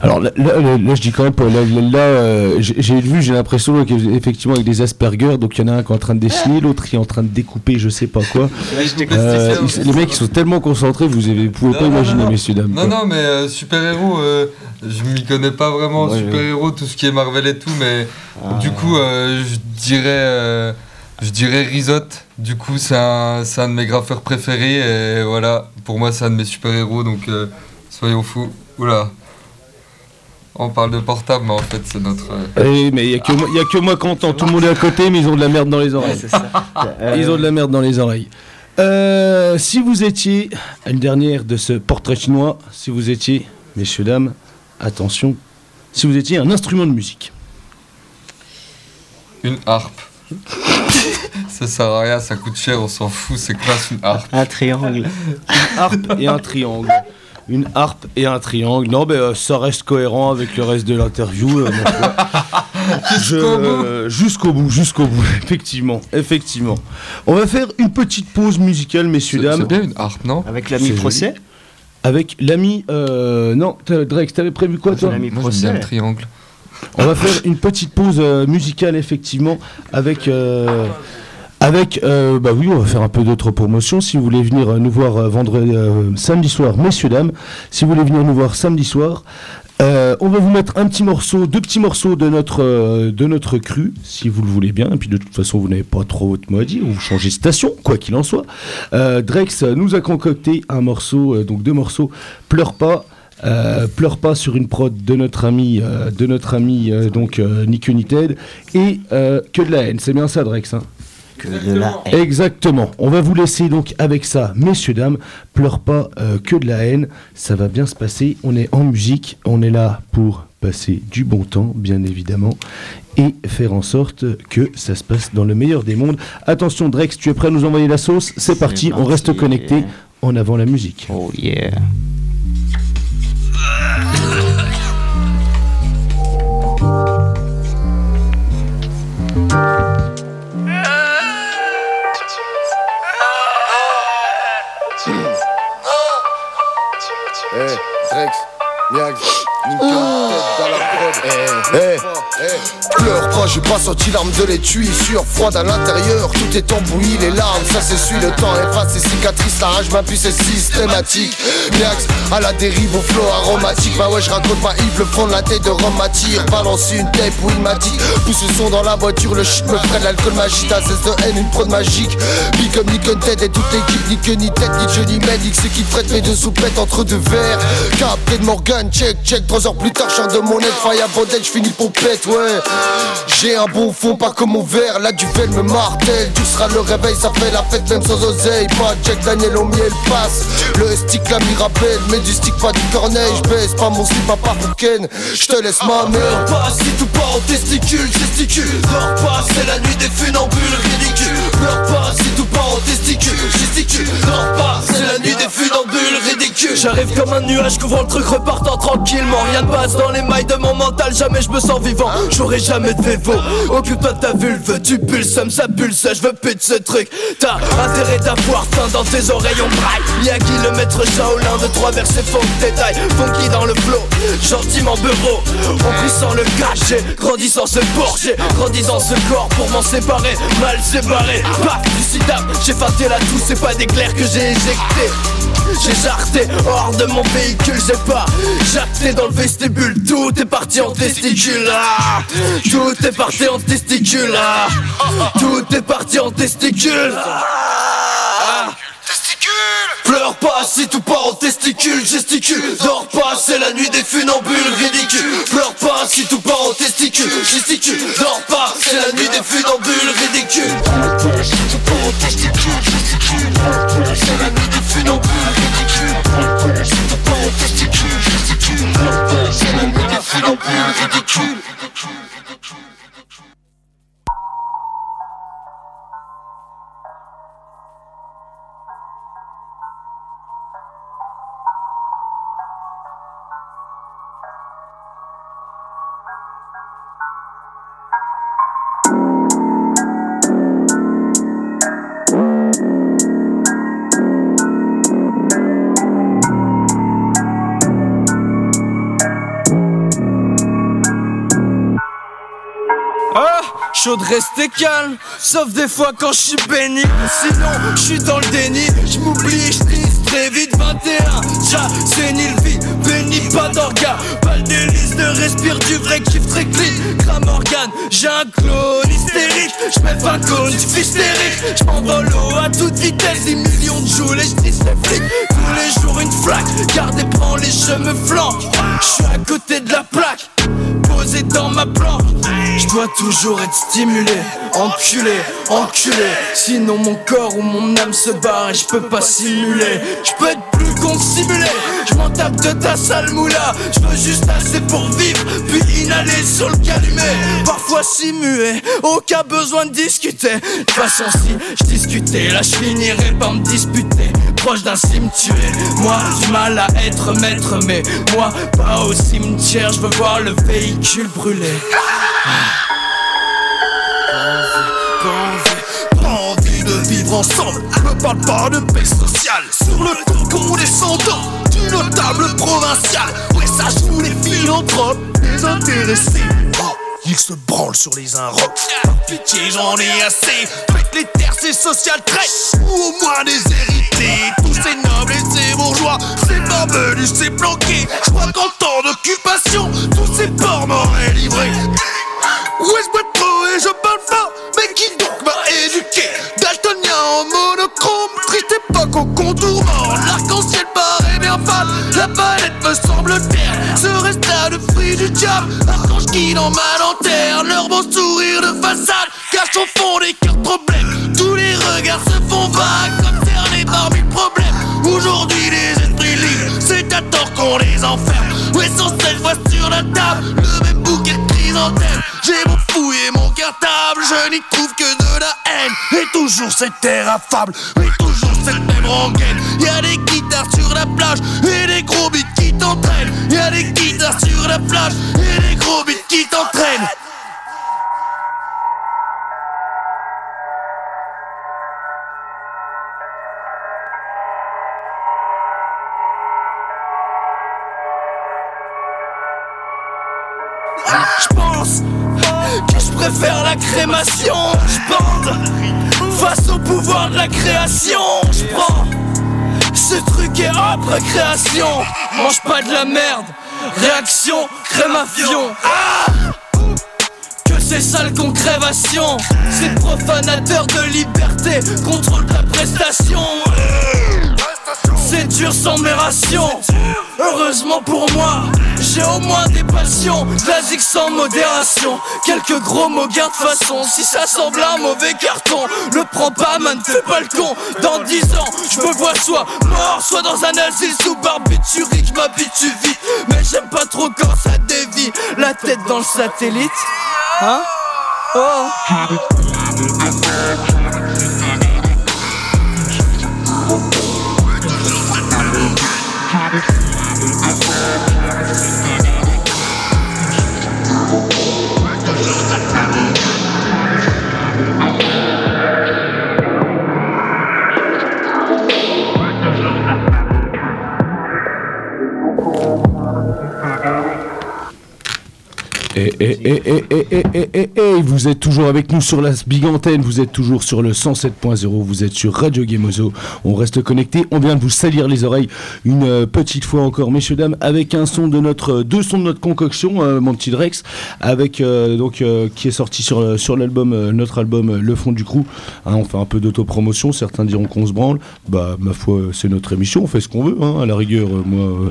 Alors là, là, là, là, je dis quand même. Là, euh, j'ai vu, j'ai l'impression qu'effectivement avec des Asperger, donc il y en a un qui est en train de dessiner, l'autre qui est en train de découper, je sais pas quoi. Euh, ils- les mecs ils sont tellement concentrés, vous ne pouvez Non, pas non, imaginer, non. messieurs dames. Non, quoi. non, mais euh, super-héros, euh, je m'y connais pas vraiment, Ouais, super-héros, tout ce qui est Marvel et tout, mais Ah. du coup, je dirais. euh, je dirais Risotte, du coup c'est un, c'est un de mes graffeurs préférés et voilà, pour moi c'est un de mes super-héros donc euh, soyons fous. Oula, on parle de portable mais en fait c'est notre... euh, Eh, mais il n'y a, que moi- y a que moi qui entends. Tout le monde est à côté, mais ils ont de la merde dans les oreilles. c'est ça. Euh, Ils ont de la merde dans les oreilles. Euh, si vous étiez, une dernière de ce portrait chinois, si vous étiez, messieurs, dames, attention, si vous étiez un instrument de musique. Une harpe. ça sert à rien, ça coûte cher, on s'en fout, c'est classe une harpe. Un triangle. harpe et un triangle. Une harpe et un triangle. Non, mais euh, ça reste cohérent avec le reste de l'interview. euh, euh, Jusqu'au bout, jusqu'au bout, effectivement, effectivement. On va faire une petite pause musicale, messieurs, C'est c'est dames, bien une harpe, non Avec l'ami procès. avec l'ami. Euh, non, Drex, t'avais prévu quoi, toi L'ami procès. le triangle. On va faire une petite pause euh, musicale, effectivement, avec, euh, Avec, euh, bah oui, on va faire un peu d'autres promotions. Si vous voulez venir euh, nous voir euh, vendredi, samedi soir, messieurs, dames, si vous voulez venir nous voir samedi soir, on va vous mettre un petit morceau, deux petits morceaux de notre, cru, si vous le voulez bien. Et puis de toute façon, vous n'avez pas trop votre mot à dire, vous changez de station, quoi qu'il en soit. Drex nous a concocté un morceau, donc deux morceaux, Pleure pas. pleure pas sur une prod de notre ami, de notre ami donc Nick United et que de la haine. C'est bien ça, Drex. hein? Que de la haine. Exactement. On va vous laisser donc avec ça, messieurs, dames. Pleure pas euh, que de la haine. Ça va bien se passer. On est en musique. On est là pour passer du bon temps, bien évidemment, et faire en sorte que ça se passe dans le meilleur des mondes. Attention, Drex, tu es prêt à nous envoyer la sauce? C'est parti. On reste connecté en avant la musique. Oh yeah. Pleure pas, j'ai pas senti l'arme de l'étui. Sur froide à l'intérieur, tout est embrouillé, les larmes, ça s'essuie, le temps efface ses cicatrices, la rage m'appuie, c'est systématique. Niax, à la dérive au flow aromatique. Bah ouais, je raconte ma hive, le front de la tête de Rome m'attire. Balance une tape ou une matique. Pousse le son dans la voiture, le shit me freine, l'alcool magique. À cesse de haine, une prod magique. Big comme Nick Ted et toute l'équipe, ni queue ni tête, ni Johnny Medic. Ceux qui prêtent mes deux souplettes entre deux verres. Captain Morgan, check, check. Trois heures plus tard, chante de mon aide, fire bordel, j'finis pompette, ouais. J'ai un bon fond, pas comme mon verre. Là, du me martèle. Tu seras le réveil, ça fait la fête, même sans oseille. Pas Jack Daniel au miel passe. Le stick, la mirabelle, mais du stick, pas du corneille. J'baisse pas mon slip, pas pour Ken. J'te laisse ma mère. pas si tout part en testicule, gesticule Dors pas, c'est la nuit des funambules ridicules Pleure pas si tout part en testicule, gesticule Dors pas, c'est la nuit des funambules ridicules J'arrive comme un nuage couvrant le truc repartant tranquillement Rien ne passe dans les mailles de mon mental, jamais je me sens vivant J'aurai jamais de vévo, occupe-toi de ta vulve Tu pulses, ça pulse, je veux plus de ce truc. T'as intérêt d'avoir faim dans tes oreilles, on braille. Miyagi le maître Shaolin de trois versets faux détails Funky dans le flow, gentiment bureau En le cacher, grandissant ce porc J'ai grandi dans ce corps pour m'en séparer. Mal séparé, pas du J'ai feinté la douce, c'est pas d'éclair que j'ai éjecté j'ai jarté hors de mon véhicule, j'ai pas jacté dans le vestibule. Tout est parti en testicule. ah. Tout est parti en testicule. ah. Tout est parti en testicule. Pleure pas si tout part en testicule, gesticule. Dors pas, c'est la nuit des funambules ridicules Pleure pas si tout part en testicule, gesticule. Dors pas, c'est la nuit des funambules ridicules Pleure pas si tout part en testicule, gesticule. Dors pas, c'est la nuit des funambules ridicules Pleure pas si tout part en testicule, gesticule Dors pas, c'est la nuit des funambules ridicules chaud de rester calme, sauf des fois quand je suis béni. Sinon, je suis dans le déni, je m'oublie, je très vite 21. Déjà, c'est ni le vie, béni, pas d'orga. Pas le délice de respire du vrai kiff très clean. Crame organe, j'ai un clone hystérique. Je mets 20 cônes, je suis hystérique. Je m'envole à toute vitesse, des millions de joules et je les flics. Tous les jours une flaque, garde et prends les cheveux flancs. Je suis à côté de la plaque posé dans ma. Je dois toujours être stimulé, enculé, enculé. Sinon mon corps ou mon âme se barre et je peux pas simuler. Je peux être plus con que simulé. Je m'en tape de ta sale moula. Je veux juste assez pour vivre, puis inhaler sur le calumet. Parfois simuler, aucun besoin de discuter. De si je discutais, là je finirais par me disputer. Proche d'un cimetière, moi du mal à être maître, mais moi pas au cimetière, je veux voir le véhicule pas envie de vivre ensemble. Me parle pas de paix sociale. Sur le ton condescendant du notable provincial. Ouais, ça joue les philanthropes, désintéressés. Oh, ils se branlent sur les un rock. Par pitié, j'en ai assez. Faites les terres, c'est social trait. Ou au moins des Tous ces nobles et ces bourgeois, ces barbelus, ces planqués. Je crois qu'en temps d'occupation, tous ces porcs m'auraient livré. Ouais, je bois trop et je parle fort. Mais qui donc m'a éduqué? Daltonien en monochrome, triste époque au contour mort. L'arc-en-ciel paraît bien fade. La palette me semble terne. Ce reste là le fruit du diable. Archange qui dans ma lanterne. Leur beau sourire de façade cache au fond des cœurs problèmes. Tous les regards se font vagues, comme cernés par mille problèmes. Aujourd'hui, les esprits libres, c'est à tort qu'on les enferme. Ouais, sans cesse, voix sur la table, le même bouquet de chrysanthèmes. J'ai beau fouiller mon cartable, je n'y trouve que de la haine. Et toujours cette terre affable, et toujours cette même rengaine. Y'a des guitares sur la plage, et des gros beats qui t'entraînent. Y'a des guitares sur la plage, et des gros beats qui t'entraînent. Je pense que je préfère la crémation. Je bande face au pouvoir de la création. Je prends ce truc est après création. Mange pas de la merde. Réaction, crémation. Ah que c'est sale concrévation C'est profanateur de liberté Contrôle ta prestation C'est dur sans mes Heureusement pour moi J'ai au moins des passions. Zig sans modération. Quelques gros mots garde façon. Si ça semble un mauvais carton Le prends pas man fais pas le con. Dans 10 ans je me vois soit mort Soit dans un asile sous barbiturique. M'habitue vite Mais j'aime pas trop quand ça dévie. La tête dans le satellite. Hein? Oh Et, et, et, et, vous êtes toujours avec nous sur la Big Antenne, vous êtes toujours sur le 107.0, vous êtes sur Radio Gamozo. On reste connecté, on vient de vous salir les oreilles une petite fois encore, messieurs dames, avec un son de notre, deux sons de notre concoction, mon petit Drex, avec donc qui est sorti sur sur l'album, notre album Le Fond du Crew. On fait un peu d'autopromotion, certains diront qu'on se branle. Bah ma foi, c'est notre émission, on fait ce qu'on veut. À la rigueur, moi,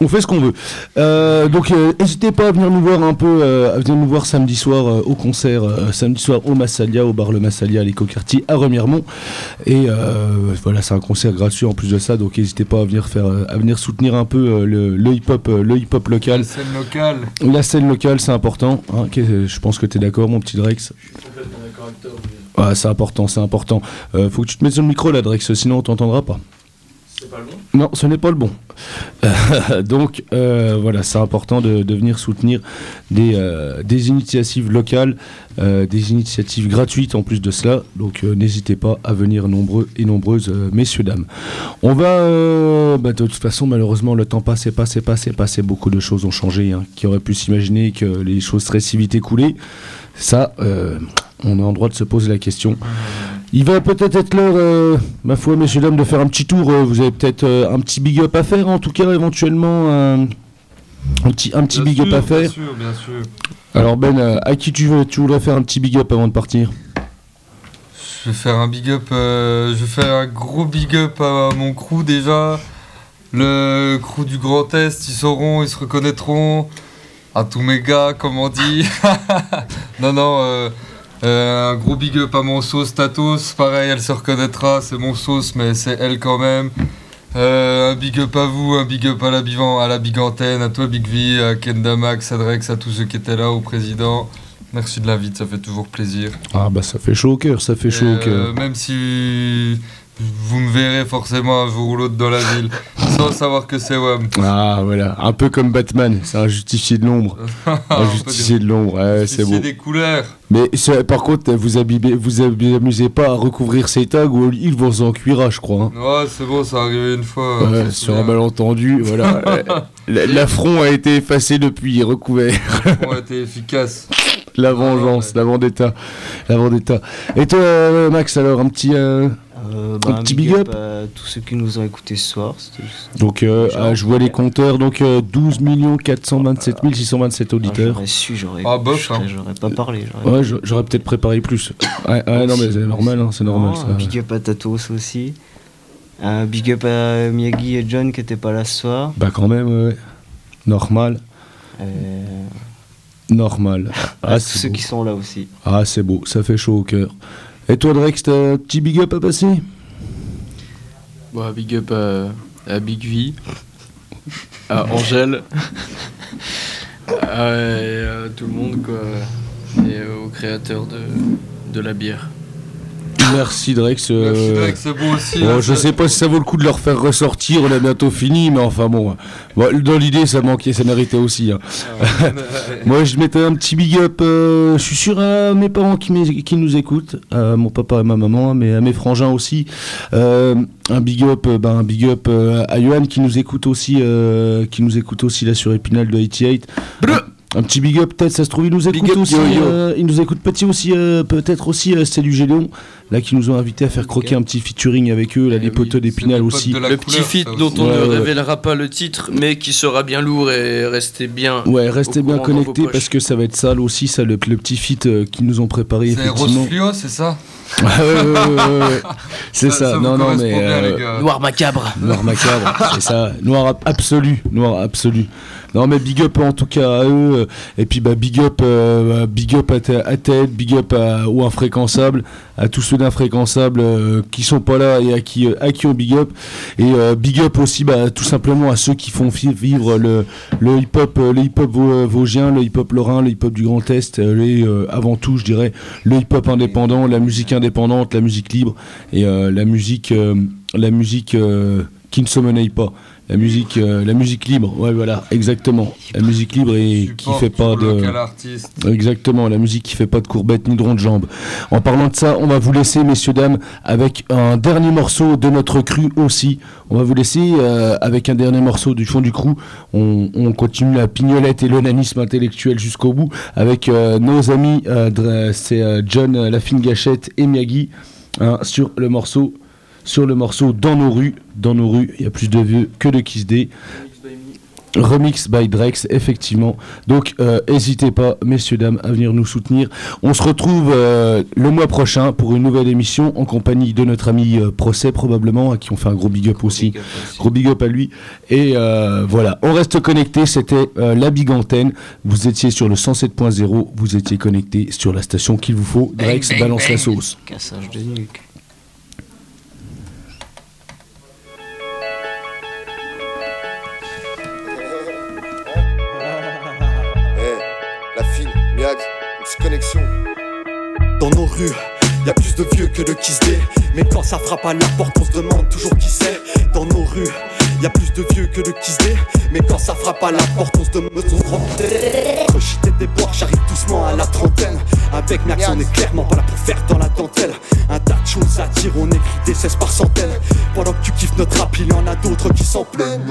on fait ce qu'on veut. donc n'hésitez pas à venir nous voir un peu euh, à venir nous voir samedi soir euh, au concert, euh, samedi soir au Massalia, au bar Le Massalia à l'écoquartier à Remiremont. Et euh, voilà, c'est un concert gratuit en plus de ça, donc n'hésitez pas à venir faire, à venir soutenir un peu euh, le, le hip-hop, le hip-hop local. Scène locale. La scène locale, c'est important. hein, je pense que tu es d'accord, mon petit Drex? Ouais, c'est important, c'est important. Euh, faut que tu te mettes sur le micro là, Drex, sinon on t'entendra pas. Non, ce n'est pas le bon. Euh, donc euh, voilà, c'est important de, venir soutenir des, euh, initiatives locales, des initiatives gratuites en plus de cela. Donc n'hésitez pas à venir nombreux et nombreuses, messieurs, dames. On va, bah, de toute façon, malheureusement, le temps passe et passe et passe et passe et beaucoup de choses ont changé. hein. Qui aurait pu s'imaginer que les choses seraient si vite écoulées Ça, on a en droit de se poser la question. Il va peut-être être l'heure, euh, ma foi, messieurs, dames, de faire un petit tour. Euh, Vous avez peut-être euh, un petit big up à faire, en tout cas, éventuellement, un, petit, un petit Bien big up à faire. Bien sûr, bien sûr. Alors, Ben, à qui tu veux Tu voudrais faire un petit big up avant de partir? Je vais faire un big up, je vais faire un gros big up à mon crew déjà. Le crew du Grand Est, ils sauront, ils se reconnaîtront. À tous mes gars, comme on dit. non, non, euh, euh, un gros big up à mon sauce Tatos. Pareil, elle se reconnaîtra, c'est mon sauce, mais c'est elle quand même. Euh, un big up à vous, un big up à la, à la Big Antenne, à toi Big V, à Kenda Max, à Drex, à tous ceux qui étaient là, au président. Merci de l'invite, ça fait toujours plaisir. Ah, bah, ça fait chaud au cœur, ça fait chaud au Euh, cœur. même si vous me verrez forcément un jour ou l'autre dans la ville, sans savoir que c'est WAM. Ah, voilà, un peu comme Batman, c'est un justicier de l'ombre. Un justicier de l'ombre, ouais, c'est beau. des couleurs. Mais par contre, vous abîmez- vous amusez pas à recouvrir ces tags ou ils vont en cuira, je crois. hein. Ouais, c'est bon, ça arrivé une fois. Ouais, sur un malentendu, voilà. La- L'affront a été effacé depuis, recouvert. On a été efficace. La vengeance, la vendetta. La vendetta. Et toi, euh, Max, alors, un petit, euh, Euh, un bah, petit big up à tous ceux qui nous ont écoutés ce soir. Donc, euh, ah, je vois les compteurs. Donc, euh, 12 427 627 Ah, auditeurs. J'aurais su, j'aurais Ah, hein. j'aurais pas parlé. j'aurais- Ouais, j'aurais peut-être préparé plus. Ouais, ouais, non, mais c'est normal, hein, c'est normal. Non, ça. un big up à Tatos aussi. Un big up à Miyagi et John qui étaient pas là ce soir. Bah, quand même, ouais. Normal. Euh, Normal. à Ah, tous ceux beau. qui sont là aussi. Ah, c'est beau, ça fait chaud au cœur. Et toi, Drex, t'as un petit big up à passer Bon, big up à, Big V, à Angèle, à, à tout le monde, quoi. Et au créateur de, de la bière. Merci, Drex. euh, Merci, Drex, c'est beau aussi. bon, hein, je sais pas si ça vaut le coup de leur faire ressortir, on a bientôt fini, mais enfin bon. Bon, dans l'idée, ça manquait, ça méritait aussi. hein. Moi, je mettais un petit big up. euh, je suis sûr à mes parents qui, nous écoutent, à mon papa et ma maman, mais à mes frangins aussi. Euh, un big up, ben, un big up à Johan qui nous écoute aussi, qui nous écoute aussi là sur Épinal de 88. Un, un petit big up, peut-être, ça se trouve, il nous écoute up, aussi. yo, yo. euh, il nous écoute petit aussi, euh, peut-être aussi, euh, c'est du Gédéon, là qui nous ont invités à faire croquer un petit featuring avec eux, là, Eh les oui, potes d'Épinal aussi. le couleur, petit feat ça dont on Ouais, ne révélera pas le titre, mais qui sera bien lourd et restez bien. Ouais, restez bien connectés parce que ça va être sale aussi, ça, le, le petit feat euh, qu'ils nous ont préparé, C'est. Rose Fluo, c'est ça Ouais, ouais, ouais, ouais, ouais. C'est ça, vous non, non, mais. euh. Noir macabre. Noir macabre, c'est ça. Noir ab- absolu, noir absolu. Non mais big up en tout cas à eux. Et puis bah big up, euh, big up à, à Ted, big up aux infréquençables, à tous ceux d'infréquençables euh, qui sont pas là et à qui, euh, à qui on big up. Et euh, big up aussi bah, tout simplement à ceux qui font vivre le, le hip hop, le hip hop vosgien, le hip hop lorrain, le hip hop du Grand Est. les, avant tout, je dirais le hip hop indépendant, la musique indépendante, la musique libre et la musique, la musique qui ne se monnaie pas. La musique, euh, la musique libre, ouais voilà, exactement. La musique libre et qui fait pas de, exactement, la musique qui fait pas de courbettes ni de ronds de jambes. En parlant de ça, on va vous laisser, messieurs dames, avec un dernier morceau de notre cru aussi. On va vous laisser euh, avec un dernier morceau du fond du crew. On, on continue la pignolette et l'onanisme intellectuel jusqu'au bout avec euh, nos amis, c'est John euh, La Fine Gâchette et Miyagi hein, sur le morceau sur le morceau Dans nos rues. Dans nos rues, il y a plus de vieux que de Kiss Day. Remix by Drex, effectivement. Donc, euh, n'hésitez pas, messieurs, dames, à venir nous soutenir. On se retrouve euh, le mois prochain pour une nouvelle émission en compagnie de notre ami euh, Procès, probablement, à qui on fait un gros big up aussi. Gros big up à lui. Et euh, voilà, on reste connecté. C'était la Big Antenne. Vous étiez sur le 107.0. Vous étiez connecté sur la station qu'il vous faut. Drex balance la sauce. Cassage de nuque. Dans nos rues, y a plus de vieux que de Kiss Day. Mais quand ça frappe à la porte, on se demande toujours qui c'est. Dans nos rues, y a plus de vieux que de Kiss Day. Mais quand ça frappe à la porte, on se demande. Rechiter des bois, j'arrive doucement à la trentaine. Avec Max, on est clairement pas là pour faire dans la dentelle. Un tas de choses à dire, on écrit des 16 par centaines. Pendant que tu kiffes notre rap, il y en a d'autres qui s'en plaignent.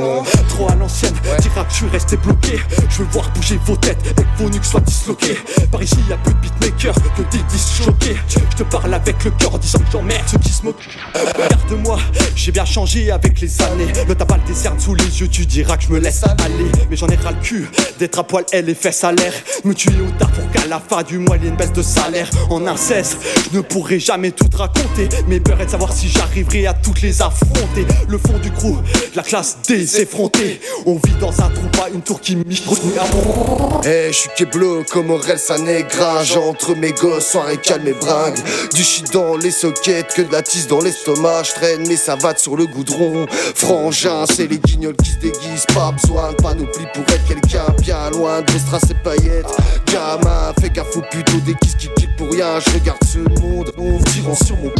Trop à l'ancienne, diras que je suis resté bloqué. Je veux voir bouger vos têtes et que vos nuques soient disloquées. Par ici, y a plus de beatmakers que des disques choqués. Je te parle avec le cœur disant que j'emmerde ceux qui se moquent. Regarde-moi, j'ai bien changé avec les années. Le tabac le décerne sous les yeux, tu diras que je me laisse aller. Mais j'en ai ras le cul d'être à poil, elle les fesses à l'air. Me tuer au tard pour qu'à la fin du mois, il y ait une baisse de salaire. En inceste, je ne pourrai jamais tout raconter. Mais peur est de savoir si j'arriverai à toutes les affronter. Le fond du crew, la classe des effrontés. On vit dans un trou, pas une tour qui micro Eh, je suis keblo comme Aurel Sanegra. J'entre mes gosses, soirée calme et bringue. Du shit dans les sockets, que de la tisse dans l'estomac. Je traîne mes savates sur le goudron. Frangin, c'est les guignols qui se déguisent. Pas besoin de panoplie pour être quelqu'un bien loin de strass et paillettes. Gamin, fais gaffe aux plutôt des kisses qui quittent pour rien. Je regarde ce monde, on me tirant sur mon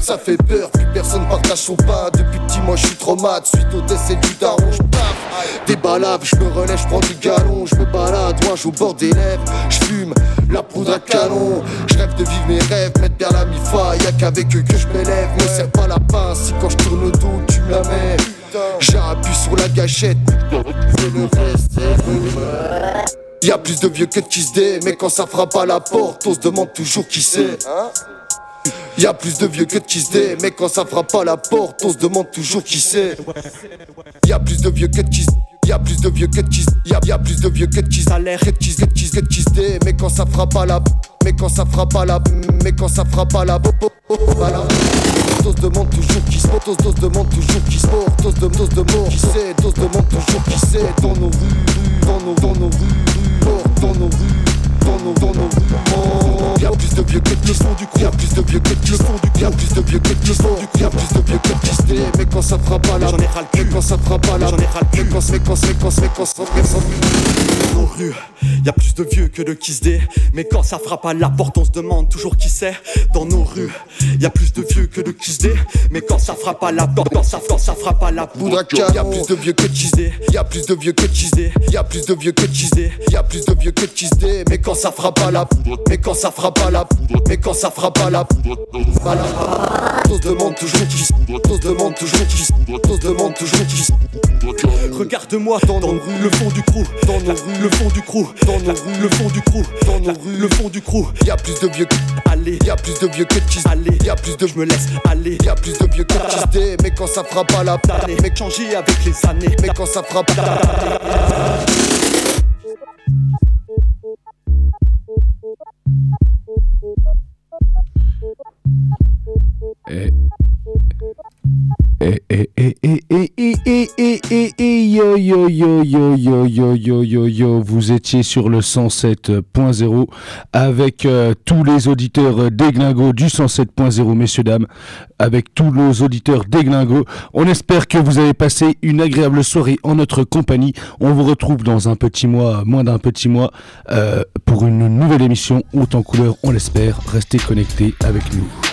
Ça fait peur, plus personne partage son pain. Depuis petit, moi je suis trop mat. Suite au décès du daron, je paf. Des balaves, je me relève, je prends du galon. Je me balade, loin, au bord des lèvres. Je fume la poudre à canon. Je rêve de vivre mes rêves, mettre bien la. Y'a qu'avec eux que je m'élève. Me serre pas la pince, si quand je tourne le dos, tu me la mets. J'appuie sur la gâchette. Et le reste, c'est Y a plus de vieux que de dé, mais quand ça frappe à la porte, on se demande toujours qui c'est. Y a plus de vieux que de dé, mais quand ça frappe à la porte, on se demande toujours qui c'est. Y a plus de vieux que de qui se y a plus de vieux que de qui se- y a, y a plus de vieux que de qui a l'air que de se- que de que mais quand ça frappe à la mais quand ça frappe à la mais quand ça frappe à la à la on se demande toujours qui se se demande toujours qui se porte, on se demande de mort. Qui on se demande toujours qui c'est dans nos rues, dans nos dans nos rues, dans nos rues, dans nos dans nos rues. Oh, y a plus de vieux que de du coup, plus de vieux que de du coup, plus de vieux que du plus de vieux que de mais quand ça frappe à la j'en ai quand ça quand mais quand mais quand mais quand mais quand Nos rues, y a plus de vieux que de dé. Mais quand ça frappe à la porte, on se demande toujours qui c'est. Dans nos rues, y a plus de vieux que de dé. Mais quand ça frappe à la porte, quand ça, quand ça frappe à la Poudre à canon. Y a plus de vieux que de chisé. Y a plus de vieux que de chisé. Y a plus de vieux que de chisé. Y a plus de vieux que de chisé. Mais quand ça frappe à la mais quand ça frappe à la poudre, mais quand ça frappe à la poudre, on se demande toujours qui on se demande toujours qui on se demande toujours qui Regarde-moi dans nos rues, le fond du crew, dans nos rues, le fond du crew, dans nos rues, le fond du crew, dans nos rues, le fond du crew. Y a plus de vieux que Allez, y a plus de vieux que de allez, Y a plus de je me laisse aller. y a plus de vieux que de. Mais quand ça frappe à la Allez, mec, changer avec les années. mais quand ça frappe à la え。Et et et et et et et et et yo yo yo yo yo yo yo yo yo vous étiez sur le 107.0 avec euh, tous les auditeurs déglingo du 107.0 messieurs dames avec tous nos auditeurs déglingo on espère que vous avez passé une agréable soirée en notre compagnie on vous retrouve dans un petit mois moins d'un petit mois euh, pour une nouvelle émission haute en couleur on l'espère restez connectés avec nous